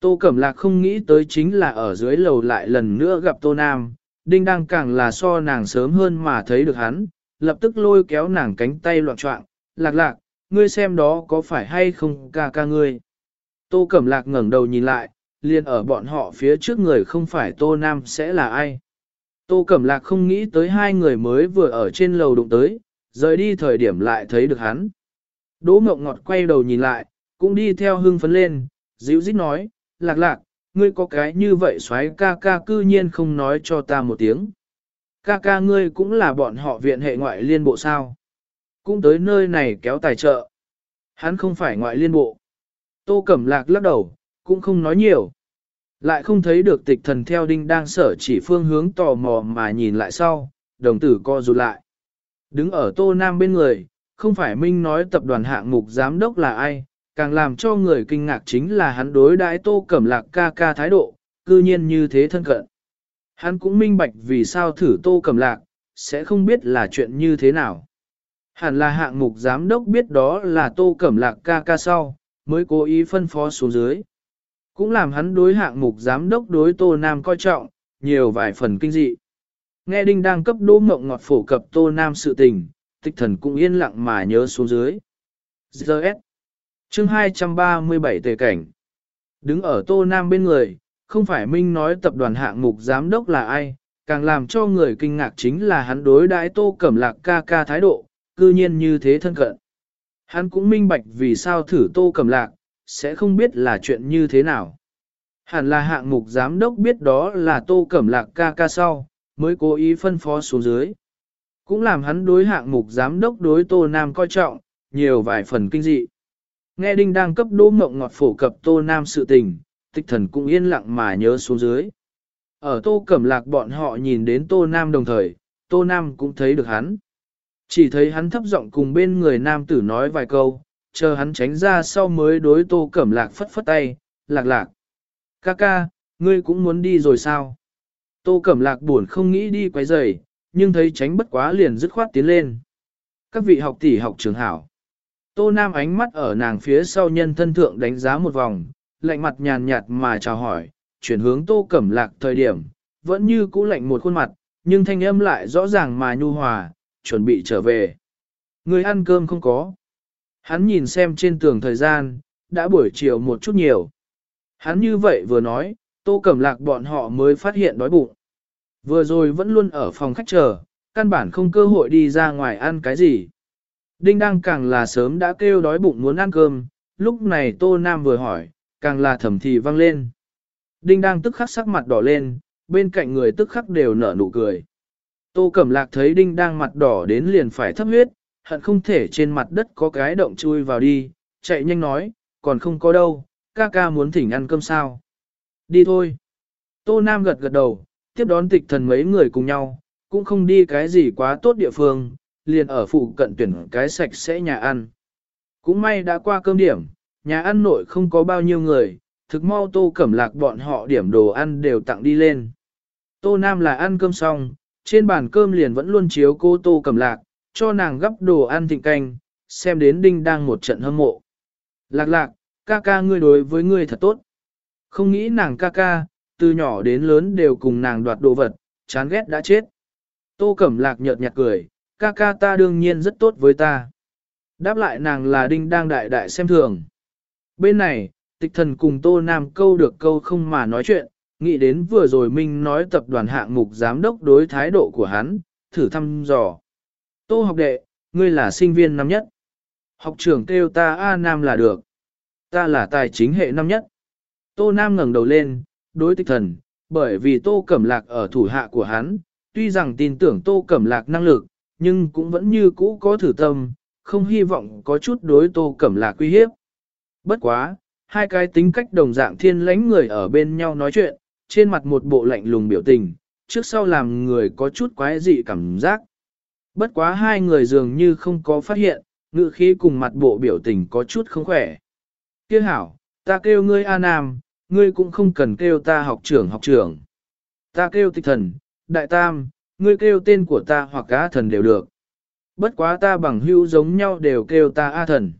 Tô Cẩm Lạc không nghĩ tới chính là ở dưới lầu lại lần nữa gặp Tô Nam, Đinh đang càng là so nàng sớm hơn mà thấy được hắn, lập tức lôi kéo nàng cánh tay loạn trọng, lạc lạc, ngươi xem đó có phải hay không ca ca ngươi. Tô Cẩm Lạc ngẩng đầu nhìn lại, liền ở bọn họ phía trước người không phải Tô Nam sẽ là ai. Tô Cẩm Lạc không nghĩ tới hai người mới vừa ở trên lầu đụng tới, rời đi thời điểm lại thấy được hắn. Đỗ Mộng Ngọt quay đầu nhìn lại, cũng đi theo hưng phấn lên, dịu dít nói, lạc lạc, ngươi có cái như vậy xoáy ca ca cư nhiên không nói cho ta một tiếng. Ca ca ngươi cũng là bọn họ viện hệ ngoại liên bộ sao. Cũng tới nơi này kéo tài trợ. Hắn không phải ngoại liên bộ. Tô Cẩm Lạc lắc đầu, cũng không nói nhiều. Lại không thấy được tịch thần theo đinh đang sở chỉ phương hướng tò mò mà nhìn lại sau, đồng tử co rụt lại. Đứng ở Tô Nam bên người, không phải Minh nói tập đoàn hạng mục giám đốc là ai, càng làm cho người kinh ngạc chính là hắn đối đãi Tô Cẩm Lạc ca ca thái độ, cư nhiên như thế thân cận. Hắn cũng minh bạch vì sao thử Tô Cẩm Lạc, sẽ không biết là chuyện như thế nào. Hẳn là hạng mục giám đốc biết đó là Tô Cẩm Lạc ca ca sau, mới cố ý phân phó xuống dưới. Cũng làm hắn đối hạng mục giám đốc đối Tô Nam coi trọng, nhiều vài phần kinh dị. Nghe Đinh đang cấp đỗ mộng ngọt phổ cập Tô Nam sự tình, tịch thần cũng yên lặng mà nhớ xuống dưới. Giờ S. Chương 237 tề cảnh. Đứng ở Tô Nam bên người, không phải Minh nói tập đoàn hạng mục giám đốc là ai, càng làm cho người kinh ngạc chính là hắn đối đãi Tô Cẩm Lạc ca ca thái độ, cư nhiên như thế thân cận. Hắn cũng minh bạch vì sao thử Tô Cẩm Lạc, sẽ không biết là chuyện như thế nào. Hẳn là hạng mục giám đốc biết đó là Tô Cẩm Lạc ca ca sau, mới cố ý phân phó xuống dưới. Cũng làm hắn đối hạng mục giám đốc đối Tô Nam coi trọng, nhiều vài phần kinh dị. Nghe Đinh đang cấp đỗ mộng ngọt phổ cập Tô Nam sự tình, tịch thần cũng yên lặng mà nhớ xuống dưới. Ở Tô Cẩm Lạc bọn họ nhìn đến Tô Nam đồng thời, Tô Nam cũng thấy được hắn. Chỉ thấy hắn thấp giọng cùng bên người nam tử nói vài câu, chờ hắn tránh ra sau mới đối Tô Cẩm Lạc phất phất tay, lạc lạc. Ca ca, ngươi cũng muốn đi rồi sao? Tô Cẩm Lạc buồn không nghĩ đi quấy rầy, nhưng thấy tránh bất quá liền dứt khoát tiến lên. Các vị học tỷ học trường hảo. Tô Nam ánh mắt ở nàng phía sau nhân thân thượng đánh giá một vòng, lạnh mặt nhàn nhạt mà chào hỏi, chuyển hướng Tô Cẩm Lạc thời điểm, vẫn như cũ lạnh một khuôn mặt, nhưng thanh âm lại rõ ràng mà nhu hòa, chuẩn bị trở về. Người ăn cơm không có. Hắn nhìn xem trên tường thời gian, đã buổi chiều một chút nhiều. Hắn như vậy vừa nói, Tô Cẩm Lạc bọn họ mới phát hiện đói bụng. Vừa rồi vẫn luôn ở phòng khách chờ, căn bản không cơ hội đi ra ngoài ăn cái gì. Đinh đăng càng là sớm đã kêu đói bụng muốn ăn cơm, lúc này Tô Nam vừa hỏi, càng là thầm thì vang lên. Đinh đăng tức khắc sắc mặt đỏ lên, bên cạnh người tức khắc đều nở nụ cười. Tô Cẩm Lạc thấy Đinh đang mặt đỏ đến liền phải thấp huyết, hận không thể trên mặt đất có cái động chui vào đi, chạy nhanh nói, còn không có đâu, ca ca muốn thỉnh ăn cơm sao. Đi thôi. Tô Nam gật gật đầu, tiếp đón tịch thần mấy người cùng nhau, cũng không đi cái gì quá tốt địa phương, liền ở phụ cận tuyển cái sạch sẽ nhà ăn. Cũng may đã qua cơm điểm, nhà ăn nội không có bao nhiêu người, thực mau tô cẩm lạc bọn họ điểm đồ ăn đều tặng đi lên. Tô Nam là ăn cơm xong, trên bàn cơm liền vẫn luôn chiếu cô tô cẩm lạc, cho nàng gấp đồ ăn thịnh canh, xem đến đinh đang một trận hâm mộ. Lạc lạc, ca ca ngươi đối với ngươi thật tốt. Không nghĩ nàng ca ca, từ nhỏ đến lớn đều cùng nàng đoạt đồ vật, chán ghét đã chết. Tô Cẩm Lạc nhợt nhạt cười, ca ca ta đương nhiên rất tốt với ta. Đáp lại nàng là đinh đang đại đại xem thường. Bên này, tịch thần cùng Tô Nam câu được câu không mà nói chuyện, nghĩ đến vừa rồi Minh nói tập đoàn hạng mục giám đốc đối thái độ của hắn, thử thăm dò. Tô học đệ, ngươi là sinh viên năm nhất. Học trưởng kêu ta A Nam là được. Ta là tài chính hệ năm nhất. Tô Nam ngẩng đầu lên, đối tích thần, bởi vì Tô Cẩm Lạc ở thủ hạ của hắn, tuy rằng tin tưởng Tô Cẩm Lạc năng lực, nhưng cũng vẫn như cũ có thử tâm, không hy vọng có chút đối Tô Cẩm Lạc uy hiếp. Bất quá, hai cái tính cách đồng dạng thiên lãnh người ở bên nhau nói chuyện, trên mặt một bộ lạnh lùng biểu tình, trước sau làm người có chút quái dị cảm giác. Bất quá hai người dường như không có phát hiện, ngự khí cùng mặt bộ biểu tình có chút không khỏe. Kêu hảo, ta kêu ngươi A Nam, ngươi cũng không cần kêu ta học trưởng học trưởng. Ta kêu tịch thần, đại tam, ngươi kêu tên của ta hoặc A thần đều được. Bất quá ta bằng hữu giống nhau đều kêu ta A thần.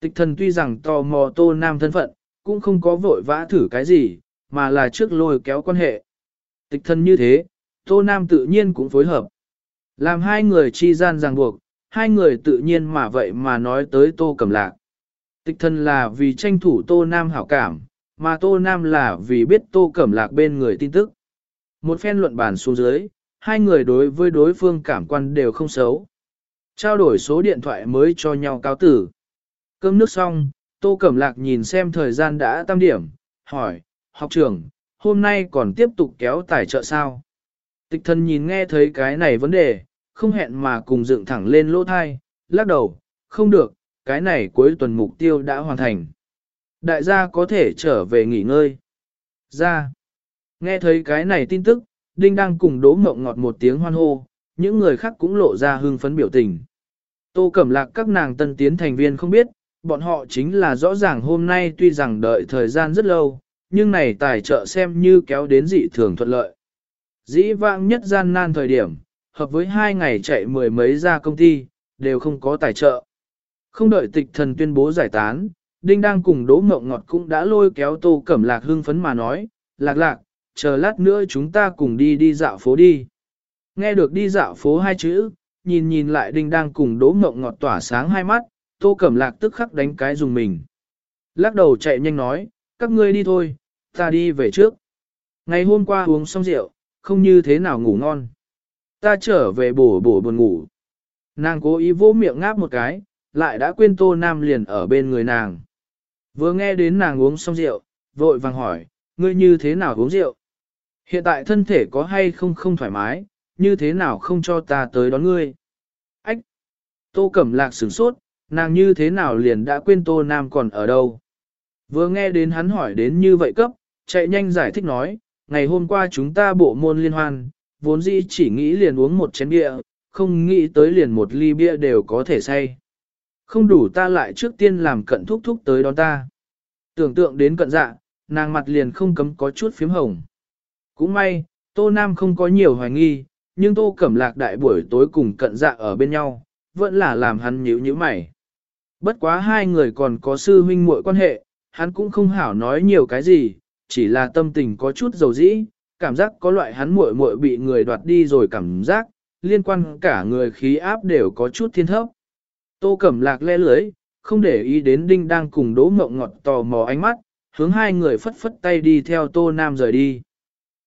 Tịch thần tuy rằng tò mò tô nam thân phận, cũng không có vội vã thử cái gì, mà là trước lôi kéo quan hệ. Tịch thân như thế, tô nam tự nhiên cũng phối hợp. Làm hai người chi gian ràng buộc, hai người tự nhiên mà vậy mà nói tới tô cẩm lạc. Tịch thân là vì tranh thủ tô nam hảo cảm, mà tô nam là vì biết tô cẩm lạc bên người tin tức. Một phen luận bàn xuống dưới, hai người đối với đối phương cảm quan đều không xấu. Trao đổi số điện thoại mới cho nhau cáo tử. Cơm nước xong, Tô Cẩm Lạc nhìn xem thời gian đã tam điểm, hỏi, học trưởng, hôm nay còn tiếp tục kéo tài trợ sao? Tịch thần nhìn nghe thấy cái này vấn đề, không hẹn mà cùng dựng thẳng lên lỗ thai, lắc đầu, không được, cái này cuối tuần mục tiêu đã hoàn thành. Đại gia có thể trở về nghỉ ngơi. Ra. Nghe thấy cái này tin tức, Đinh đang cùng đố mộng ngọt một tiếng hoan hô, những người khác cũng lộ ra hưng phấn biểu tình. Tô Cẩm Lạc các nàng tân tiến thành viên không biết, bọn họ chính là rõ ràng hôm nay tuy rằng đợi thời gian rất lâu, nhưng này tài trợ xem như kéo đến dị thường thuận lợi. Dĩ vãng nhất gian nan thời điểm, hợp với hai ngày chạy mười mấy ra công ty, đều không có tài trợ. Không đợi tịch thần tuyên bố giải tán, Đinh đang cùng Đỗ Mộng Ngọt cũng đã lôi kéo Tô Cẩm Lạc hưng phấn mà nói, lạc lạc, chờ lát nữa chúng ta cùng đi đi dạo phố đi. Nghe được đi dạo phố hai chữ, nhìn nhìn lại Đinh đang cùng Đỗ Mộng Ngọt tỏa sáng hai mắt, Tô Cẩm Lạc tức khắc đánh cái dùng mình. Lắc đầu chạy nhanh nói, các ngươi đi thôi, ta đi về trước. Ngày hôm qua uống xong rượu, không như thế nào ngủ ngon. Ta trở về bổ bổ buồn ngủ. Nàng cố ý vỗ miệng ngáp một cái, lại đã quên Tô Nam liền ở bên người nàng. Vừa nghe đến nàng uống xong rượu, vội vàng hỏi, ngươi như thế nào uống rượu? Hiện tại thân thể có hay không không thoải mái, như thế nào không cho ta tới đón ngươi? Ách! Tô Cẩm Lạc sửng sốt, nàng như thế nào liền đã quên Tô Nam còn ở đâu? Vừa nghe đến hắn hỏi đến như vậy cấp, chạy nhanh giải thích nói, ngày hôm qua chúng ta bộ môn liên hoan, vốn dĩ chỉ nghĩ liền uống một chén bia, không nghĩ tới liền một ly bia đều có thể say. Không đủ ta lại trước tiên làm cận thúc thúc tới đón ta. Tưởng tượng đến cận dạ, nàng mặt liền không cấm có chút phím hồng. Cũng may, Tô Nam không có nhiều hoài nghi, nhưng Tô Cẩm Lạc đại buổi tối cùng cận dạ ở bên nhau, vẫn là làm hắn nhíu nhíu mày. Bất quá hai người còn có sư huynh muội quan hệ, hắn cũng không hảo nói nhiều cái gì, chỉ là tâm tình có chút dầu dĩ, cảm giác có loại hắn muội muội bị người đoạt đi rồi cảm giác, liên quan cả người khí áp đều có chút thiên thấp. Tô Cẩm Lạc le lưới, không để ý đến Đinh đang cùng Đỗ Mộng Ngọt tò mò ánh mắt, hướng hai người phất phất tay đi theo Tô Nam rời đi.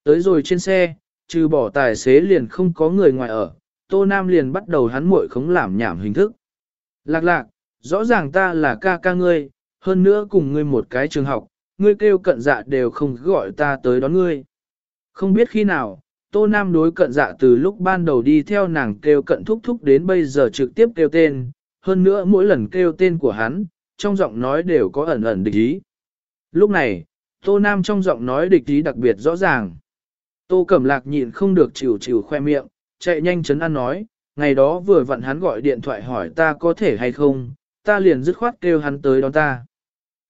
Tới rồi trên xe, trừ bỏ tài xế liền không có người ngoài ở, Tô Nam liền bắt đầu hắn muội khống làm nhảm hình thức. Lạc lạc, rõ ràng ta là ca ca ngươi, hơn nữa cùng ngươi một cái trường học, ngươi kêu cận dạ đều không gọi ta tới đón ngươi. Không biết khi nào, Tô Nam đối cận dạ từ lúc ban đầu đi theo nàng kêu cận thúc thúc đến bây giờ trực tiếp kêu tên, hơn nữa mỗi lần kêu tên của hắn, trong giọng nói đều có ẩn ẩn địch ý. Lúc này, Tô Nam trong giọng nói địch ý đặc biệt rõ ràng. Tô Cẩm Lạc nhịn không được chịu chịu khoe miệng, chạy nhanh chấn an nói, ngày đó vừa vặn hắn gọi điện thoại hỏi ta có thể hay không, ta liền dứt khoát kêu hắn tới đón ta.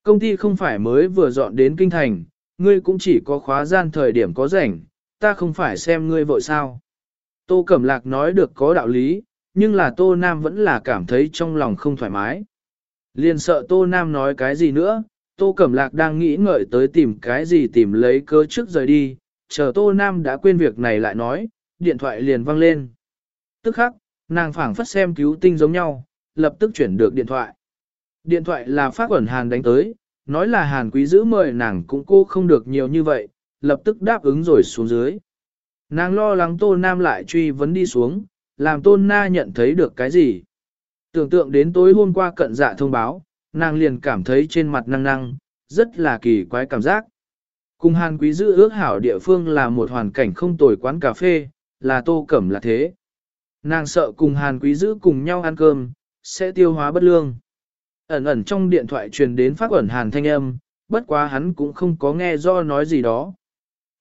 Công ty không phải mới vừa dọn đến kinh thành, ngươi cũng chỉ có khóa gian thời điểm có rảnh, ta không phải xem ngươi vội sao. Tô Cẩm Lạc nói được có đạo lý, nhưng là Tô Nam vẫn là cảm thấy trong lòng không thoải mái. Liền sợ Tô Nam nói cái gì nữa, Tô Cẩm Lạc đang nghĩ ngợi tới tìm cái gì tìm lấy cơ trước rời đi, chờ Tô Nam đã quên việc này lại nói, điện thoại liền vang lên. Tức khắc, nàng phảng phất xem cứu tinh giống nhau, lập tức chuyển được điện thoại. Điện thoại là phát quẩn Hàn đánh tới, nói là Hàn quý giữ mời nàng cũng cô không được nhiều như vậy, lập tức đáp ứng rồi xuống dưới. Nàng lo lắng Tô Nam lại truy vấn đi xuống, làm Tôn Na nhận thấy được cái gì. Tưởng tượng đến tối hôm qua cận dạ thông báo, nàng liền cảm thấy trên mặt năng năng, rất là kỳ quái cảm giác. Cùng Hàn Quý giữ ước hảo địa phương là một hoàn cảnh không tồi quán cà phê, là tô cẩm là thế. Nàng sợ cùng Hàn Quý giữ cùng nhau ăn cơm, sẽ tiêu hóa bất lương. Ẩn ẩn trong điện thoại truyền đến phát ẩn Hàn thanh âm, bất quá hắn cũng không có nghe do nói gì đó.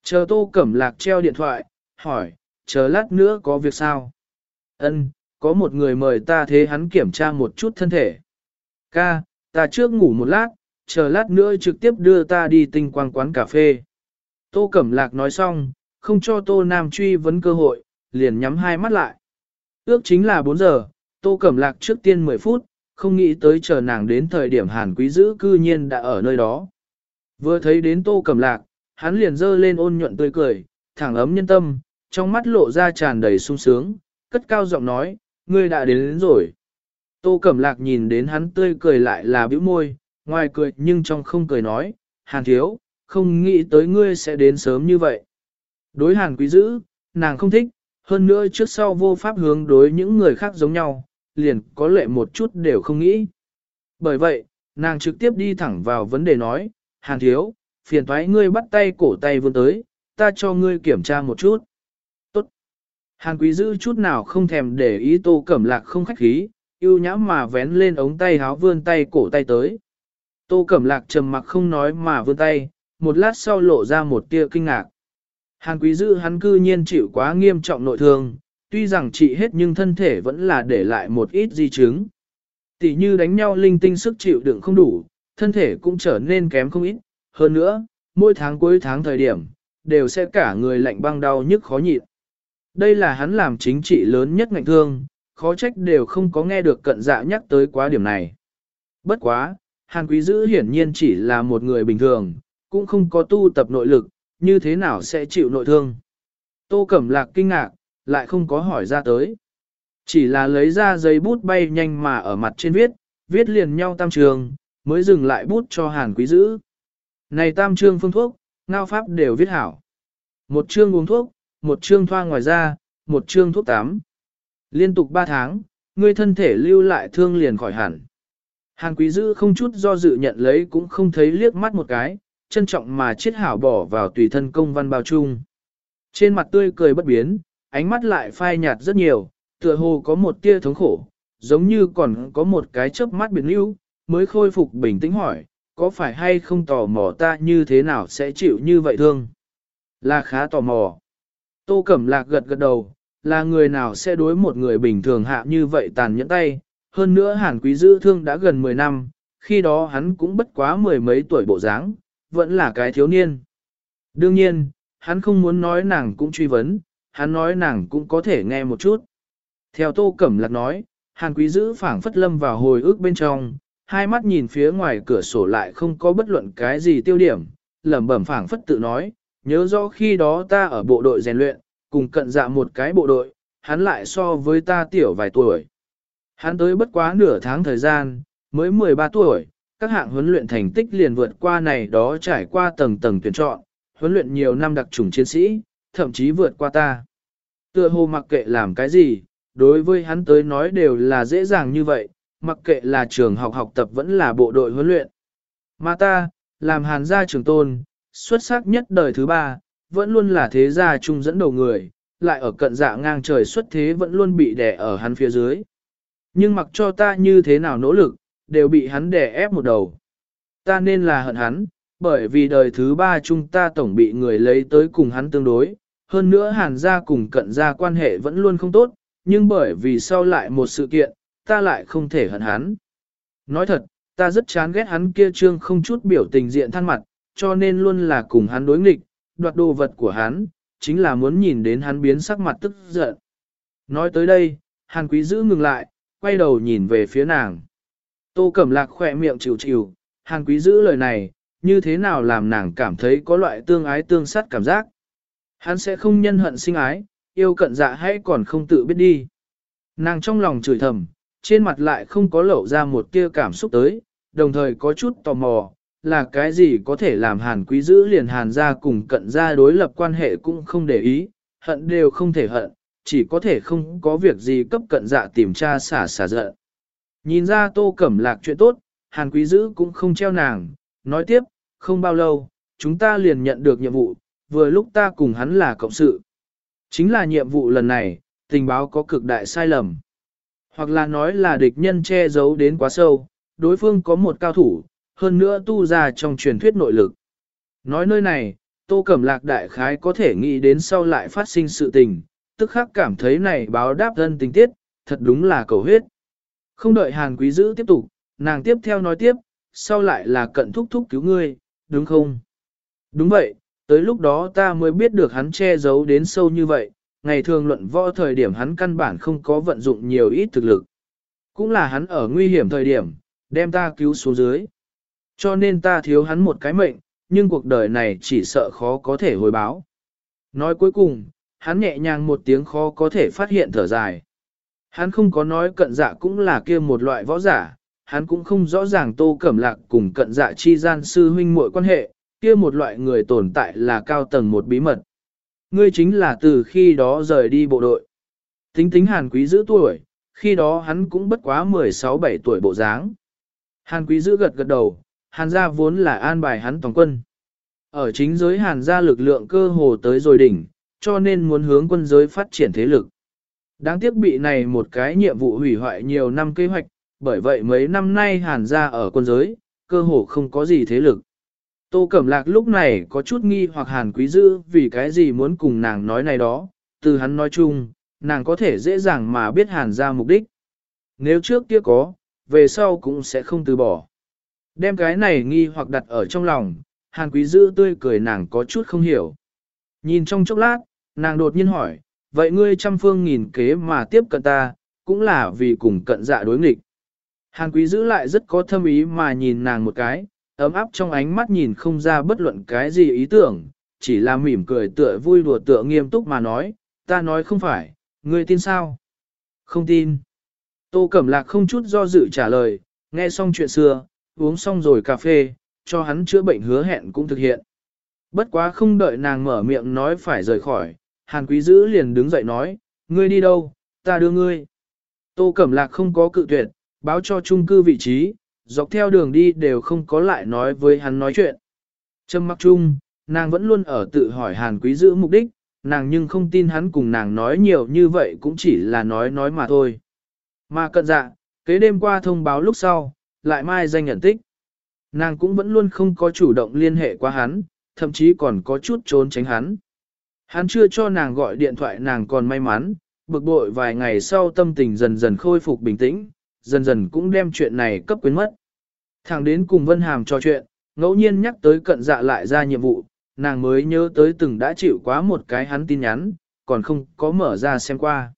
Chờ tô cẩm lạc treo điện thoại, hỏi, chờ lát nữa có việc sao? Ân, có một người mời ta thế hắn kiểm tra một chút thân thể. Ca, ta trước ngủ một lát, chờ lát nữa trực tiếp đưa ta đi tinh quang quán cà phê. Tô Cẩm Lạc nói xong, không cho Tô Nam truy vấn cơ hội, liền nhắm hai mắt lại. Ước chính là 4 giờ, Tô Cẩm Lạc trước tiên 10 phút, không nghĩ tới chờ nàng đến thời điểm Hàn Quý Dữ cư nhiên đã ở nơi đó. Vừa thấy đến Tô Cẩm Lạc, hắn liền dơ lên ôn nhuận tươi cười, thẳng ấm nhân tâm, trong mắt lộ ra tràn đầy sung sướng, cất cao giọng nói, ngươi đã đến, đến rồi. Tô Cẩm Lạc nhìn đến hắn tươi cười lại là bĩu môi, ngoài cười nhưng trong không cười nói, Hàn thiếu, không nghĩ tới ngươi sẽ đến sớm như vậy. Đối Hàn quý dữ, nàng không thích, hơn nữa trước sau vô pháp hướng đối những người khác giống nhau, liền có lệ một chút đều không nghĩ. Bởi vậy, nàng trực tiếp đi thẳng vào vấn đề nói, Hàn thiếu, phiền thoái ngươi bắt tay cổ tay vươn tới, ta cho ngươi kiểm tra một chút. Tốt. Hàn quý giữ chút nào không thèm để ý tô cẩm lạc không khách khí, yêu nhã mà vén lên ống tay háo vươn tay cổ tay tới. Tô cẩm lạc trầm mặc không nói mà vươn tay, một lát sau lộ ra một tia kinh ngạc. Hàn quý giữ hắn cư nhiên chịu quá nghiêm trọng nội thương, tuy rằng trị hết nhưng thân thể vẫn là để lại một ít di chứng. Tỷ như đánh nhau linh tinh sức chịu đựng không đủ, thân thể cũng trở nên kém không ít. Hơn nữa, mỗi tháng cuối tháng thời điểm, đều sẽ cả người lạnh băng đau nhức khó nhịn. Đây là hắn làm chính trị lớn nhất ngạnh thương, khó trách đều không có nghe được cận dạ nhắc tới quá điểm này. Bất quá, Hàn Quý Dữ hiển nhiên chỉ là một người bình thường, cũng không có tu tập nội lực, như thế nào sẽ chịu nội thương. Tô Cẩm Lạc kinh ngạc, lại không có hỏi ra tới. Chỉ là lấy ra giấy bút bay nhanh mà ở mặt trên viết, viết liền nhau tam trường, mới dừng lại bút cho Hàn Quý giữ. Này tam trương phương thuốc, ngao pháp đều viết hảo. Một chương uống thuốc, một chương thoa ngoài da, một chương thuốc tám. Liên tục ba tháng, ngươi thân thể lưu lại thương liền khỏi hẳn. Hàn quý dữ không chút do dự nhận lấy cũng không thấy liếc mắt một cái, trân trọng mà chiết hảo bỏ vào tùy thân công văn bao chung. Trên mặt tươi cười bất biến, ánh mắt lại phai nhạt rất nhiều, tựa hồ có một tia thống khổ, giống như còn có một cái chớp mắt biệt lưu, mới khôi phục bình tĩnh hỏi, có phải hay không tò mò ta như thế nào sẽ chịu như vậy thương? Là khá tò mò. Tô Cẩm Lạc gật gật đầu, là người nào sẽ đối một người bình thường hạ như vậy tàn nhẫn tay, hơn nữa hàn quý giữ thương đã gần 10 năm, khi đó hắn cũng bất quá mười mấy tuổi bộ dáng, vẫn là cái thiếu niên. Đương nhiên, hắn không muốn nói nàng cũng truy vấn, hắn nói nàng cũng có thể nghe một chút. Theo Tô Cẩm Lạc nói, hàn quý giữ phảng phất lâm vào hồi ức bên trong, hai mắt nhìn phía ngoài cửa sổ lại không có bất luận cái gì tiêu điểm, lẩm bẩm phảng phất tự nói, nhớ rõ khi đó ta ở bộ đội rèn luyện, cùng cận dạ một cái bộ đội, hắn lại so với ta tiểu vài tuổi. Hắn tới bất quá nửa tháng thời gian, mới 13 tuổi, các hạng huấn luyện thành tích liền vượt qua này đó trải qua tầng tầng tuyển chọn, huấn luyện nhiều năm đặc trùng chiến sĩ, thậm chí vượt qua ta. Tựa hồ mặc kệ làm cái gì, đối với hắn tới nói đều là dễ dàng như vậy, mặc kệ là trường học học tập vẫn là bộ đội huấn luyện. Mà ta, làm hàn gia trường tôn, xuất sắc nhất đời thứ ba, vẫn luôn là thế gia trung dẫn đầu người, lại ở cận dạ ngang trời xuất thế vẫn luôn bị đè ở hắn phía dưới. Nhưng mặc cho ta như thế nào nỗ lực, đều bị hắn đè ép một đầu. Ta nên là hận hắn, bởi vì đời thứ ba chúng ta tổng bị người lấy tới cùng hắn tương đối. Hơn nữa hàn gia cùng cận gia quan hệ vẫn luôn không tốt, nhưng bởi vì sau lại một sự kiện, ta lại không thể hận hắn. Nói thật, ta rất chán ghét hắn kia trương không chút biểu tình diện than mặt, cho nên luôn là cùng hắn đối nghịch, đoạt đồ vật của hắn, chính là muốn nhìn đến hắn biến sắc mặt tức giận. Nói tới đây, hàn quý giữ ngừng lại, quay đầu nhìn về phía nàng. Tô Cẩm Lạc khỏe miệng chịu chịu, hàn quý giữ lời này, như thế nào làm nàng cảm thấy có loại tương ái tương sát cảm giác. Hắn sẽ không nhân hận sinh ái, yêu cận dạ hay còn không tự biết đi. Nàng trong lòng chửi thầm, trên mặt lại không có lộ ra một tia cảm xúc tới, đồng thời có chút tò mò, là cái gì có thể làm hàn quý giữ liền hàn ra cùng cận ra đối lập quan hệ cũng không để ý, hận đều không thể hận, chỉ có thể không có việc gì cấp cận dạ tìm tra xả xả giận. Nhìn ra tô cẩm lạc chuyện tốt, hàn quý giữ cũng không treo nàng, nói tiếp, không bao lâu, chúng ta liền nhận được nhiệm vụ, vừa lúc ta cùng hắn là cộng sự. Chính là nhiệm vụ lần này, tình báo có cực đại sai lầm. Hoặc là nói là địch nhân che giấu đến quá sâu, đối phương có một cao thủ, hơn nữa tu ra trong truyền thuyết nội lực. Nói nơi này, Tô Cẩm Lạc đại khái có thể nghĩ đến sau lại phát sinh sự tình, tức khắc cảm thấy này báo đáp thân tình tiết, thật đúng là cầu huyết. Không đợi Hàn Quý Dữ tiếp tục, nàng tiếp theo nói tiếp, sau lại là cận thúc thúc cứu ngươi, đúng không? Đúng vậy, tới lúc đó ta mới biết được hắn che giấu đến sâu như vậy, ngày thường luận võ thời điểm hắn căn bản không có vận dụng nhiều ít thực lực. Cũng là hắn ở nguy hiểm thời điểm, đem ta cứu xuống dưới. Cho nên ta thiếu hắn một cái mệnh, nhưng cuộc đời này chỉ sợ khó có thể hồi báo. Nói cuối cùng, hắn nhẹ nhàng một tiếng khó có thể phát hiện thở dài. Hắn không có nói cận dạ cũng là kia một loại võ giả, hắn cũng không rõ ràng tô cẩm lạc cùng cận dạ chi gian sư huynh muội quan hệ, kia một loại người tồn tại là cao tầng một bí mật. Ngươi chính là từ khi đó rời đi bộ đội. Tính tính hàn quý giữ tuổi, khi đó hắn cũng bất quá 16-17 tuổi bộ dáng. Hàn quý giữ gật gật đầu, hàn gia vốn là an bài hắn toàn quân. Ở chính giới hàn gia lực lượng cơ hồ tới rồi đỉnh, cho nên muốn hướng quân giới phát triển thế lực. Đáng tiếc bị này một cái nhiệm vụ hủy hoại nhiều năm kế hoạch, bởi vậy mấy năm nay hàn gia ở quân giới, cơ hồ không có gì thế lực. Tô Cẩm Lạc lúc này có chút nghi hoặc hàn quý dư vì cái gì muốn cùng nàng nói này đó, từ hắn nói chung, nàng có thể dễ dàng mà biết hàn ra mục đích. Nếu trước kia có, về sau cũng sẽ không từ bỏ. Đem cái này nghi hoặc đặt ở trong lòng, hàn quý dư tươi cười nàng có chút không hiểu. Nhìn trong chốc lát, nàng đột nhiên hỏi, vậy ngươi trăm phương nghìn kế mà tiếp cận ta, cũng là vì cùng cận dạ đối nghịch. Hàn quý Dư lại rất có thâm ý mà nhìn nàng một cái, ấm áp trong ánh mắt nhìn không ra bất luận cái gì ý tưởng, chỉ là mỉm cười tựa vui đùa tựa nghiêm túc mà nói, ta nói không phải, ngươi tin sao? Không tin. Tô Cẩm Lạc không chút do dự trả lời, nghe xong chuyện xưa, uống xong rồi cà phê, cho hắn chữa bệnh hứa hẹn cũng thực hiện. Bất quá không đợi nàng mở miệng nói phải rời khỏi, Hàn Quý Dữ liền đứng dậy nói, ngươi đi đâu, ta đưa ngươi. Tô Cẩm Lạc không có cự tuyệt, báo cho trung cư vị trí, dọc theo đường đi đều không có lại nói với hắn nói chuyện. Trâm mặc chung, nàng vẫn luôn ở tự hỏi Hàn Quý giữ mục đích, nàng nhưng không tin hắn cùng nàng nói nhiều như vậy cũng chỉ là nói nói mà thôi. Mà cận dạ, kế đêm qua thông báo lúc sau, lại mai danh nhận tích. Nàng cũng vẫn luôn không có chủ động liên hệ qua hắn, thậm chí còn có chút trốn tránh hắn. Hắn chưa cho nàng gọi điện thoại nàng còn may mắn, bực bội vài ngày sau tâm tình dần dần khôi phục bình tĩnh, dần dần cũng đem chuyện này cấp quyến mất. Thẳng đến cùng Vân Hàm trò chuyện, ngẫu nhiên nhắc tới cận dạ lại ra nhiệm vụ, nàng mới nhớ tới từng đã chịu quá một cái hắn tin nhắn, còn không có mở ra xem qua.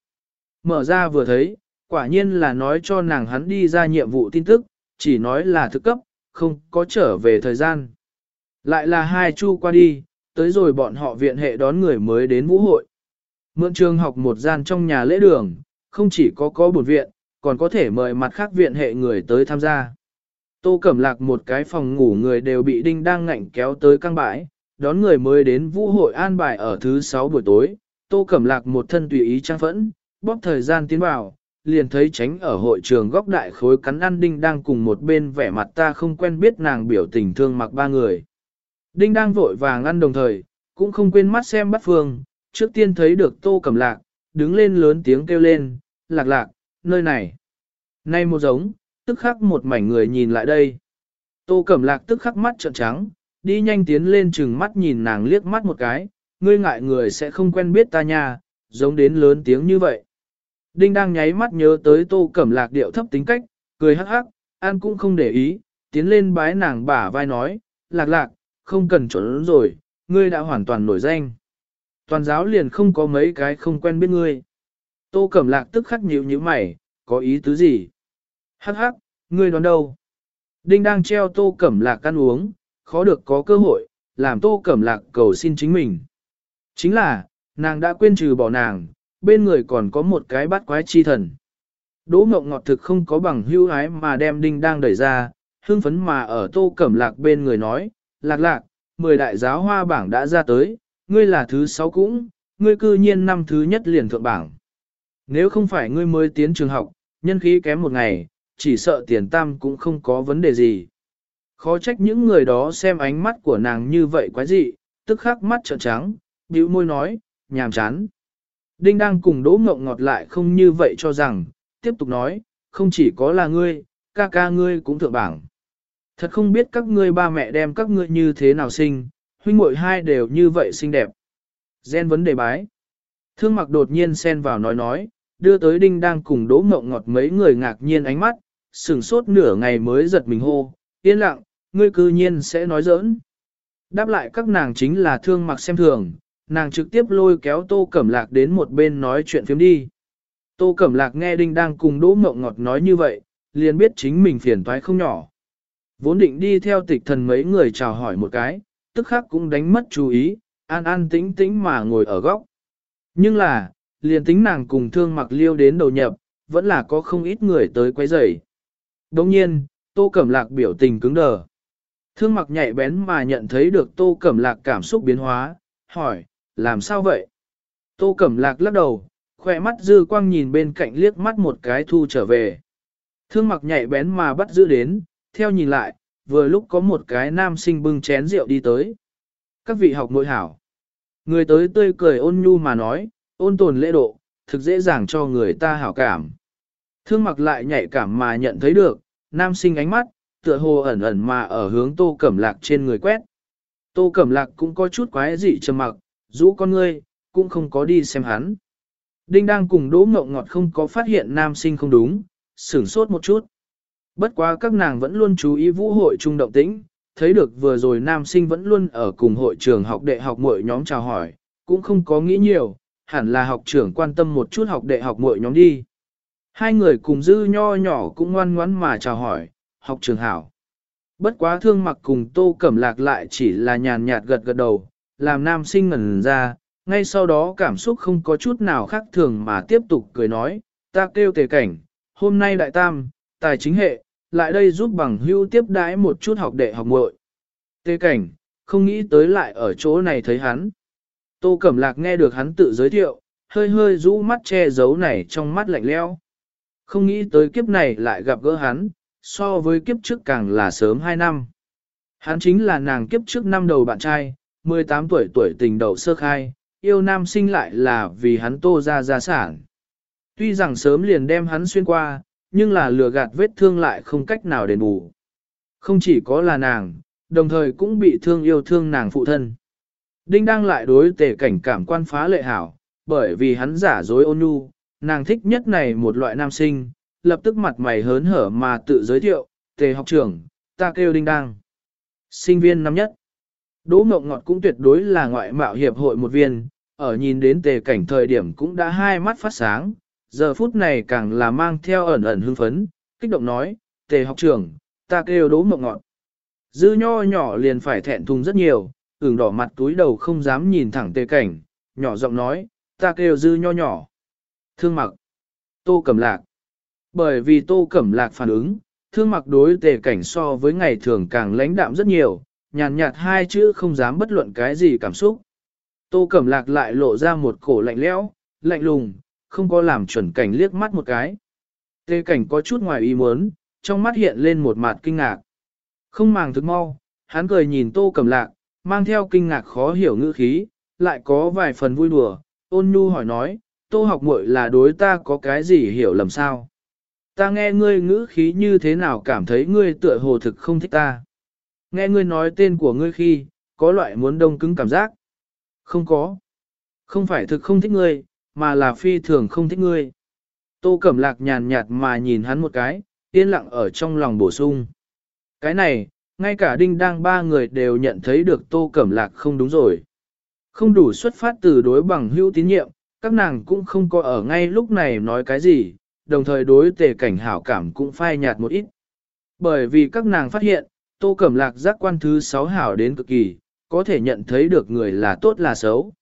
Mở ra vừa thấy, quả nhiên là nói cho nàng hắn đi ra nhiệm vụ tin tức, chỉ nói là thực cấp, không có trở về thời gian. Lại là hai chu qua đi, tới rồi bọn họ viện hệ đón người mới đến vũ hội. Mượn trường học một gian trong nhà lễ đường, không chỉ có có bột viện, còn có thể mời mặt khác viện hệ người tới tham gia. Tô Cẩm Lạc một cái phòng ngủ người đều bị đinh đang ngạnh kéo tới căng bãi, đón người mới đến vũ hội an bài ở thứ sáu buổi tối. Tô Cẩm Lạc một thân tùy ý trang phẫn, bóp thời gian tiến vào, liền thấy tránh ở hội trường góc đại khối cắn ăn đinh đang cùng một bên vẻ mặt ta không quen biết nàng biểu tình thương mặc ba người. Đinh đang vội vàng ăn đồng thời, cũng không quên mắt xem bắt phương, trước tiên thấy được tô cẩm lạc, đứng lên lớn tiếng kêu lên, lạc lạc, nơi này. Nay một giống, tức khắc một mảnh người nhìn lại đây. Tô cẩm lạc tức khắc mắt trợn trắng, đi nhanh tiến lên chừng mắt nhìn nàng liếc mắt một cái, ngươi ngại người sẽ không quen biết ta nha, giống đến lớn tiếng như vậy. Đinh đang nháy mắt nhớ tới tô cẩm lạc điệu thấp tính cách, cười hắc hắc, an cũng không để ý, tiến lên bái nàng bả vai nói, lạc lạc, không cần trốn rồi, ngươi đã hoàn toàn nổi danh. Toàn giáo liền không có mấy cái không quen biết ngươi. Tô Cẩm Lạc tức khắc nhíu nhíu mày, có ý tứ gì? Hắc hắc, ngươi đoán đâu? Đinh đang treo Tô Cẩm Lạc ăn uống, khó được có cơ hội, làm Tô Cẩm Lạc cầu xin chính mình. Chính là, nàng đã quên trừ bỏ nàng, bên người còn có một cái bắt quái chi thần. Đỗ mộng ngọt thực không có bằng hưu ái mà đem đinh đang đẩy ra, hương phấn mà ở Tô Cẩm Lạc bên người nói, lạc lạc, mười đại giáo hoa bảng đã ra tới, ngươi là thứ sáu cũng, ngươi cư nhiên năm thứ nhất liền thượng bảng. Nếu không phải ngươi mới tiến trường học, nhân khí kém một ngày, chỉ sợ tiền tam cũng không có vấn đề gì. Khó trách những người đó xem ánh mắt của nàng như vậy quái dị, tức khắc mắt trợn trắng, bĩu môi nói, nhàm chán. Đinh đang cùng đỗ ngộng ngọt lại không như vậy cho rằng, tiếp tục nói, không chỉ có là ngươi, ca ca ngươi cũng thượng bảng. Thật không biết các ngươi ba mẹ đem các ngươi như thế nào sinh, huynh muội hai đều như vậy xinh đẹp. Gen vấn đề bái. Thương mặc đột nhiên xen vào nói nói, đưa tới đinh đang cùng đỗ mộng ngọt mấy người ngạc nhiên ánh mắt, sửng sốt nửa ngày mới giật mình hô, yên lặng, ngươi cư nhiên sẽ nói giỡn. Đáp lại các nàng chính là thương mặc xem thường, nàng trực tiếp lôi kéo tô cẩm lạc đến một bên nói chuyện phiếm đi. Tô cẩm lạc nghe đinh đang cùng đỗ mộng ngọt nói như vậy, liền biết chính mình phiền toái không nhỏ. Vốn định đi theo tịch thần mấy người chào hỏi một cái, tức khắc cũng đánh mất chú ý, an an tĩnh tĩnh mà ngồi ở góc. Nhưng là, liền tính nàng cùng thương mặc liêu đến đầu nhập, vẫn là có không ít người tới quấy rầy. Đồng nhiên, tô cẩm lạc biểu tình cứng đờ. Thương mặc nhạy bén mà nhận thấy được tô cẩm lạc cảm xúc biến hóa, hỏi, làm sao vậy? Tô cẩm lạc lắc đầu, khỏe mắt dư quang nhìn bên cạnh liếc mắt một cái thu trở về. Thương mặc nhạy bén mà bắt giữ đến, theo nhìn lại, vừa lúc có một cái nam sinh bưng chén rượu đi tới. Các vị học nội hảo. Người tới tươi cười ôn nhu mà nói, ôn tồn lễ độ, thực dễ dàng cho người ta hảo cảm. Thương mặc lại nhạy cảm mà nhận thấy được, nam sinh ánh mắt, tựa hồ ẩn ẩn mà ở hướng tô cẩm lạc trên người quét. Tô cẩm lạc cũng có chút quái dị trầm mặc, rũ con ngươi, cũng không có đi xem hắn. Đinh đang cùng đỗ mộng ngọt không có phát hiện nam sinh không đúng, sửng sốt một chút. Bất quá các nàng vẫn luôn chú ý vũ hội trung động tĩnh, thấy được vừa rồi nam sinh vẫn luôn ở cùng hội trường học đệ học mỗi nhóm chào hỏi, cũng không có nghĩ nhiều, hẳn là học trưởng quan tâm một chút học đệ học muội nhóm đi. Hai người cùng dư nho nhỏ cũng ngoan ngoãn mà chào hỏi, học trường hảo. Bất quá thương mặc cùng tô cẩm lạc lại chỉ là nhàn nhạt gật gật đầu, làm nam sinh ngẩn ra, ngay sau đó cảm xúc không có chút nào khác thường mà tiếp tục cười nói, ta kêu tề cảnh, hôm nay đại tam, tài chính hệ, lại đây giúp bằng hưu tiếp đãi một chút học đệ học muội. Tề cảnh, không nghĩ tới lại ở chỗ này thấy hắn. Tô Cẩm Lạc nghe được hắn tự giới thiệu, hơi hơi rũ mắt che giấu này trong mắt lạnh leo. Không nghĩ tới kiếp này lại gặp gỡ hắn, so với kiếp trước càng là sớm 2 năm. Hắn chính là nàng kiếp trước năm đầu bạn trai, 18 tuổi tuổi tình đầu sơ khai, yêu nam sinh lại là vì hắn tô ra gia sản. Tuy rằng sớm liền đem hắn xuyên qua, nhưng là lừa gạt vết thương lại không cách nào đền bù. Không chỉ có là nàng, đồng thời cũng bị thương yêu thương nàng phụ thân. Đinh đang lại đối tề cảnh cảm quan phá lệ hảo, bởi vì hắn giả dối ôn nhu, nàng thích nhất này một loại nam sinh, lập tức mặt mày hớn hở mà tự giới thiệu, tề học trưởng, ta kêu đinh đang. Sinh viên năm nhất. Đỗ Mộng Ngọt cũng tuyệt đối là ngoại mạo hiệp hội một viên, ở nhìn đến tề cảnh thời điểm cũng đã hai mắt phát sáng, giờ phút này càng là mang theo ẩn ẩn hưng phấn, kích động nói, tề học trưởng, ta kêu Đỗ Mộng Ngọt. Dư nho nhỏ liền phải thẹn thùng rất nhiều, ửng đỏ mặt túi đầu không dám nhìn thẳng tề cảnh, nhỏ giọng nói, ta kêu dư nho nhỏ. Thương mặc. Tô Cẩm Lạc. Bởi vì Tô Cẩm Lạc phản ứng, thương mặc đối tề cảnh so với ngày thường càng lãnh đạm rất nhiều, nhàn nhạt hai chữ không dám bất luận cái gì cảm xúc. Tô Cẩm Lạc lại lộ ra một cổ lạnh lẽo, lạnh lùng, không có làm chuẩn cảnh liếc mắt một cái. Tề cảnh có chút ngoài ý muốn, trong mắt hiện lên một mặt kinh ngạc. Không màng thức mau, hắn cười nhìn Tô Cẩm Lạc, mang theo kinh ngạc khó hiểu ngữ khí, lại có vài phần vui đùa, ôn nhu hỏi nói, Tô học muội là đối ta có cái gì hiểu lầm sao? Ta nghe ngươi ngữ khí như thế nào cảm thấy ngươi tựa hồ thực không thích ta. Nghe ngươi nói tên của ngươi khi, có loại muốn đông cứng cảm giác. Không có. Không phải thực không thích ngươi, mà là phi thường không thích ngươi. Tô Cẩm Lạc nhàn nhạt mà nhìn hắn một cái, yên lặng ở trong lòng bổ sung. Cái này, ngay cả đinh đang ba người đều nhận thấy được Tô Cẩm Lạc không đúng rồi. Không đủ xuất phát từ đối bằng hữu tín nhiệm, các nàng cũng không có ở ngay lúc này nói cái gì, đồng thời đối tề cảnh hảo cảm cũng phai nhạt một ít. Bởi vì các nàng phát hiện, Tô Cẩm Lạc giác quan thứ sáu hảo đến cực kỳ, có thể nhận thấy được người là tốt là xấu.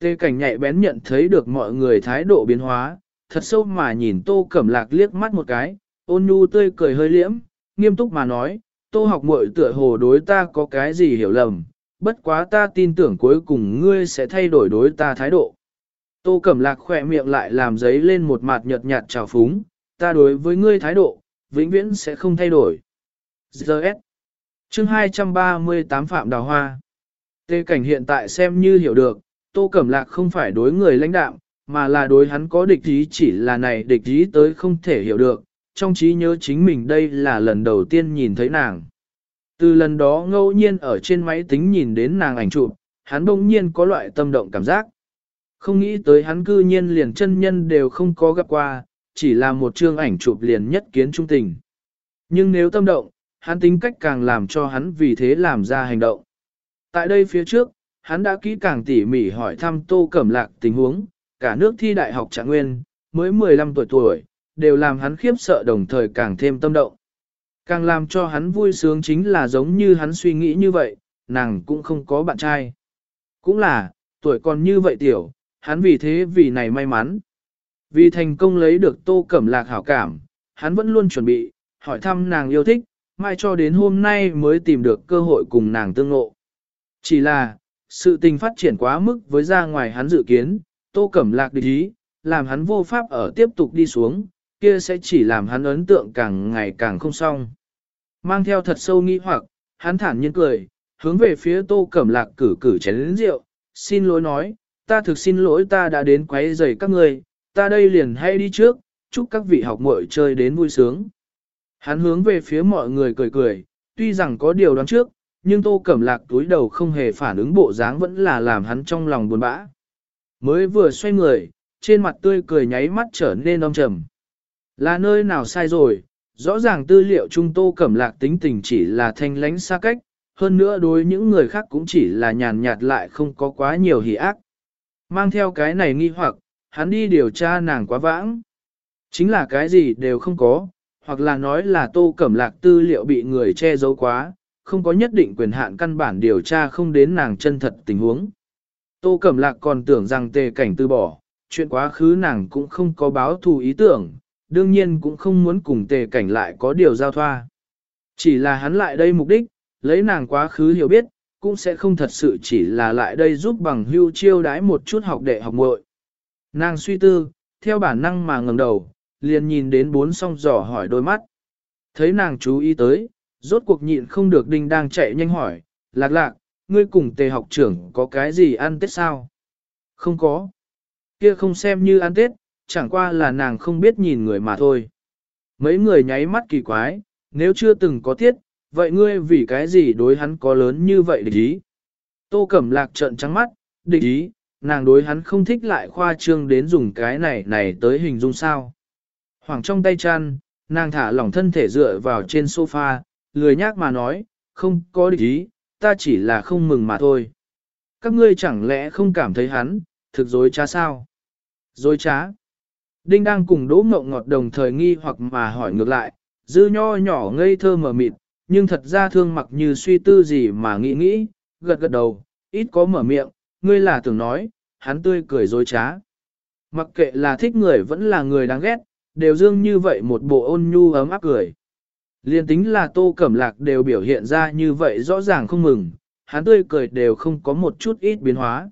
Tề cảnh nhạy bén nhận thấy được mọi người thái độ biến hóa, thật sâu mà nhìn Tô Cẩm Lạc liếc mắt một cái, ôn nhu tươi cười hơi liễm, nghiêm túc mà nói, Tô học muội tựa hồ đối ta có cái gì hiểu lầm, bất quá ta tin tưởng cuối cùng ngươi sẽ thay đổi đối ta thái độ. Tô Cẩm Lạc khỏe miệng lại làm giấy lên một mặt nhợt nhạt trào phúng, ta đối với ngươi thái độ, vĩnh viễn sẽ không thay đổi. Giờ S. Chương 238 Phạm Đào Hoa Tê cảnh hiện tại xem như hiểu được, Tô Cẩm Lạc không phải đối người lãnh đạo, mà là đối hắn có địch ý chỉ là này địch ý tới không thể hiểu được, trong trí nhớ chính mình đây là lần đầu tiên nhìn thấy nàng. Từ lần đó ngẫu nhiên ở trên máy tính nhìn đến nàng ảnh chụp, hắn bỗng nhiên có loại tâm động cảm giác. Không nghĩ tới hắn cư nhiên liền chân nhân đều không có gặp qua, chỉ là một chương ảnh chụp liền nhất kiến trung tình. Nhưng nếu tâm động, hắn tính cách càng làm cho hắn vì thế làm ra hành động. Tại đây phía trước, hắn đã kỹ càng tỉ mỉ hỏi thăm Tô Cẩm Lạc tình huống, cả nước thi đại học trạng nguyên, mới 15 tuổi tuổi, đều làm hắn khiếp sợ đồng thời càng thêm tâm động. Càng làm cho hắn vui sướng chính là giống như hắn suy nghĩ như vậy, nàng cũng không có bạn trai. Cũng là, tuổi còn như vậy tiểu, hắn vì thế vì này may mắn. Vì thành công lấy được tô cẩm lạc hảo cảm, hắn vẫn luôn chuẩn bị, hỏi thăm nàng yêu thích, mai cho đến hôm nay mới tìm được cơ hội cùng nàng tương ngộ. Chỉ là, sự tình phát triển quá mức với ra ngoài hắn dự kiến, tô cẩm lạc địch ý, làm hắn vô pháp ở tiếp tục đi xuống, kia sẽ chỉ làm hắn ấn tượng càng ngày càng không xong. Mang theo thật sâu nghi hoặc, hắn thản nhiên cười, hướng về phía tô cẩm lạc cử cử chén lĩnh rượu, xin lỗi nói, ta thực xin lỗi ta đã đến quấy rầy các người, ta đây liền hay đi trước, chúc các vị học muội chơi đến vui sướng. Hắn hướng về phía mọi người cười cười, tuy rằng có điều đoán trước, nhưng tô cẩm lạc túi đầu không hề phản ứng bộ dáng vẫn là làm hắn trong lòng buồn bã. Mới vừa xoay người, trên mặt tươi cười nháy mắt trở nên âm trầm. Là nơi nào sai rồi, rõ ràng tư liệu trung tô cẩm lạc tính tình chỉ là thanh lánh xa cách, hơn nữa đối những người khác cũng chỉ là nhàn nhạt lại không có quá nhiều hỉ ác. Mang theo cái này nghi hoặc, hắn đi điều tra nàng quá vãng. Chính là cái gì đều không có, hoặc là nói là tô cẩm lạc tư liệu bị người che giấu quá, không có nhất định quyền hạn căn bản điều tra không đến nàng chân thật tình huống. Tô cẩm lạc còn tưởng rằng tề cảnh từ bỏ, chuyện quá khứ nàng cũng không có báo thù ý tưởng, đương nhiên cũng không muốn cùng tề cảnh lại có điều giao thoa. Chỉ là hắn lại đây mục đích, lấy nàng quá khứ hiểu biết, cũng sẽ không thật sự chỉ là lại đây giúp bằng hưu chiêu đái một chút học đệ học muội. Nàng suy tư, theo bản năng mà ngẩng đầu, liền nhìn đến bốn song giỏ hỏi đôi mắt. Thấy nàng chú ý tới, rốt cuộc nhịn không được đinh đang chạy nhanh hỏi, lạc lạc, ngươi cùng tề học trưởng có cái gì ăn tết sao? Không có. Kia không xem như ăn tết, chẳng qua là nàng không biết nhìn người mà thôi. Mấy người nháy mắt kỳ quái, nếu chưa từng có tiết, vậy ngươi vì cái gì đối hắn có lớn như vậy địch ý? Tô Cẩm Lạc trợn trắng mắt, địch ý, nàng đối hắn không thích lại khoa trương đến dùng cái này này tới hình dung sao. Hoàng trong tay chăn, nàng thả lỏng thân thể dựa vào trên sofa, lười nhác mà nói, không có địch ý, ta chỉ là không mừng mà thôi. Các ngươi chẳng lẽ không cảm thấy hắn, thực dối trá sao? Dối trá. Đinh đang cùng đỗ ngộng ngọt đồng thời nghi hoặc mà hỏi ngược lại, dư nho nhỏ ngây thơ mở mịt, nhưng thật ra thương mặc như suy tư gì mà nghĩ nghĩ, gật gật đầu, ít có mở miệng, ngươi là tưởng nói, hắn tươi cười dối trá. Mặc kệ là thích người vẫn là người đáng ghét, đều dương như vậy một bộ ôn nhu ấm áp cười. Liên tính là tô cẩm lạc đều biểu hiện ra như vậy rõ ràng không mừng, hắn tươi cười đều không có một chút ít biến hóa.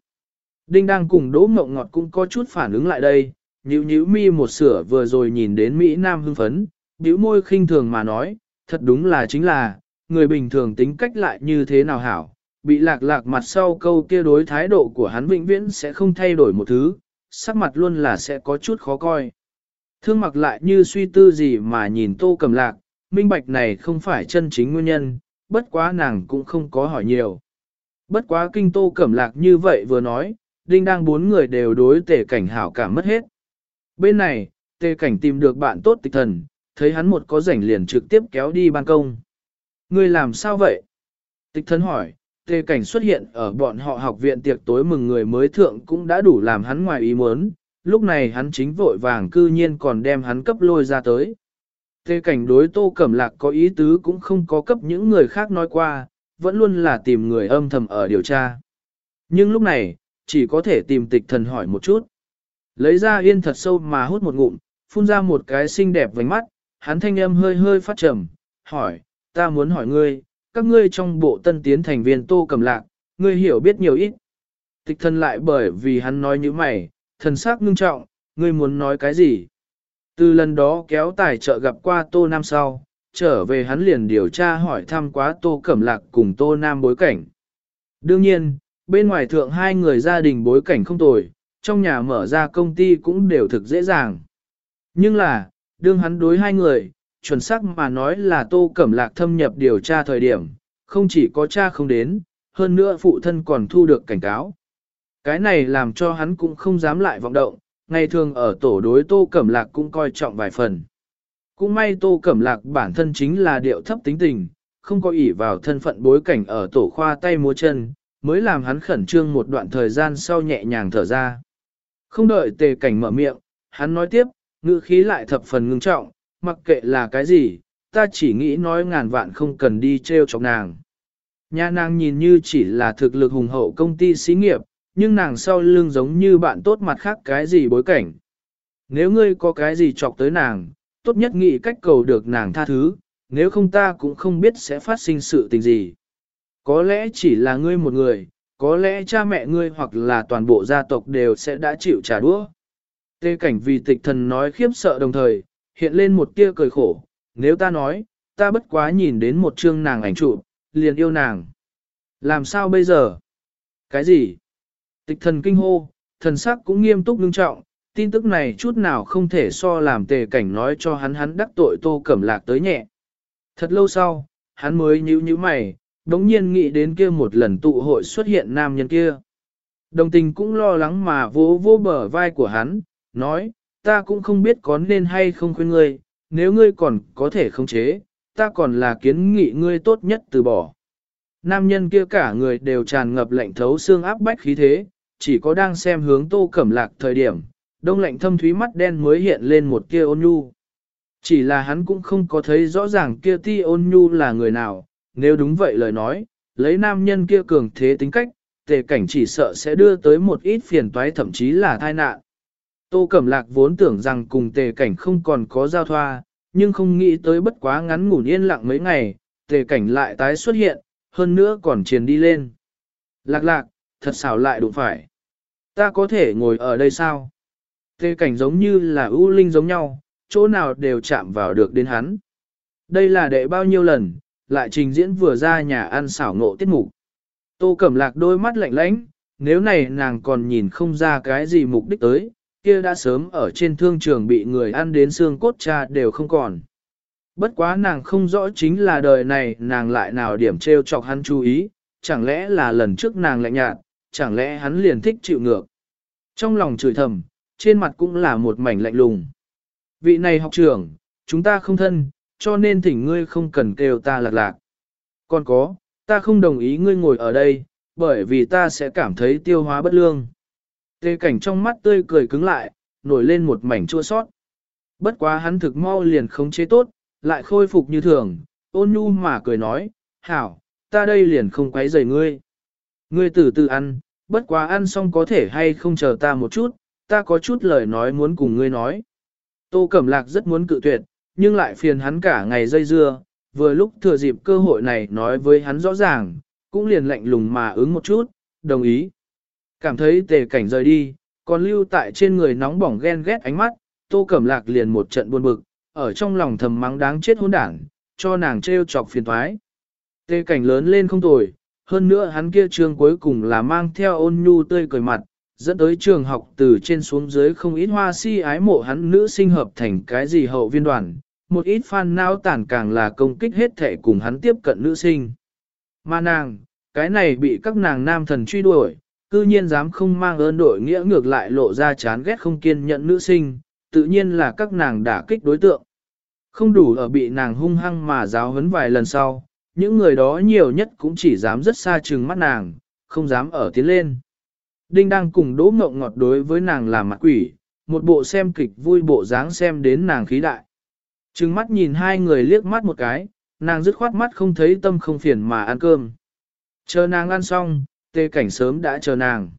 Đinh đang cùng đỗ mộng ngọt cũng có chút phản ứng lại đây, nhữ nhữ mi một sửa vừa rồi nhìn đến Mỹ Nam hưng phấn, bĩu môi khinh thường mà nói, thật đúng là chính là, người bình thường tính cách lại như thế nào hảo, bị lạc lạc mặt sau câu kia đối thái độ của hắn vĩnh viễn sẽ không thay đổi một thứ, sắc mặt luôn là sẽ có chút khó coi. Thương mặc lại như suy tư gì mà nhìn tô cầm lạc, minh bạch này không phải chân chính nguyên nhân, bất quá nàng cũng không có hỏi nhiều. Bất quá kinh tô cẩm lạc như vậy vừa nói, đinh đang bốn người đều đối tề cảnh hảo cảm mất hết. Bên này, tề cảnh tìm được bạn tốt tịch thần, thấy hắn một có rảnh liền trực tiếp kéo đi ban công. Ngươi làm sao vậy? Tịch thần hỏi, tề cảnh xuất hiện ở bọn họ học viện tiệc tối mừng người mới thượng cũng đã đủ làm hắn ngoài ý muốn, lúc này hắn chính vội vàng cư nhiên còn đem hắn cấp lôi ra tới. Tề cảnh đối tô cẩm lạc có ý tứ cũng không có cấp những người khác nói qua, vẫn luôn là tìm người âm thầm ở điều tra. Nhưng lúc này, chỉ có thể tìm tịch thần hỏi một chút. Lấy ra yên thật sâu mà hút một ngụm, phun ra một cái xinh đẹp vành mắt, hắn thanh âm hơi hơi phát trầm, hỏi, ta muốn hỏi ngươi, các ngươi trong bộ tân tiến thành viên tô cầm lạc, ngươi hiểu biết nhiều ít. Tịch thần lại bởi vì hắn nói như mày, thần sắc ngưng trọng, ngươi muốn nói cái gì? Từ lần đó kéo tài trợ gặp qua tô nam sau, trở về hắn liền điều tra hỏi thăm quá tô cẩm lạc cùng tô nam bối cảnh. Đương nhiên, bên ngoài thượng hai người gia đình bối cảnh không tồi, trong nhà mở ra công ty cũng đều thực dễ dàng. Nhưng là, đương hắn đối hai người, chuẩn xác mà nói là Tô Cẩm Lạc thâm nhập điều tra thời điểm, không chỉ có cha không đến, hơn nữa phụ thân còn thu được cảnh cáo. Cái này làm cho hắn cũng không dám lại vọng động, ngày thường ở tổ đối Tô Cẩm Lạc cũng coi trọng vài phần. Cũng may Tô Cẩm Lạc bản thân chính là điệu thấp tính tình, không có ỷ vào thân phận bối cảnh ở tổ khoa tay múa chân, mới làm hắn khẩn trương một đoạn thời gian sau nhẹ nhàng thở ra. Không đợi tề cảnh mở miệng, hắn nói tiếp, ngữ khí lại thập phần ngưng trọng, mặc kệ là cái gì, ta chỉ nghĩ nói ngàn vạn không cần đi treo chọc nàng. Nhà nàng nhìn như chỉ là thực lực hùng hậu công ty xí nghiệp, nhưng nàng sau lưng giống như bạn tốt mặt khác cái gì bối cảnh. Nếu ngươi có cái gì chọc tới nàng, tốt nhất nghĩ cách cầu được nàng tha thứ, nếu không ta cũng không biết sẽ phát sinh sự tình gì. Có lẽ chỉ là ngươi một người, có lẽ cha mẹ ngươi hoặc là toàn bộ gia tộc đều sẽ đã chịu trả đũa. Tê cảnh vì tịch thần nói khiếp sợ đồng thời, hiện lên một tia cười khổ, nếu ta nói, ta bất quá nhìn đến một chương nàng ảnh trụ, liền yêu nàng. Làm sao bây giờ? Cái gì? Tịch thần kinh hô, thần sắc cũng nghiêm túc nghiêm trọng, tin tức này chút nào không thể so làm tề cảnh nói cho hắn hắn đắc tội tô cẩm lạc tới nhẹ. Thật lâu sau, hắn mới nhíu nhíu mày, đống nhiên nghĩ đến kia một lần tụ hội xuất hiện nam nhân kia. Đồng tình cũng lo lắng mà vỗ vỗ bờ vai của hắn, nói, ta cũng không biết có nên hay không khuyên ngươi, nếu ngươi còn có thể khống chế, ta còn là kiến nghị ngươi tốt nhất từ bỏ. Nam nhân kia cả người đều tràn ngập lạnh thấu xương áp bách khí thế, chỉ có đang xem hướng tô cẩm lạc thời điểm, đông lạnh thâm thúy mắt đen mới hiện lên một kia ôn nhu. Chỉ là hắn cũng không có thấy rõ ràng kia ti ôn nhu là người nào, nếu đúng vậy lời nói, lấy nam nhân kia cường thế tính cách, tề cảnh chỉ sợ sẽ đưa tới một ít phiền toái thậm chí là tai nạn. Tô Cẩm Lạc vốn tưởng rằng cùng tề cảnh không còn có giao thoa, nhưng không nghĩ tới bất quá ngắn ngủn yên lặng mấy ngày, tề cảnh lại tái xuất hiện, hơn nữa còn truyền đi lên. Lạc lạc, thật xảo lại đụng phải. Ta có thể ngồi ở đây sao? Tề cảnh giống như là ưu linh giống nhau, chỗ nào đều chạm vào được đến hắn. Đây là đệ bao nhiêu lần, lại trình diễn vừa ra nhà ăn xảo ngộ tiết mục. Tô Cẩm Lạc đôi mắt lạnh lãnh, nếu này nàng còn nhìn không ra cái gì mục đích tới, kia đã sớm ở trên thương trường bị người ăn đến xương cốt cha đều không còn. Bất quá nàng không rõ chính là đời này nàng lại nào điểm treo chọc hắn chú ý, chẳng lẽ là lần trước nàng lạnh nhạt, chẳng lẽ hắn liền thích chịu ngược. Trong lòng chửi thầm, trên mặt cũng là một mảnh lạnh lùng. Vị này học trưởng, chúng ta không thân, cho nên thỉnh ngươi không cần kêu ta lạc lạc. Còn có, ta không đồng ý ngươi ngồi ở đây, bởi vì ta sẽ cảm thấy tiêu hóa bất lương. Tê cảnh trong mắt tươi cười cứng lại, nổi lên một mảnh chua sót. Bất quá hắn thực mau liền khống chế tốt, lại khôi phục như thường, ôn nhu mà cười nói, hảo, ta đây liền không quấy rầy ngươi. Ngươi từ từ ăn, bất quá ăn xong có thể hay không chờ ta một chút, ta có chút lời nói muốn cùng ngươi nói. Tô Cẩm Lạc rất muốn cự tuyệt, nhưng lại phiền hắn cả ngày dây dưa, vừa lúc thừa dịp cơ hội này nói với hắn rõ ràng, cũng liền lạnh lùng mà ứng một chút, đồng ý. Cảm thấy tề cảnh rời đi, còn lưu tại trên người nóng bỏng ghen ghét ánh mắt, Tô Cẩm Lạc liền một trận buồn bực, ở trong lòng thầm mắng đáng chết hỗn đảng, cho nàng trêu chọc phiền toái. Tề cảnh lớn lên không tồi, hơn nữa hắn kia trường cuối cùng là mang theo ôn nhu tươi cười mặt, dẫn tới trường học từ trên xuống dưới không ít hoa si ái mộ hắn nữ sinh hợp thành cái gì hậu viên đoàn, một ít fan nao tản càng là công kích hết thể cùng hắn tiếp cận nữ sinh. Mà nàng, cái này bị các nàng nam thần truy đuổi, cư nhiên dám không mang ơn đội nghĩa ngược lại lộ ra chán ghét không kiên nhận nữ sinh, tự nhiên là các nàng đả kích đối tượng. Không đủ ở bị nàng hung hăng mà giáo huấn vài lần sau, những người đó nhiều nhất cũng chỉ dám rất xa chừng mắt nàng, không dám ở tiến lên. Đinh đang cùng đỗ mộng ngọt đối với nàng làm mặt quỷ, một bộ xem kịch vui bộ dáng xem đến nàng khí đại. Trừng mắt nhìn hai người liếc mắt một cái, nàng dứt khoát mắt không thấy tâm không phiền mà ăn cơm. Chờ nàng ăn xong, tê cảnh sớm đã chờ nàng.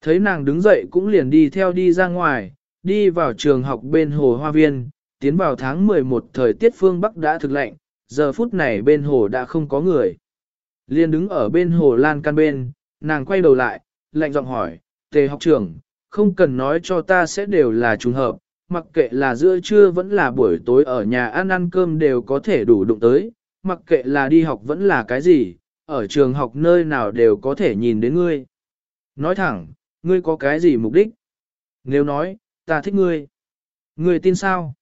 Thấy nàng đứng dậy cũng liền đi theo đi ra ngoài, đi vào trường học bên hồ hoa viên, tiến vào tháng 11 thời tiết phương Bắc đã thực lạnh, giờ phút này bên hồ đã không có người. Liên đứng ở bên hồ lan can bên, nàng quay đầu lại, lạnh giọng hỏi, tề học trưởng, không cần nói cho ta sẽ đều là trùng hợp, mặc kệ là giữa trưa vẫn là buổi tối ở nhà ăn ăn cơm đều có thể đủ đụng tới, mặc kệ là đi học vẫn là cái gì, ở trường học nơi nào đều có thể nhìn đến ngươi. Nói thẳng, ngươi có cái gì mục đích? Nếu nói, ta thích ngươi. Ngươi tin sao?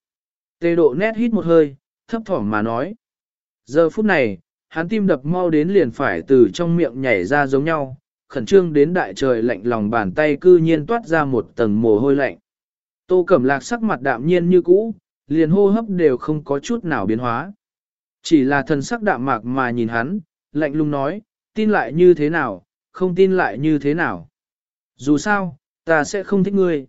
Tê độ nét hít một hơi, thấp thỏm mà nói. Giờ phút này, hắn tim đập mau đến liền phải từ trong miệng nhảy ra giống nhau, khẩn trương đến đại trời lạnh lòng bàn tay cư nhiên toát ra một tầng mồ hôi lạnh. Tô Cẩm Lạc sắc mặt đạm nhiên như cũ, liền hô hấp đều không có chút nào biến hóa. Chỉ là thần sắc đạm mạc mà nhìn hắn, lạnh lùng nói, tin lại như thế nào, không tin lại như thế nào. Dù sao, ta sẽ không thích ngươi.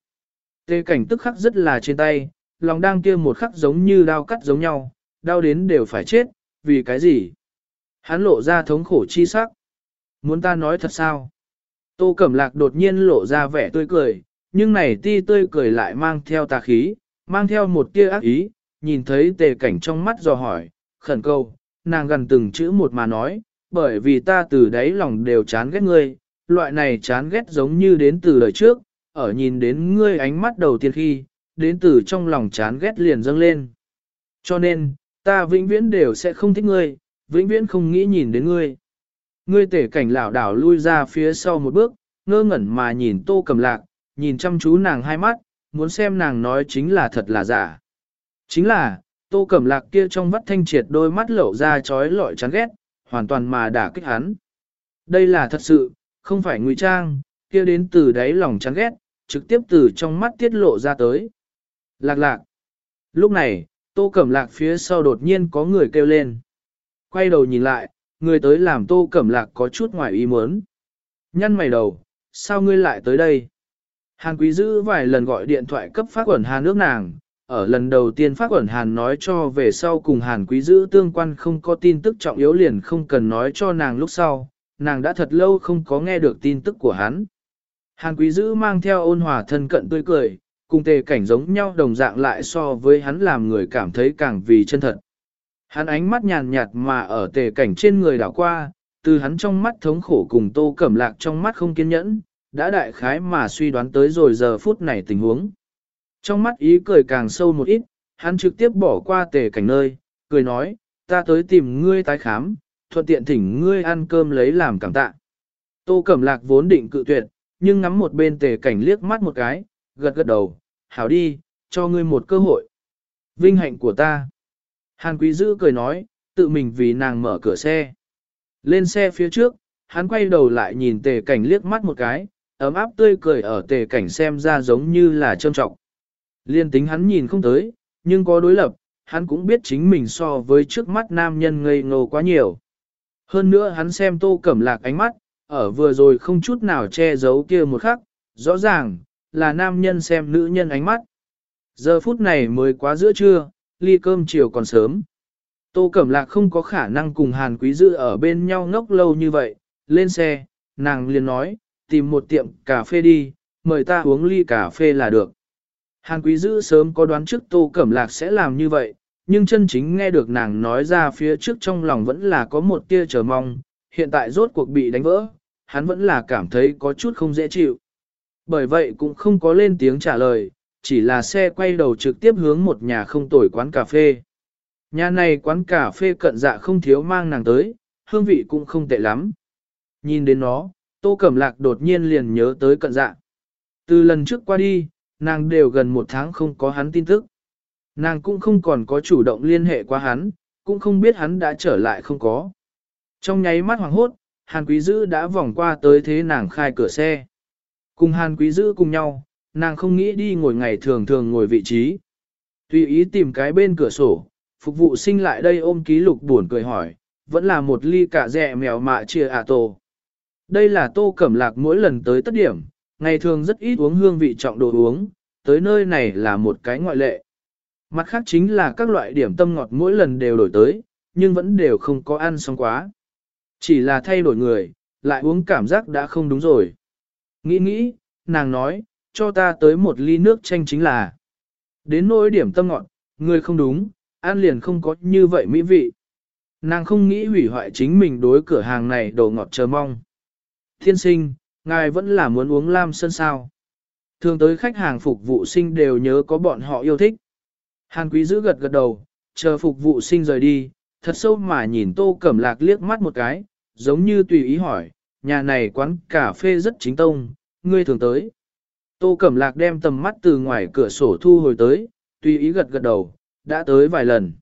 Tê cảnh tức khắc rất là trên tay, lòng đang kia một khắc giống như đau cắt giống nhau, đau đến đều phải chết, vì cái gì? Hắn lộ ra thống khổ chi sắc. Muốn ta nói thật sao? Tô Cẩm Lạc đột nhiên lộ ra vẻ tươi cười, nhưng này ti tươi cười lại mang theo tà khí, mang theo một tia ác ý, nhìn thấy tề cảnh trong mắt dò hỏi, khẩn câu, nàng gần từng chữ một mà nói, bởi vì ta từ đấy lòng đều chán ghét ngươi, loại này chán ghét giống như đến từ đời trước, ở nhìn đến ngươi ánh mắt đầu tiên khi, đến từ trong lòng chán ghét liền dâng lên. Cho nên, ta vĩnh viễn đều sẽ không thích ngươi, vĩnh viễn không nghĩ nhìn đến ngươi. Ngươi tể cảnh lảo đảo lui ra phía sau một bước, ngơ ngẩn mà nhìn tô cầm lạc, nhìn chăm chú nàng hai mắt, muốn xem nàng nói chính là thật là giả. Chính là, tô cẩm lạc kia trong vắt thanh triệt đôi mắt lẩu ra trói lọi chán ghét, hoàn toàn mà đả kích hắn. Đây là thật sự, không phải ngụy trang, kia đến từ đáy lòng chán ghét, trực tiếp từ trong mắt tiết lộ ra tới. Lạc lạc. Lúc này, tô cẩm lạc phía sau đột nhiên có người kêu lên. Quay đầu nhìn lại, người tới làm tô cẩm lạc có chút ngoài ý muốn. Nhăn mày đầu, sao ngươi lại tới đây? Hàn quý Dữ vài lần gọi điện thoại cấp phát quẩn Hàn nước nàng, ở lần đầu tiên phát quẩn Hàn nói cho về sau cùng Hàn quý Dữ tương quan không có tin tức trọng yếu liền không cần nói cho nàng lúc sau, nàng đã thật lâu không có nghe được tin tức của hắn. Hàn quý Dữ mang theo ôn hòa thân cận tươi cười, cùng tề cảnh giống nhau đồng dạng lại so với hắn làm người cảm thấy càng vì chân thật. Hắn ánh mắt nhàn nhạt mà ở tề cảnh trên người đảo qua, từ hắn trong mắt thống khổ cùng tô cẩm lạc trong mắt không kiên nhẫn, đã đại khái mà suy đoán tới rồi giờ phút này tình huống. Trong mắt ý cười càng sâu một ít, hắn trực tiếp bỏ qua tề cảnh nơi, cười nói, ta tới tìm ngươi tái khám, thuận tiện thỉnh ngươi ăn cơm lấy làm cảm tạ. Tô Cẩm Lạc vốn định cự tuyệt, nhưng ngắm một bên tề cảnh liếc mắt một cái, gật gật đầu, hảo đi, cho ngươi một cơ hội. Vinh hạnh của ta. Hàn Quý Dữ cười nói, tự mình vì nàng mở cửa xe. Lên xe phía trước, hắn quay đầu lại nhìn tề cảnh liếc mắt một cái, ấm áp tươi cười ở tề cảnh xem ra giống như là trâm trọng. Liên tính hắn nhìn không tới, nhưng có đối lập, hắn cũng biết chính mình so với trước mắt nam nhân ngây ngô quá nhiều. Hơn nữa hắn xem tô cẩm lạc ánh mắt, ở vừa rồi không chút nào che giấu kia một khắc, rõ ràng, là nam nhân xem nữ nhân ánh mắt. Giờ phút này mới quá giữa trưa, ly cơm chiều còn sớm. Tô Cẩm Lạc không có khả năng cùng Hàn Quý Dư ở bên nhau ngốc lâu như vậy, lên xe, nàng liền nói, tìm một tiệm cà phê đi, mời ta uống ly cà phê là được. Hàn Quý dữ sớm có đoán trước Tô Cẩm Lạc sẽ làm như vậy, nhưng chân chính nghe được nàng nói ra phía trước trong lòng vẫn là có một tia chờ mong, hiện tại rốt cuộc bị đánh vỡ, hắn vẫn là cảm thấy có chút không dễ chịu. Bởi vậy cũng không có lên tiếng trả lời, chỉ là xe quay đầu trực tiếp hướng một nhà không tồi quán cà phê. Nhà này quán cà phê cận dạ không thiếu mang nàng tới, hương vị cũng không tệ lắm. Nhìn đến nó, Tô Cẩm Lạc đột nhiên liền nhớ tới cận dạ. Từ lần trước qua đi, nàng đều gần một tháng không có hắn tin tức. Nàng cũng không còn có chủ động liên hệ qua hắn, cũng không biết hắn đã trở lại không có. Trong nháy mắt hoàng hốt, Hàn Quý Dữ đã vòng qua tới thế nàng khai cửa xe. Cùng Hàn Quý Dữ cùng nhau, nàng không nghĩ đi ngồi ngày thường thường ngồi vị trí. Tùy ý tìm cái bên cửa sổ, phục vụ sinh lại đây ôm ký lục buồn cười hỏi, vẫn là một ly cả rẻ mèo mạ chia à tổ. Đây là tô cẩm lạc mỗi lần tới tất điểm, ngày thường rất ít uống hương vị trọng đồ uống, tới nơi này là một cái ngoại lệ. Mặt khác chính là các loại điểm tâm ngọt mỗi lần đều đổi tới, nhưng vẫn đều không có ăn xong quá. Chỉ là thay đổi người, lại uống cảm giác đã không đúng rồi. Nghĩ nghĩ, nàng nói, cho ta tới một ly nước chanh chính là. Đến nỗi điểm tâm ngọt, người không đúng, ăn liền không có như vậy mỹ vị. Nàng không nghĩ hủy hoại chính mình đối cửa hàng này đồ ngọt chờ mong. Thiên sinh, ngài vẫn là muốn uống lam sơn sao. Thường tới khách hàng phục vụ sinh đều nhớ có bọn họ yêu thích. Hàn quý giữ gật gật đầu, chờ phục vụ sinh rời đi, thật sâu mà nhìn tô cẩm lạc liếc mắt một cái, giống như tùy ý hỏi, nhà này quán cà phê rất chính tông, ngươi thường tới. Tô Cẩm Lạc đem tầm mắt từ ngoài cửa sổ thu hồi tới, tùy ý gật gật đầu, đã tới vài lần.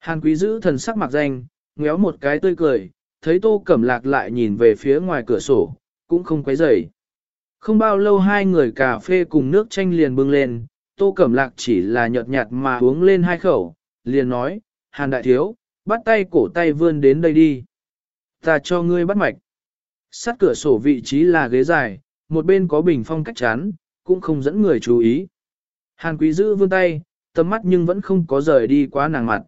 Hàn Quý giữ thần sắc mặc danh, ngéo một cái tươi cười, thấy Tô Cẩm Lạc lại nhìn về phía ngoài cửa sổ, cũng không quấy rầy. Không bao lâu hai người cà phê cùng nước chanh liền bưng lên, Tô Cẩm Lạc chỉ là nhợt nhạt mà uống lên hai khẩu, liền nói, Hàn Đại Thiếu, bắt tay cổ tay vươn đến đây đi. Ta cho ngươi bắt mạch. Sát cửa sổ vị trí là ghế dài, một bên có bình phong cách chắn, cũng không dẫn người chú ý. Hàn quý giữ vươn tay, tầm mắt nhưng vẫn không có rời đi quá nàng mặt.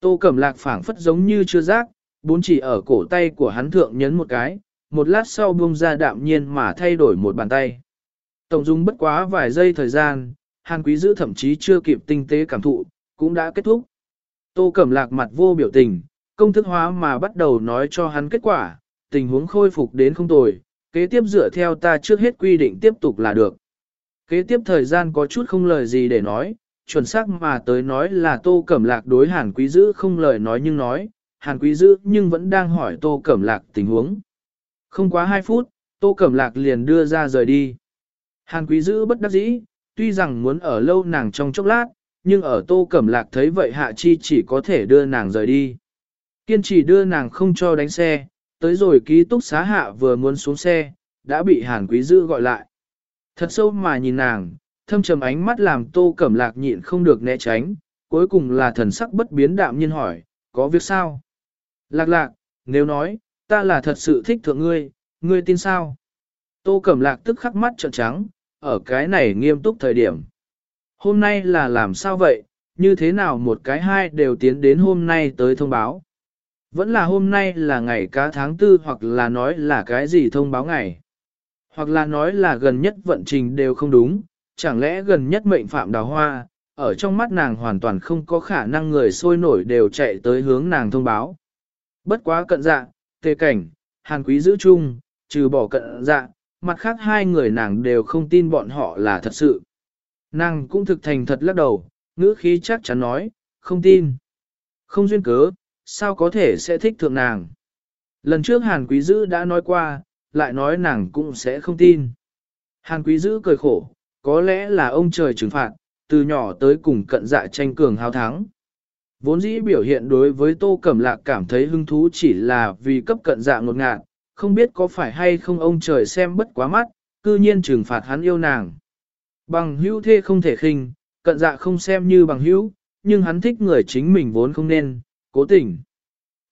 Tô Cẩm Lạc phảng phất giống như chưa giác, bốn chỉ ở cổ tay của hắn thượng nhấn một cái, một lát sau buông ra đạm nhiên mà thay đổi một bàn tay. Tổng dung bất quá vài giây thời gian, Hàn Quý Dữ thậm chí chưa kịp tinh tế cảm thụ, cũng đã kết thúc. Tô Cẩm Lạc mặt vô biểu tình, công thức hóa mà bắt đầu nói cho hắn kết quả, tình huống khôi phục đến không tồi, kế tiếp dựa theo ta trước hết quy định tiếp tục là được. Kế tiếp thời gian có chút không lời gì để nói, chuẩn xác mà tới nói là Tô Cẩm Lạc đối Hàn Quý Dữ không lời nói nhưng nói, Hàn Quý Dữ nhưng vẫn đang hỏi Tô Cẩm Lạc tình huống. Không quá 2 phút, Tô Cẩm Lạc liền đưa ra rời đi. Hàn Quý Dữ bất đắc dĩ, tuy rằng muốn ở lâu nàng trong chốc lát, nhưng ở Tô Cẩm Lạc thấy vậy Hạ Chi chỉ có thể đưa nàng rời đi. Kiên trì đưa nàng không cho đánh xe, tới rồi ký túc xá hạ vừa muốn xuống xe, đã bị Hàn Quý Dữ gọi lại. Thật sâu mà nhìn nàng, thâm trầm ánh mắt làm Tô Cẩm Lạc nhịn không được né tránh, cuối cùng là thần sắc bất biến đạm nhiên hỏi, có việc sao? Lạc lạc, nếu nói, ta là thật sự thích thượng ngươi, ngươi tin sao? Tô Cẩm Lạc tức khắc mắt trợn trắng, ở cái này nghiêm túc thời điểm. Hôm nay là làm sao vậy, như thế nào một cái hai đều tiến đến hôm nay tới thông báo? Vẫn là hôm nay là ngày cá tháng tư hoặc là nói là cái gì thông báo ngày? Hoặc là nói là gần nhất vận trình đều không đúng, chẳng lẽ gần nhất mệnh phạm đào hoa, ở trong mắt nàng hoàn toàn không có khả năng người sôi nổi đều chạy tới hướng nàng thông báo. Bất quá cận dạ, tề cảnh, hàn quý giữ chung, trừ bỏ cận dạ, mặt khác hai người nàng đều không tin bọn họ là thật sự. Nàng cũng thực thành thật lắc đầu, ngữ khí chắc chắn nói, không tin. Không duyên cớ, sao có thể sẽ thích thượng nàng. Lần trước Hàn Quý Dữ đã nói qua, lại nói nàng cũng sẽ không tin. Hàn Quý Dữ cười khổ, có lẽ là ông trời trừng phạt, từ nhỏ tới cùng cận dạ tranh cường hào thắng. Vốn dĩ biểu hiện đối với Tô Cẩm Lạc cảm thấy hứng thú chỉ là vì cấp cận dạ ngột ngạt, không biết có phải hay không ông trời xem bất quá mắt, cư nhiên trừng phạt hắn yêu nàng. Bằng hữu thê không thể khinh, cận dạ không xem như bằng hữu, nhưng hắn thích người chính mình vốn không nên, cố tình.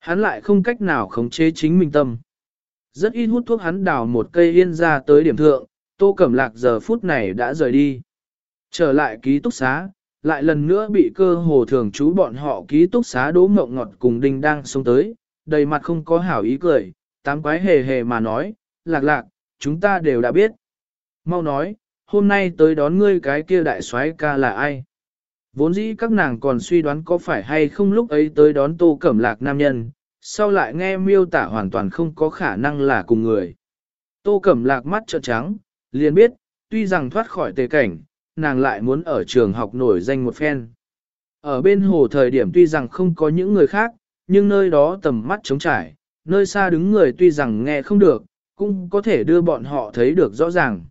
Hắn lại không cách nào khống chế chính mình tâm. Rất ít hút thuốc hắn đào một cây yên ra tới điểm thượng, tô cẩm lạc giờ phút này đã rời đi. Trở lại ký túc xá, lại lần nữa bị cơ hồ thường chú bọn họ ký túc xá đố mộng ngọt cùng đinh đang xuống tới, đầy mặt không có hảo ý cười, tám quái hề hề mà nói, lạc lạc, chúng ta đều đã biết. Mau nói, hôm nay tới đón ngươi cái kia đại soái ca là ai? Vốn dĩ các nàng còn suy đoán có phải hay không lúc ấy tới đón tô cẩm lạc nam nhân, sau lại nghe miêu tả hoàn toàn không có khả năng là cùng người. Tô cẩm lạc mắt trợn trắng, liền biết, tuy rằng thoát khỏi tề cảnh, nàng lại muốn ở trường học nổi danh một phen. Ở bên hồ thời điểm tuy rằng không có những người khác, nhưng nơi đó tầm mắt trống trải, nơi xa đứng người tuy rằng nghe không được, cũng có thể đưa bọn họ thấy được rõ ràng.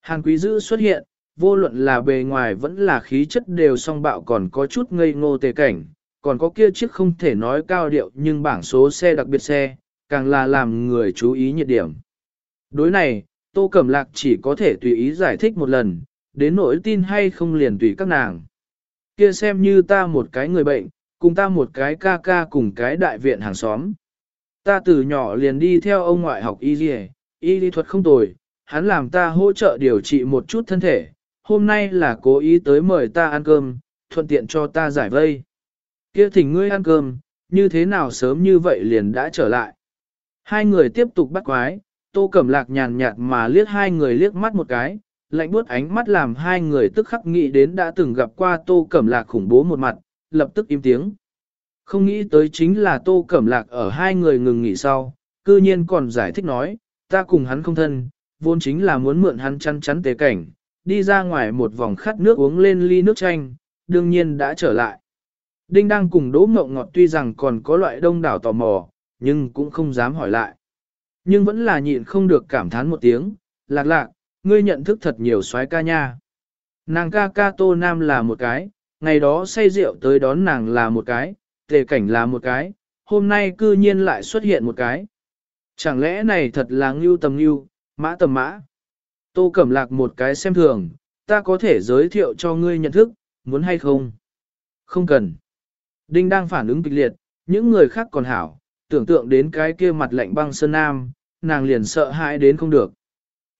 Hàn quý dữ xuất hiện, vô luận là bề ngoài vẫn là khí chất đều song bạo còn có chút ngây ngô tề cảnh, còn có kia chiếc không thể nói cao điệu nhưng bảng số xe đặc biệt xe, càng là làm người chú ý nhiệt điểm. Đối này, Tô Cẩm Lạc chỉ có thể tùy ý giải thích một lần, đến nỗi tin hay không liền tùy các nàng. Kia xem như ta một cái người bệnh, cùng ta một cái ca ca cùng cái đại viện hàng xóm. Ta từ nhỏ liền đi theo ông ngoại học y y, y lý thuật không tồi, hắn làm ta hỗ trợ điều trị một chút thân thể, hôm nay là cố ý tới mời ta ăn cơm, thuận tiện cho ta giải vây. Kia thỉnh ngươi ăn cơm, như thế nào sớm như vậy liền đã trở lại. Hai người tiếp tục bắt quái, tô cẩm lạc nhàn nhạt mà liếc hai người liếc mắt một cái, lạnh buốt ánh mắt làm hai người tức khắc nghĩ đến đã từng gặp qua tô cẩm lạc khủng bố một mặt, lập tức im tiếng. Không nghĩ tới chính là tô cẩm lạc ở hai người ngừng nghỉ sau, cư nhiên còn giải thích nói, ta cùng hắn không thân, vốn chính là muốn mượn hắn chăn chắn tế cảnh, đi ra ngoài một vòng khát nước uống lên ly nước chanh, đương nhiên đã trở lại. Đinh đang cùng đỗ mộng ngọt tuy rằng còn có loại đông đảo tò mò, nhưng cũng không dám hỏi lại. Nhưng vẫn là nhịn không được cảm thán một tiếng, lạc lạc, ngươi nhận thức thật nhiều soái ca nha. Nàng ca ca tô nam là một cái, ngày đó say rượu tới đón nàng là một cái, tề cảnh là một cái, hôm nay cư nhiên lại xuất hiện một cái. Chẳng lẽ này thật là ngưu tầm ngưu, mã tầm mã. Tô Cẩm Lạc một cái xem thường, ta có thể giới thiệu cho ngươi nhận thức, muốn hay không? Không cần. Đinh đang phản ứng kịch liệt, những người khác còn hảo, tưởng tượng đến cái kia mặt lạnh băng sơn nam, nàng liền sợ hãi đến không được.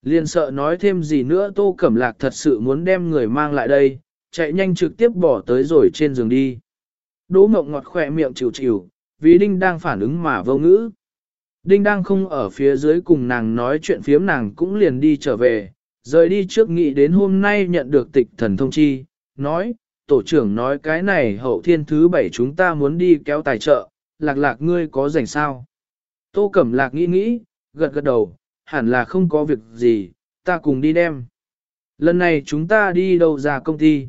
Liền sợ nói thêm gì nữa Tô Cẩm Lạc thật sự muốn đem người mang lại đây, chạy nhanh trực tiếp bỏ tới rồi trên giường đi. Đỗ Mộng ngọt khỏe miệng chịu chịu, vì Đinh đang phản ứng mà vô ngữ. Đinh đang không ở phía dưới cùng nàng nói chuyện phiếm nàng cũng liền đi trở về, rời đi trước nghĩ đến hôm nay nhận được tịch thần thông chi, nói, tổ trưởng nói cái này hậu thiên thứ bảy chúng ta muốn đi kéo tài trợ, lạc lạc ngươi có rảnh sao? Tô Cẩm Lạc nghĩ nghĩ, gật gật đầu, hẳn là không có việc gì, ta cùng đi đem. Lần này chúng ta đi đâu ra công ty?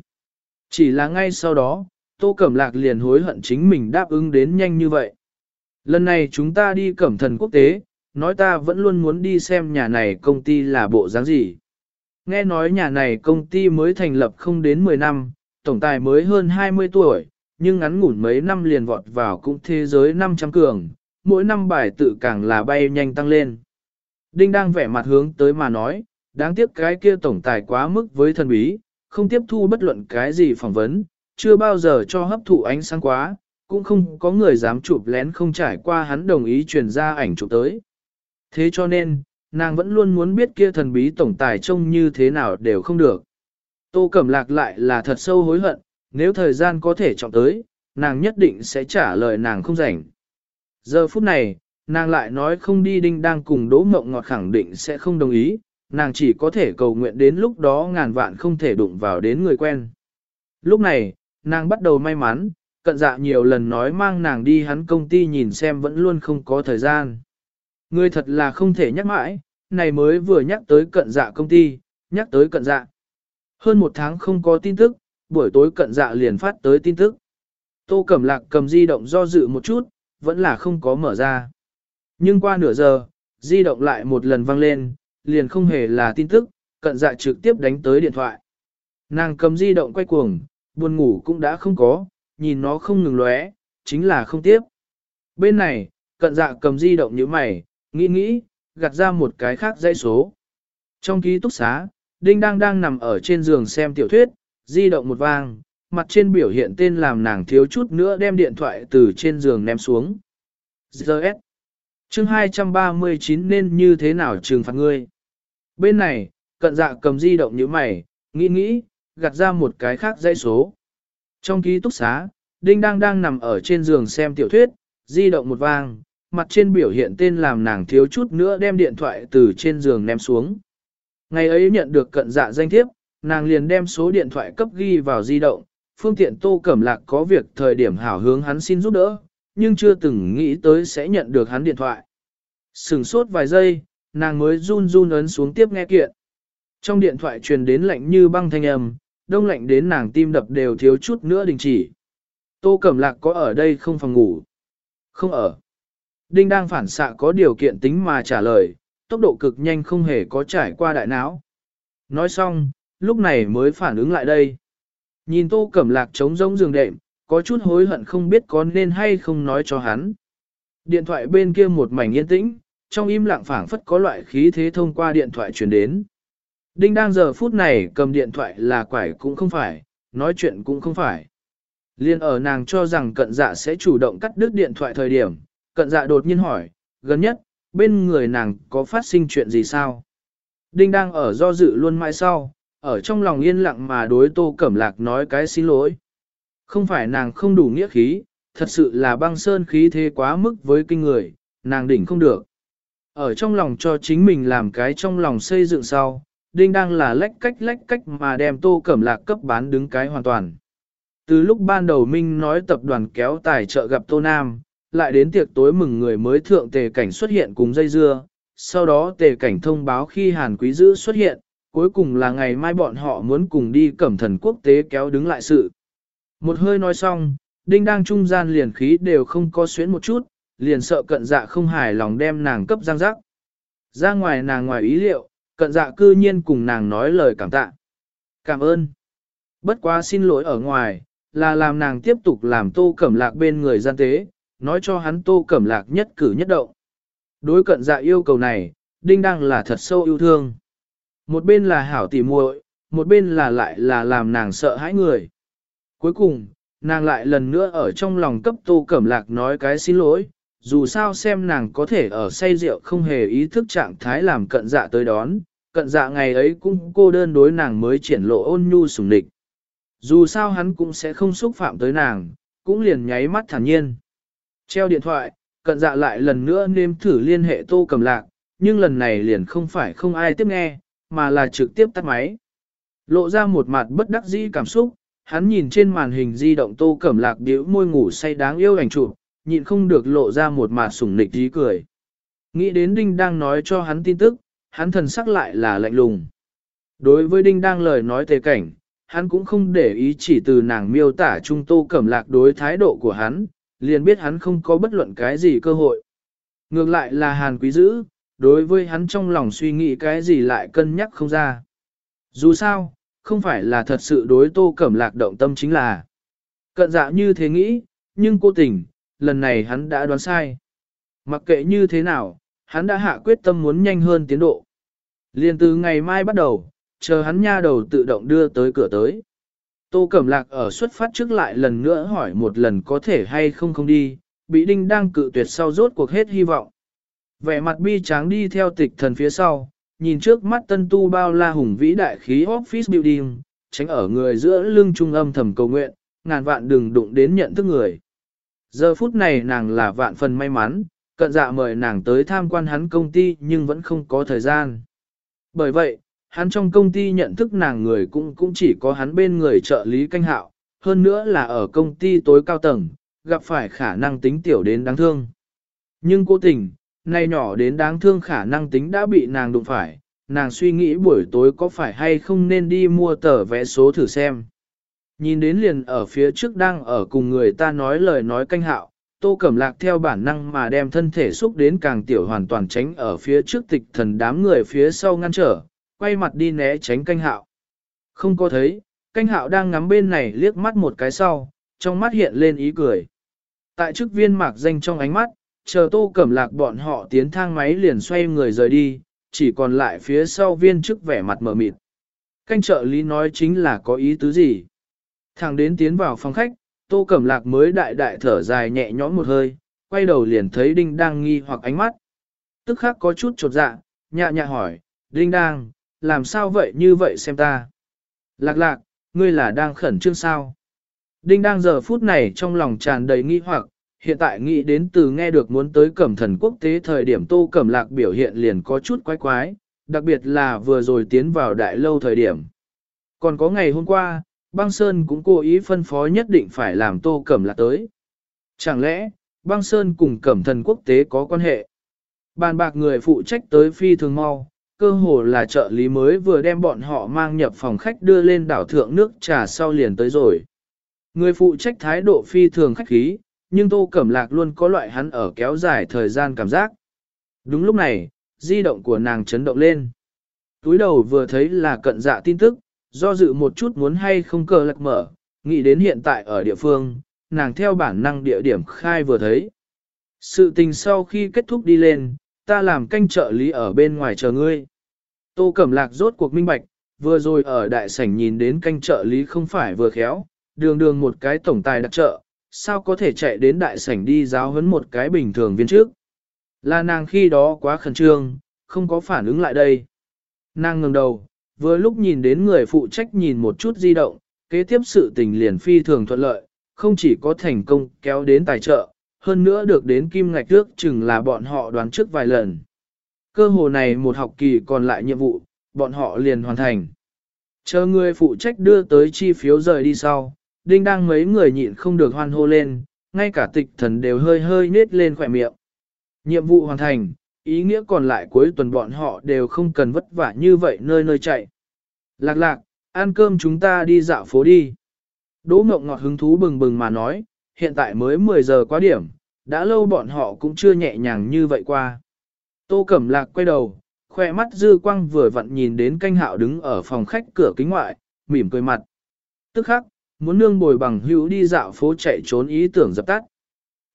Chỉ là ngay sau đó, Tô Cẩm Lạc liền hối hận chính mình đáp ứng đến nhanh như vậy. Lần này chúng ta đi cẩm thần quốc tế, nói ta vẫn luôn muốn đi xem nhà này công ty là bộ dáng gì. Nghe nói nhà này công ty mới thành lập không đến 10 năm, tổng tài mới hơn 20 tuổi, nhưng ngắn ngủn mấy năm liền vọt vào cũng thế giới 500 cường, mỗi năm bài tự càng là bay nhanh tăng lên. Đinh đang vẻ mặt hướng tới mà nói, đáng tiếc cái kia tổng tài quá mức với thần bí, không tiếp thu bất luận cái gì phỏng vấn, chưa bao giờ cho hấp thụ ánh sáng quá, cũng không có người dám chụp lén không trải qua hắn đồng ý truyền ra ảnh chụp tới. Thế cho nên, nàng vẫn luôn muốn biết kia thần bí tổng tài trông như thế nào đều không được. Tô Cẩm Lạc lại là thật sâu hối hận, nếu thời gian có thể chọn tới, nàng nhất định sẽ trả lời nàng không rảnh. Giờ phút này, nàng lại nói không đi đinh đang cùng đỗ mộng ngọt khẳng định sẽ không đồng ý, nàng chỉ có thể cầu nguyện đến lúc đó ngàn vạn không thể đụng vào đến người quen. Lúc này, nàng bắt đầu may mắn, cận dạ nhiều lần nói mang nàng đi hắn công ty nhìn xem vẫn luôn không có thời gian. Người thật là không thể nhắc mãi, này mới vừa nhắc tới cận dạ công ty, nhắc tới cận dạ. Hơn một tháng không có tin tức, buổi tối cận dạ liền phát tới tin tức. Tô Cẩm Lạc cầm di động do dự một chút, vẫn là không có mở ra. Nhưng qua nửa giờ, di động lại một lần vang lên, liền không hề là tin tức, cận dạ trực tiếp đánh tới điện thoại. Nàng cầm di động quay cuồng, buồn ngủ cũng đã không có, nhìn nó không ngừng lóe, chính là không tiếp. Bên này, cận dạ cầm di động như mày, nghĩ nghĩ, gạt ra một cái khác dãy số. Trong ký túc xá, Đinh đang đang nằm ở trên giường xem tiểu thuyết, di động một vang, mặt trên biểu hiện tên làm nàng thiếu chút nữa đem điện thoại từ trên giường ném xuống. GS chương 239 nên như thế nào trừng phạt ngươi? Bên này, cận dạ cầm di động như mày, nghĩ nghĩ, gạt ra một cái khác dãy số. Trong ký túc xá, Đinh đang đang nằm ở trên giường xem tiểu thuyết, di động một vang, mặt trên biểu hiện tên làm nàng thiếu chút nữa đem điện thoại từ trên giường ném xuống. Ngày ấy nhận được cận dạ danh thiếp, nàng liền đem số điện thoại cấp ghi vào di động, phương tiện tô cẩm lạc có việc thời điểm hảo hướng hắn xin giúp đỡ, nhưng chưa từng nghĩ tới sẽ nhận được hắn điện thoại. Sừng sốt vài giây, nàng mới run run ấn xuống tiếp nghe kiện. Trong điện thoại truyền đến lạnh như băng thanh âm, đông lạnh đến nàng tim đập đều thiếu chút nữa đình chỉ. Tô Cẩm Lạc có ở đây không phòng ngủ? Không ở. Đinh đang phản xạ có điều kiện tính mà trả lời, tốc độ cực nhanh không hề có trải qua đại não. Nói xong, lúc này mới phản ứng lại đây. Nhìn Tô Cẩm Lạc trống rỗng giường đệm, có chút hối hận không biết có nên hay không nói cho hắn. Điện thoại bên kia một mảnh yên tĩnh, trong im lặng phảng phất có loại khí thế thông qua điện thoại truyền đến. Đinh đang giờ phút này cầm điện thoại là quải cũng không phải, nói chuyện cũng không phải. Liên ở nàng cho rằng cận dạ sẽ chủ động cắt đứt điện thoại thời điểm, cận dạ đột nhiên hỏi, gần nhất, bên người nàng có phát sinh chuyện gì sao? Đinh đang ở do dự luôn mãi sau, ở trong lòng yên lặng mà đối tô cẩm lạc nói cái xin lỗi. Không phải nàng không đủ nghĩa khí, thật sự là băng sơn khí thế quá mức với kinh người, nàng đỉnh không được. Ở trong lòng cho chính mình làm cái trong lòng xây dựng sau, đinh đang là lách cách lách cách mà đem tô cẩm lạc cấp bán đứng cái hoàn toàn. Từ lúc ban đầu Minh nói tập đoàn kéo tài trợ gặp Tô Nam, lại đến tiệc tối mừng người mới thượng tề cảnh xuất hiện cùng dây dưa, sau đó tề cảnh thông báo khi Hàn Quý Dữ xuất hiện, cuối cùng là ngày mai bọn họ muốn cùng đi cẩm thần quốc tế kéo đứng lại sự. Một hơi nói xong, đinh đang trung gian liền khí đều không có xuyến một chút, liền sợ cận dạ không hài lòng đem nàng cấp giang giác. Ra ngoài nàng ngoài ý liệu, cận dạ cư nhiên cùng nàng nói lời cảm tạ. Cảm ơn. Bất quá xin lỗi ở ngoài, là làm nàng tiếp tục làm tô cẩm lạc bên người gian tế, nói cho hắn tô cẩm lạc nhất cử nhất động. Đối cận dạ yêu cầu này, đinh đang là thật sâu yêu thương. Một bên là hảo tỉ muội, một bên là lại là làm nàng sợ hãi người. Cuối cùng, nàng lại lần nữa ở trong lòng cấp tô cẩm lạc nói cái xin lỗi, dù sao xem nàng có thể ở say rượu không hề ý thức trạng thái làm cận dạ tới đón, cận dạ ngày ấy cũng cô đơn đối nàng mới triển lộ ôn nhu sủng địch. Dù sao hắn cũng sẽ không xúc phạm tới nàng, cũng liền nháy mắt thản nhiên. Treo điện thoại, cận dạ lại lần nữa nêm thử liên hệ tô cầm lạc, nhưng lần này liền không phải không ai tiếp nghe, mà là trực tiếp tắt máy. Lộ ra một mặt bất đắc dĩ cảm xúc, hắn nhìn trên màn hình di động tô cẩm lạc điếu môi ngủ say đáng yêu ảnh chụp, nhịn không được lộ ra một mặt sủng nịch tí cười. Nghĩ đến Đinh đang nói cho hắn tin tức, hắn thần sắc lại là lạnh lùng. Đối với Đinh đang lời nói tề cảnh, hắn cũng không để ý chỉ từ nàng miêu tả trung tô cẩm lạc đối thái độ của hắn, liền biết hắn không có bất luận cái gì cơ hội. Ngược lại là hàn quý dữ, đối với hắn trong lòng suy nghĩ cái gì lại cân nhắc không ra. Dù sao, không phải là thật sự đối tô cẩm lạc động tâm chính là cận dạ như thế nghĩ, nhưng cô tình, lần này hắn đã đoán sai. Mặc kệ như thế nào, hắn đã hạ quyết tâm muốn nhanh hơn tiến độ. Liên từ ngày mai bắt đầu, chờ hắn nha đầu tự động đưa tới cửa tới. Tô Cẩm Lạc ở xuất phát trước lại lần nữa hỏi một lần có thể hay không không đi, bị đinh đang cự tuyệt sau rốt cuộc hết hy vọng. Vẻ mặt bi tráng đi theo tịch thần phía sau, nhìn trước mắt tân tu bao la hùng vĩ đại khí office building, tránh ở người giữa lưng trung âm thầm cầu nguyện, ngàn vạn đừng đụng đến nhận thức người. Giờ phút này nàng là vạn phần may mắn, cận dạ mời nàng tới tham quan hắn công ty nhưng vẫn không có thời gian. Bởi vậy, hắn trong công ty nhận thức nàng người cũng cũng chỉ có hắn bên người trợ lý canh hạo, hơn nữa là ở công ty tối cao tầng, gặp phải khả năng tính tiểu đến đáng thương. Nhưng cố tình, nay nhỏ đến đáng thương khả năng tính đã bị nàng đụng phải, nàng suy nghĩ buổi tối có phải hay không nên đi mua tờ vé số thử xem. Nhìn đến liền ở phía trước đang ở cùng người ta nói lời nói canh hạo, tô cẩm lạc theo bản năng mà đem thân thể xúc đến càng tiểu hoàn toàn tránh ở phía trước tịch thần đám người phía sau ngăn trở, quay mặt đi né tránh canh hạo. Không có thấy, canh hạo đang ngắm bên này liếc mắt một cái sau, trong mắt hiện lên ý cười. Tại chức viên mạc danh trong ánh mắt, chờ tô cẩm lạc bọn họ tiến thang máy liền xoay người rời đi, chỉ còn lại phía sau viên chức vẻ mặt mở mịt. Canh trợ lý nói chính là có ý tứ gì. Thằng đến tiến vào phòng khách, tô cẩm lạc mới đại đại thở dài nhẹ nhõm một hơi, quay đầu liền thấy đinh đang nghi hoặc ánh mắt. Tức khắc có chút trột dạ, nhạ nhạ hỏi, đinh đang, làm sao vậy như vậy xem ta. Lạc lạc, ngươi là đang khẩn trương sao? Đinh đang giờ phút này trong lòng tràn đầy nghi hoặc, hiện tại nghĩ đến từ nghe được muốn tới cẩm thần quốc tế thời điểm tô cẩm lạc biểu hiện liền có chút quái quái, đặc biệt là vừa rồi tiến vào đại lâu thời điểm. Còn có ngày hôm qua, băng sơn cũng cố ý phân phó nhất định phải làm tô cẩm lạc tới. Chẳng lẽ, băng sơn cùng cẩm thần quốc tế có quan hệ? Bàn bạc người phụ trách tới phi thường mau, cơ hồ là trợ lý mới vừa đem bọn họ mang nhập phòng khách đưa lên đảo thượng nước trà sau liền tới rồi. Người phụ trách thái độ phi thường khách khí, nhưng Tô Cẩm Lạc luôn có loại hắn ở kéo dài thời gian cảm giác. Đúng lúc này, di động của nàng chấn động lên. Túi đầu vừa thấy là cận dạ tin tức, do dự một chút muốn hay không cờ lạc mở, nghĩ đến hiện tại ở địa phương, nàng theo bản năng địa điểm khai vừa thấy. Sự tình sau khi kết thúc đi lên, ta làm canh trợ lý ở bên ngoài chờ ngươi. Tô Cẩm Lạc rốt cuộc minh bạch, vừa rồi ở đại sảnh nhìn đến canh trợ lý không phải vừa khéo, đường đường một cái tổng tài đặc trợ, sao có thể chạy đến đại sảnh đi giáo huấn một cái bình thường viên trước. Là nàng khi đó quá khẩn trương, không có phản ứng lại đây. Nàng ngừng đầu, vừa lúc nhìn đến người phụ trách nhìn một chút di động, kế tiếp sự tình liền phi thường thuận lợi, không chỉ có thành công kéo đến tài trợ, hơn nữa được đến kim ngạch trước chừng là bọn họ đoán trước vài lần. Cơ hồ này một học kỳ còn lại nhiệm vụ, bọn họ liền hoàn thành. Chờ người phụ trách đưa tới chi phiếu rời đi sau, đinh đang mấy người nhịn không được hoan hô lên, ngay cả tịch thần đều hơi hơi nết lên khỏe miệng. Nhiệm vụ hoàn thành, ý nghĩa còn lại cuối tuần bọn họ đều không cần vất vả như vậy nơi nơi chạy. Lạc lạc, ăn cơm chúng ta đi dạo phố đi. Đỗ Mộng Ngọt hứng thú bừng bừng mà nói, hiện tại mới 10 giờ quá điểm, đã lâu bọn họ cũng chưa nhẹ nhàng như vậy qua. Tô Cẩm Lạc quay đầu, khoe mắt dư quang vừa vặn nhìn đến canh hạo đứng ở phòng khách cửa kính ngoại, mỉm cười mặt. Tức khắc, muốn nương bồi bằng hữu đi dạo phố chạy trốn ý tưởng dập tắt.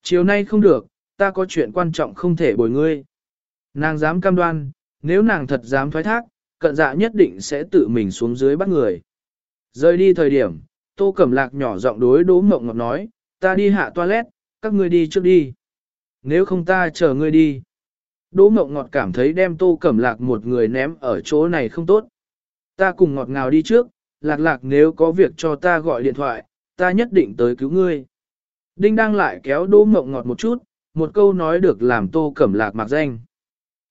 Chiều nay không được, ta có chuyện quan trọng không thể bồi ngươi. Nàng dám cam đoan, nếu nàng thật dám thoái thác, cận dạ nhất định sẽ tự mình xuống dưới bắt người. Rời đi thời điểm, tô cẩm lạc nhỏ giọng đối đố mộng ngọc nói, ta đi hạ toilet, các ngươi đi trước đi. Nếu không ta chờ ngươi đi. Đỗ mộng ngọt cảm thấy đem tô cẩm lạc một người ném ở chỗ này không tốt. Ta cùng ngọt ngào đi trước, lạc lạc nếu có việc cho ta gọi điện thoại, ta nhất định tới cứu ngươi. Đinh đang lại kéo đỗ mộng ngọt một chút, một câu nói được làm tô cẩm lạc mặc danh.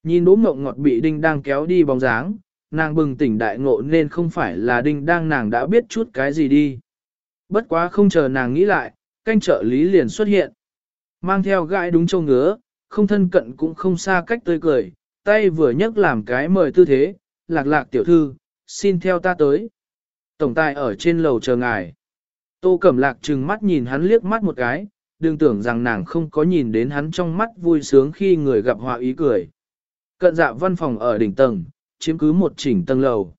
Nhìn đỗ mộng ngọt bị đinh đang kéo đi bóng dáng, nàng bừng tỉnh đại ngộ nên không phải là đinh đang nàng đã biết chút cái gì đi. Bất quá không chờ nàng nghĩ lại, canh trợ lý liền xuất hiện. Mang theo gãi đúng châu ngứa, không thân cận cũng không xa cách tươi cười, tay vừa nhấc làm cái mời tư thế, lạc lạc tiểu thư, xin theo ta tới. Tổng tài ở trên lầu chờ ngài. Tô Cẩm Lạc trừng mắt nhìn hắn liếc mắt một cái, đừng tưởng rằng nàng không có nhìn đến hắn trong mắt vui sướng khi người gặp họa ý cười. Cận dạ văn phòng ở đỉnh tầng, chiếm cứ một chỉnh tầng lầu.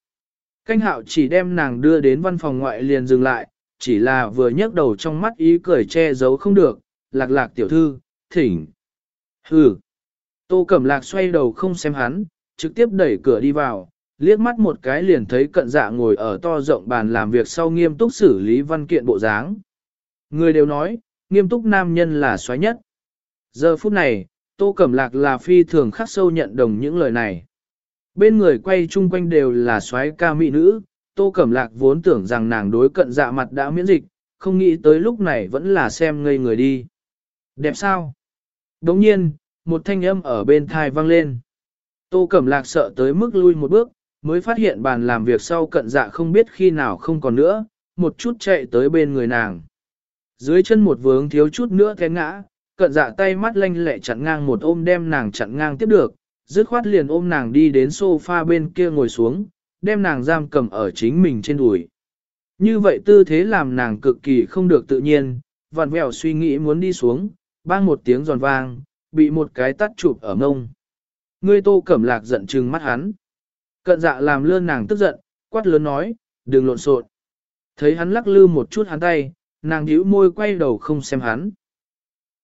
Canh hạo chỉ đem nàng đưa đến văn phòng ngoại liền dừng lại, chỉ là vừa nhấc đầu trong mắt ý cười che giấu không được, lạc lạc tiểu thư, thỉnh. Hừ. Tô Cẩm Lạc xoay đầu không xem hắn, trực tiếp đẩy cửa đi vào, liếc mắt một cái liền thấy cận dạ ngồi ở to rộng bàn làm việc sau nghiêm túc xử lý văn kiện bộ dáng. Người đều nói, nghiêm túc nam nhân là xoáy nhất. Giờ phút này, Tô Cẩm Lạc là phi thường khắc sâu nhận đồng những lời này. Bên người quay chung quanh đều là xoáy ca mỹ nữ, Tô Cẩm Lạc vốn tưởng rằng nàng đối cận dạ mặt đã miễn dịch, không nghĩ tới lúc này vẫn là xem ngây người đi. Đẹp sao? Đồng nhiên, một thanh âm ở bên thai vang lên. Tô Cẩm Lạc sợ tới mức lui một bước, mới phát hiện bàn làm việc sau cận dạ không biết khi nào không còn nữa, một chút chạy tới bên người nàng. Dưới chân một vướng thiếu chút nữa té ngã, cận dạ tay mắt lanh lẹ chặn ngang một ôm đem nàng chặn ngang tiếp được, dứt khoát liền ôm nàng đi đến sofa bên kia ngồi xuống, đem nàng giam cầm ở chính mình trên đùi. Như vậy tư thế làm nàng cực kỳ không được tự nhiên, vặn vẹo suy nghĩ muốn đi xuống, bang một tiếng giòn vang, bị một cái tắt chụp ở mông. Ngươi tô cẩm lạc giận trừng mắt hắn. Cận dạ làm lươn nàng tức giận, quát lớn nói, đừng lộn xộn. Thấy hắn lắc lư một chút hắn tay, nàng nhíu môi quay đầu không xem hắn.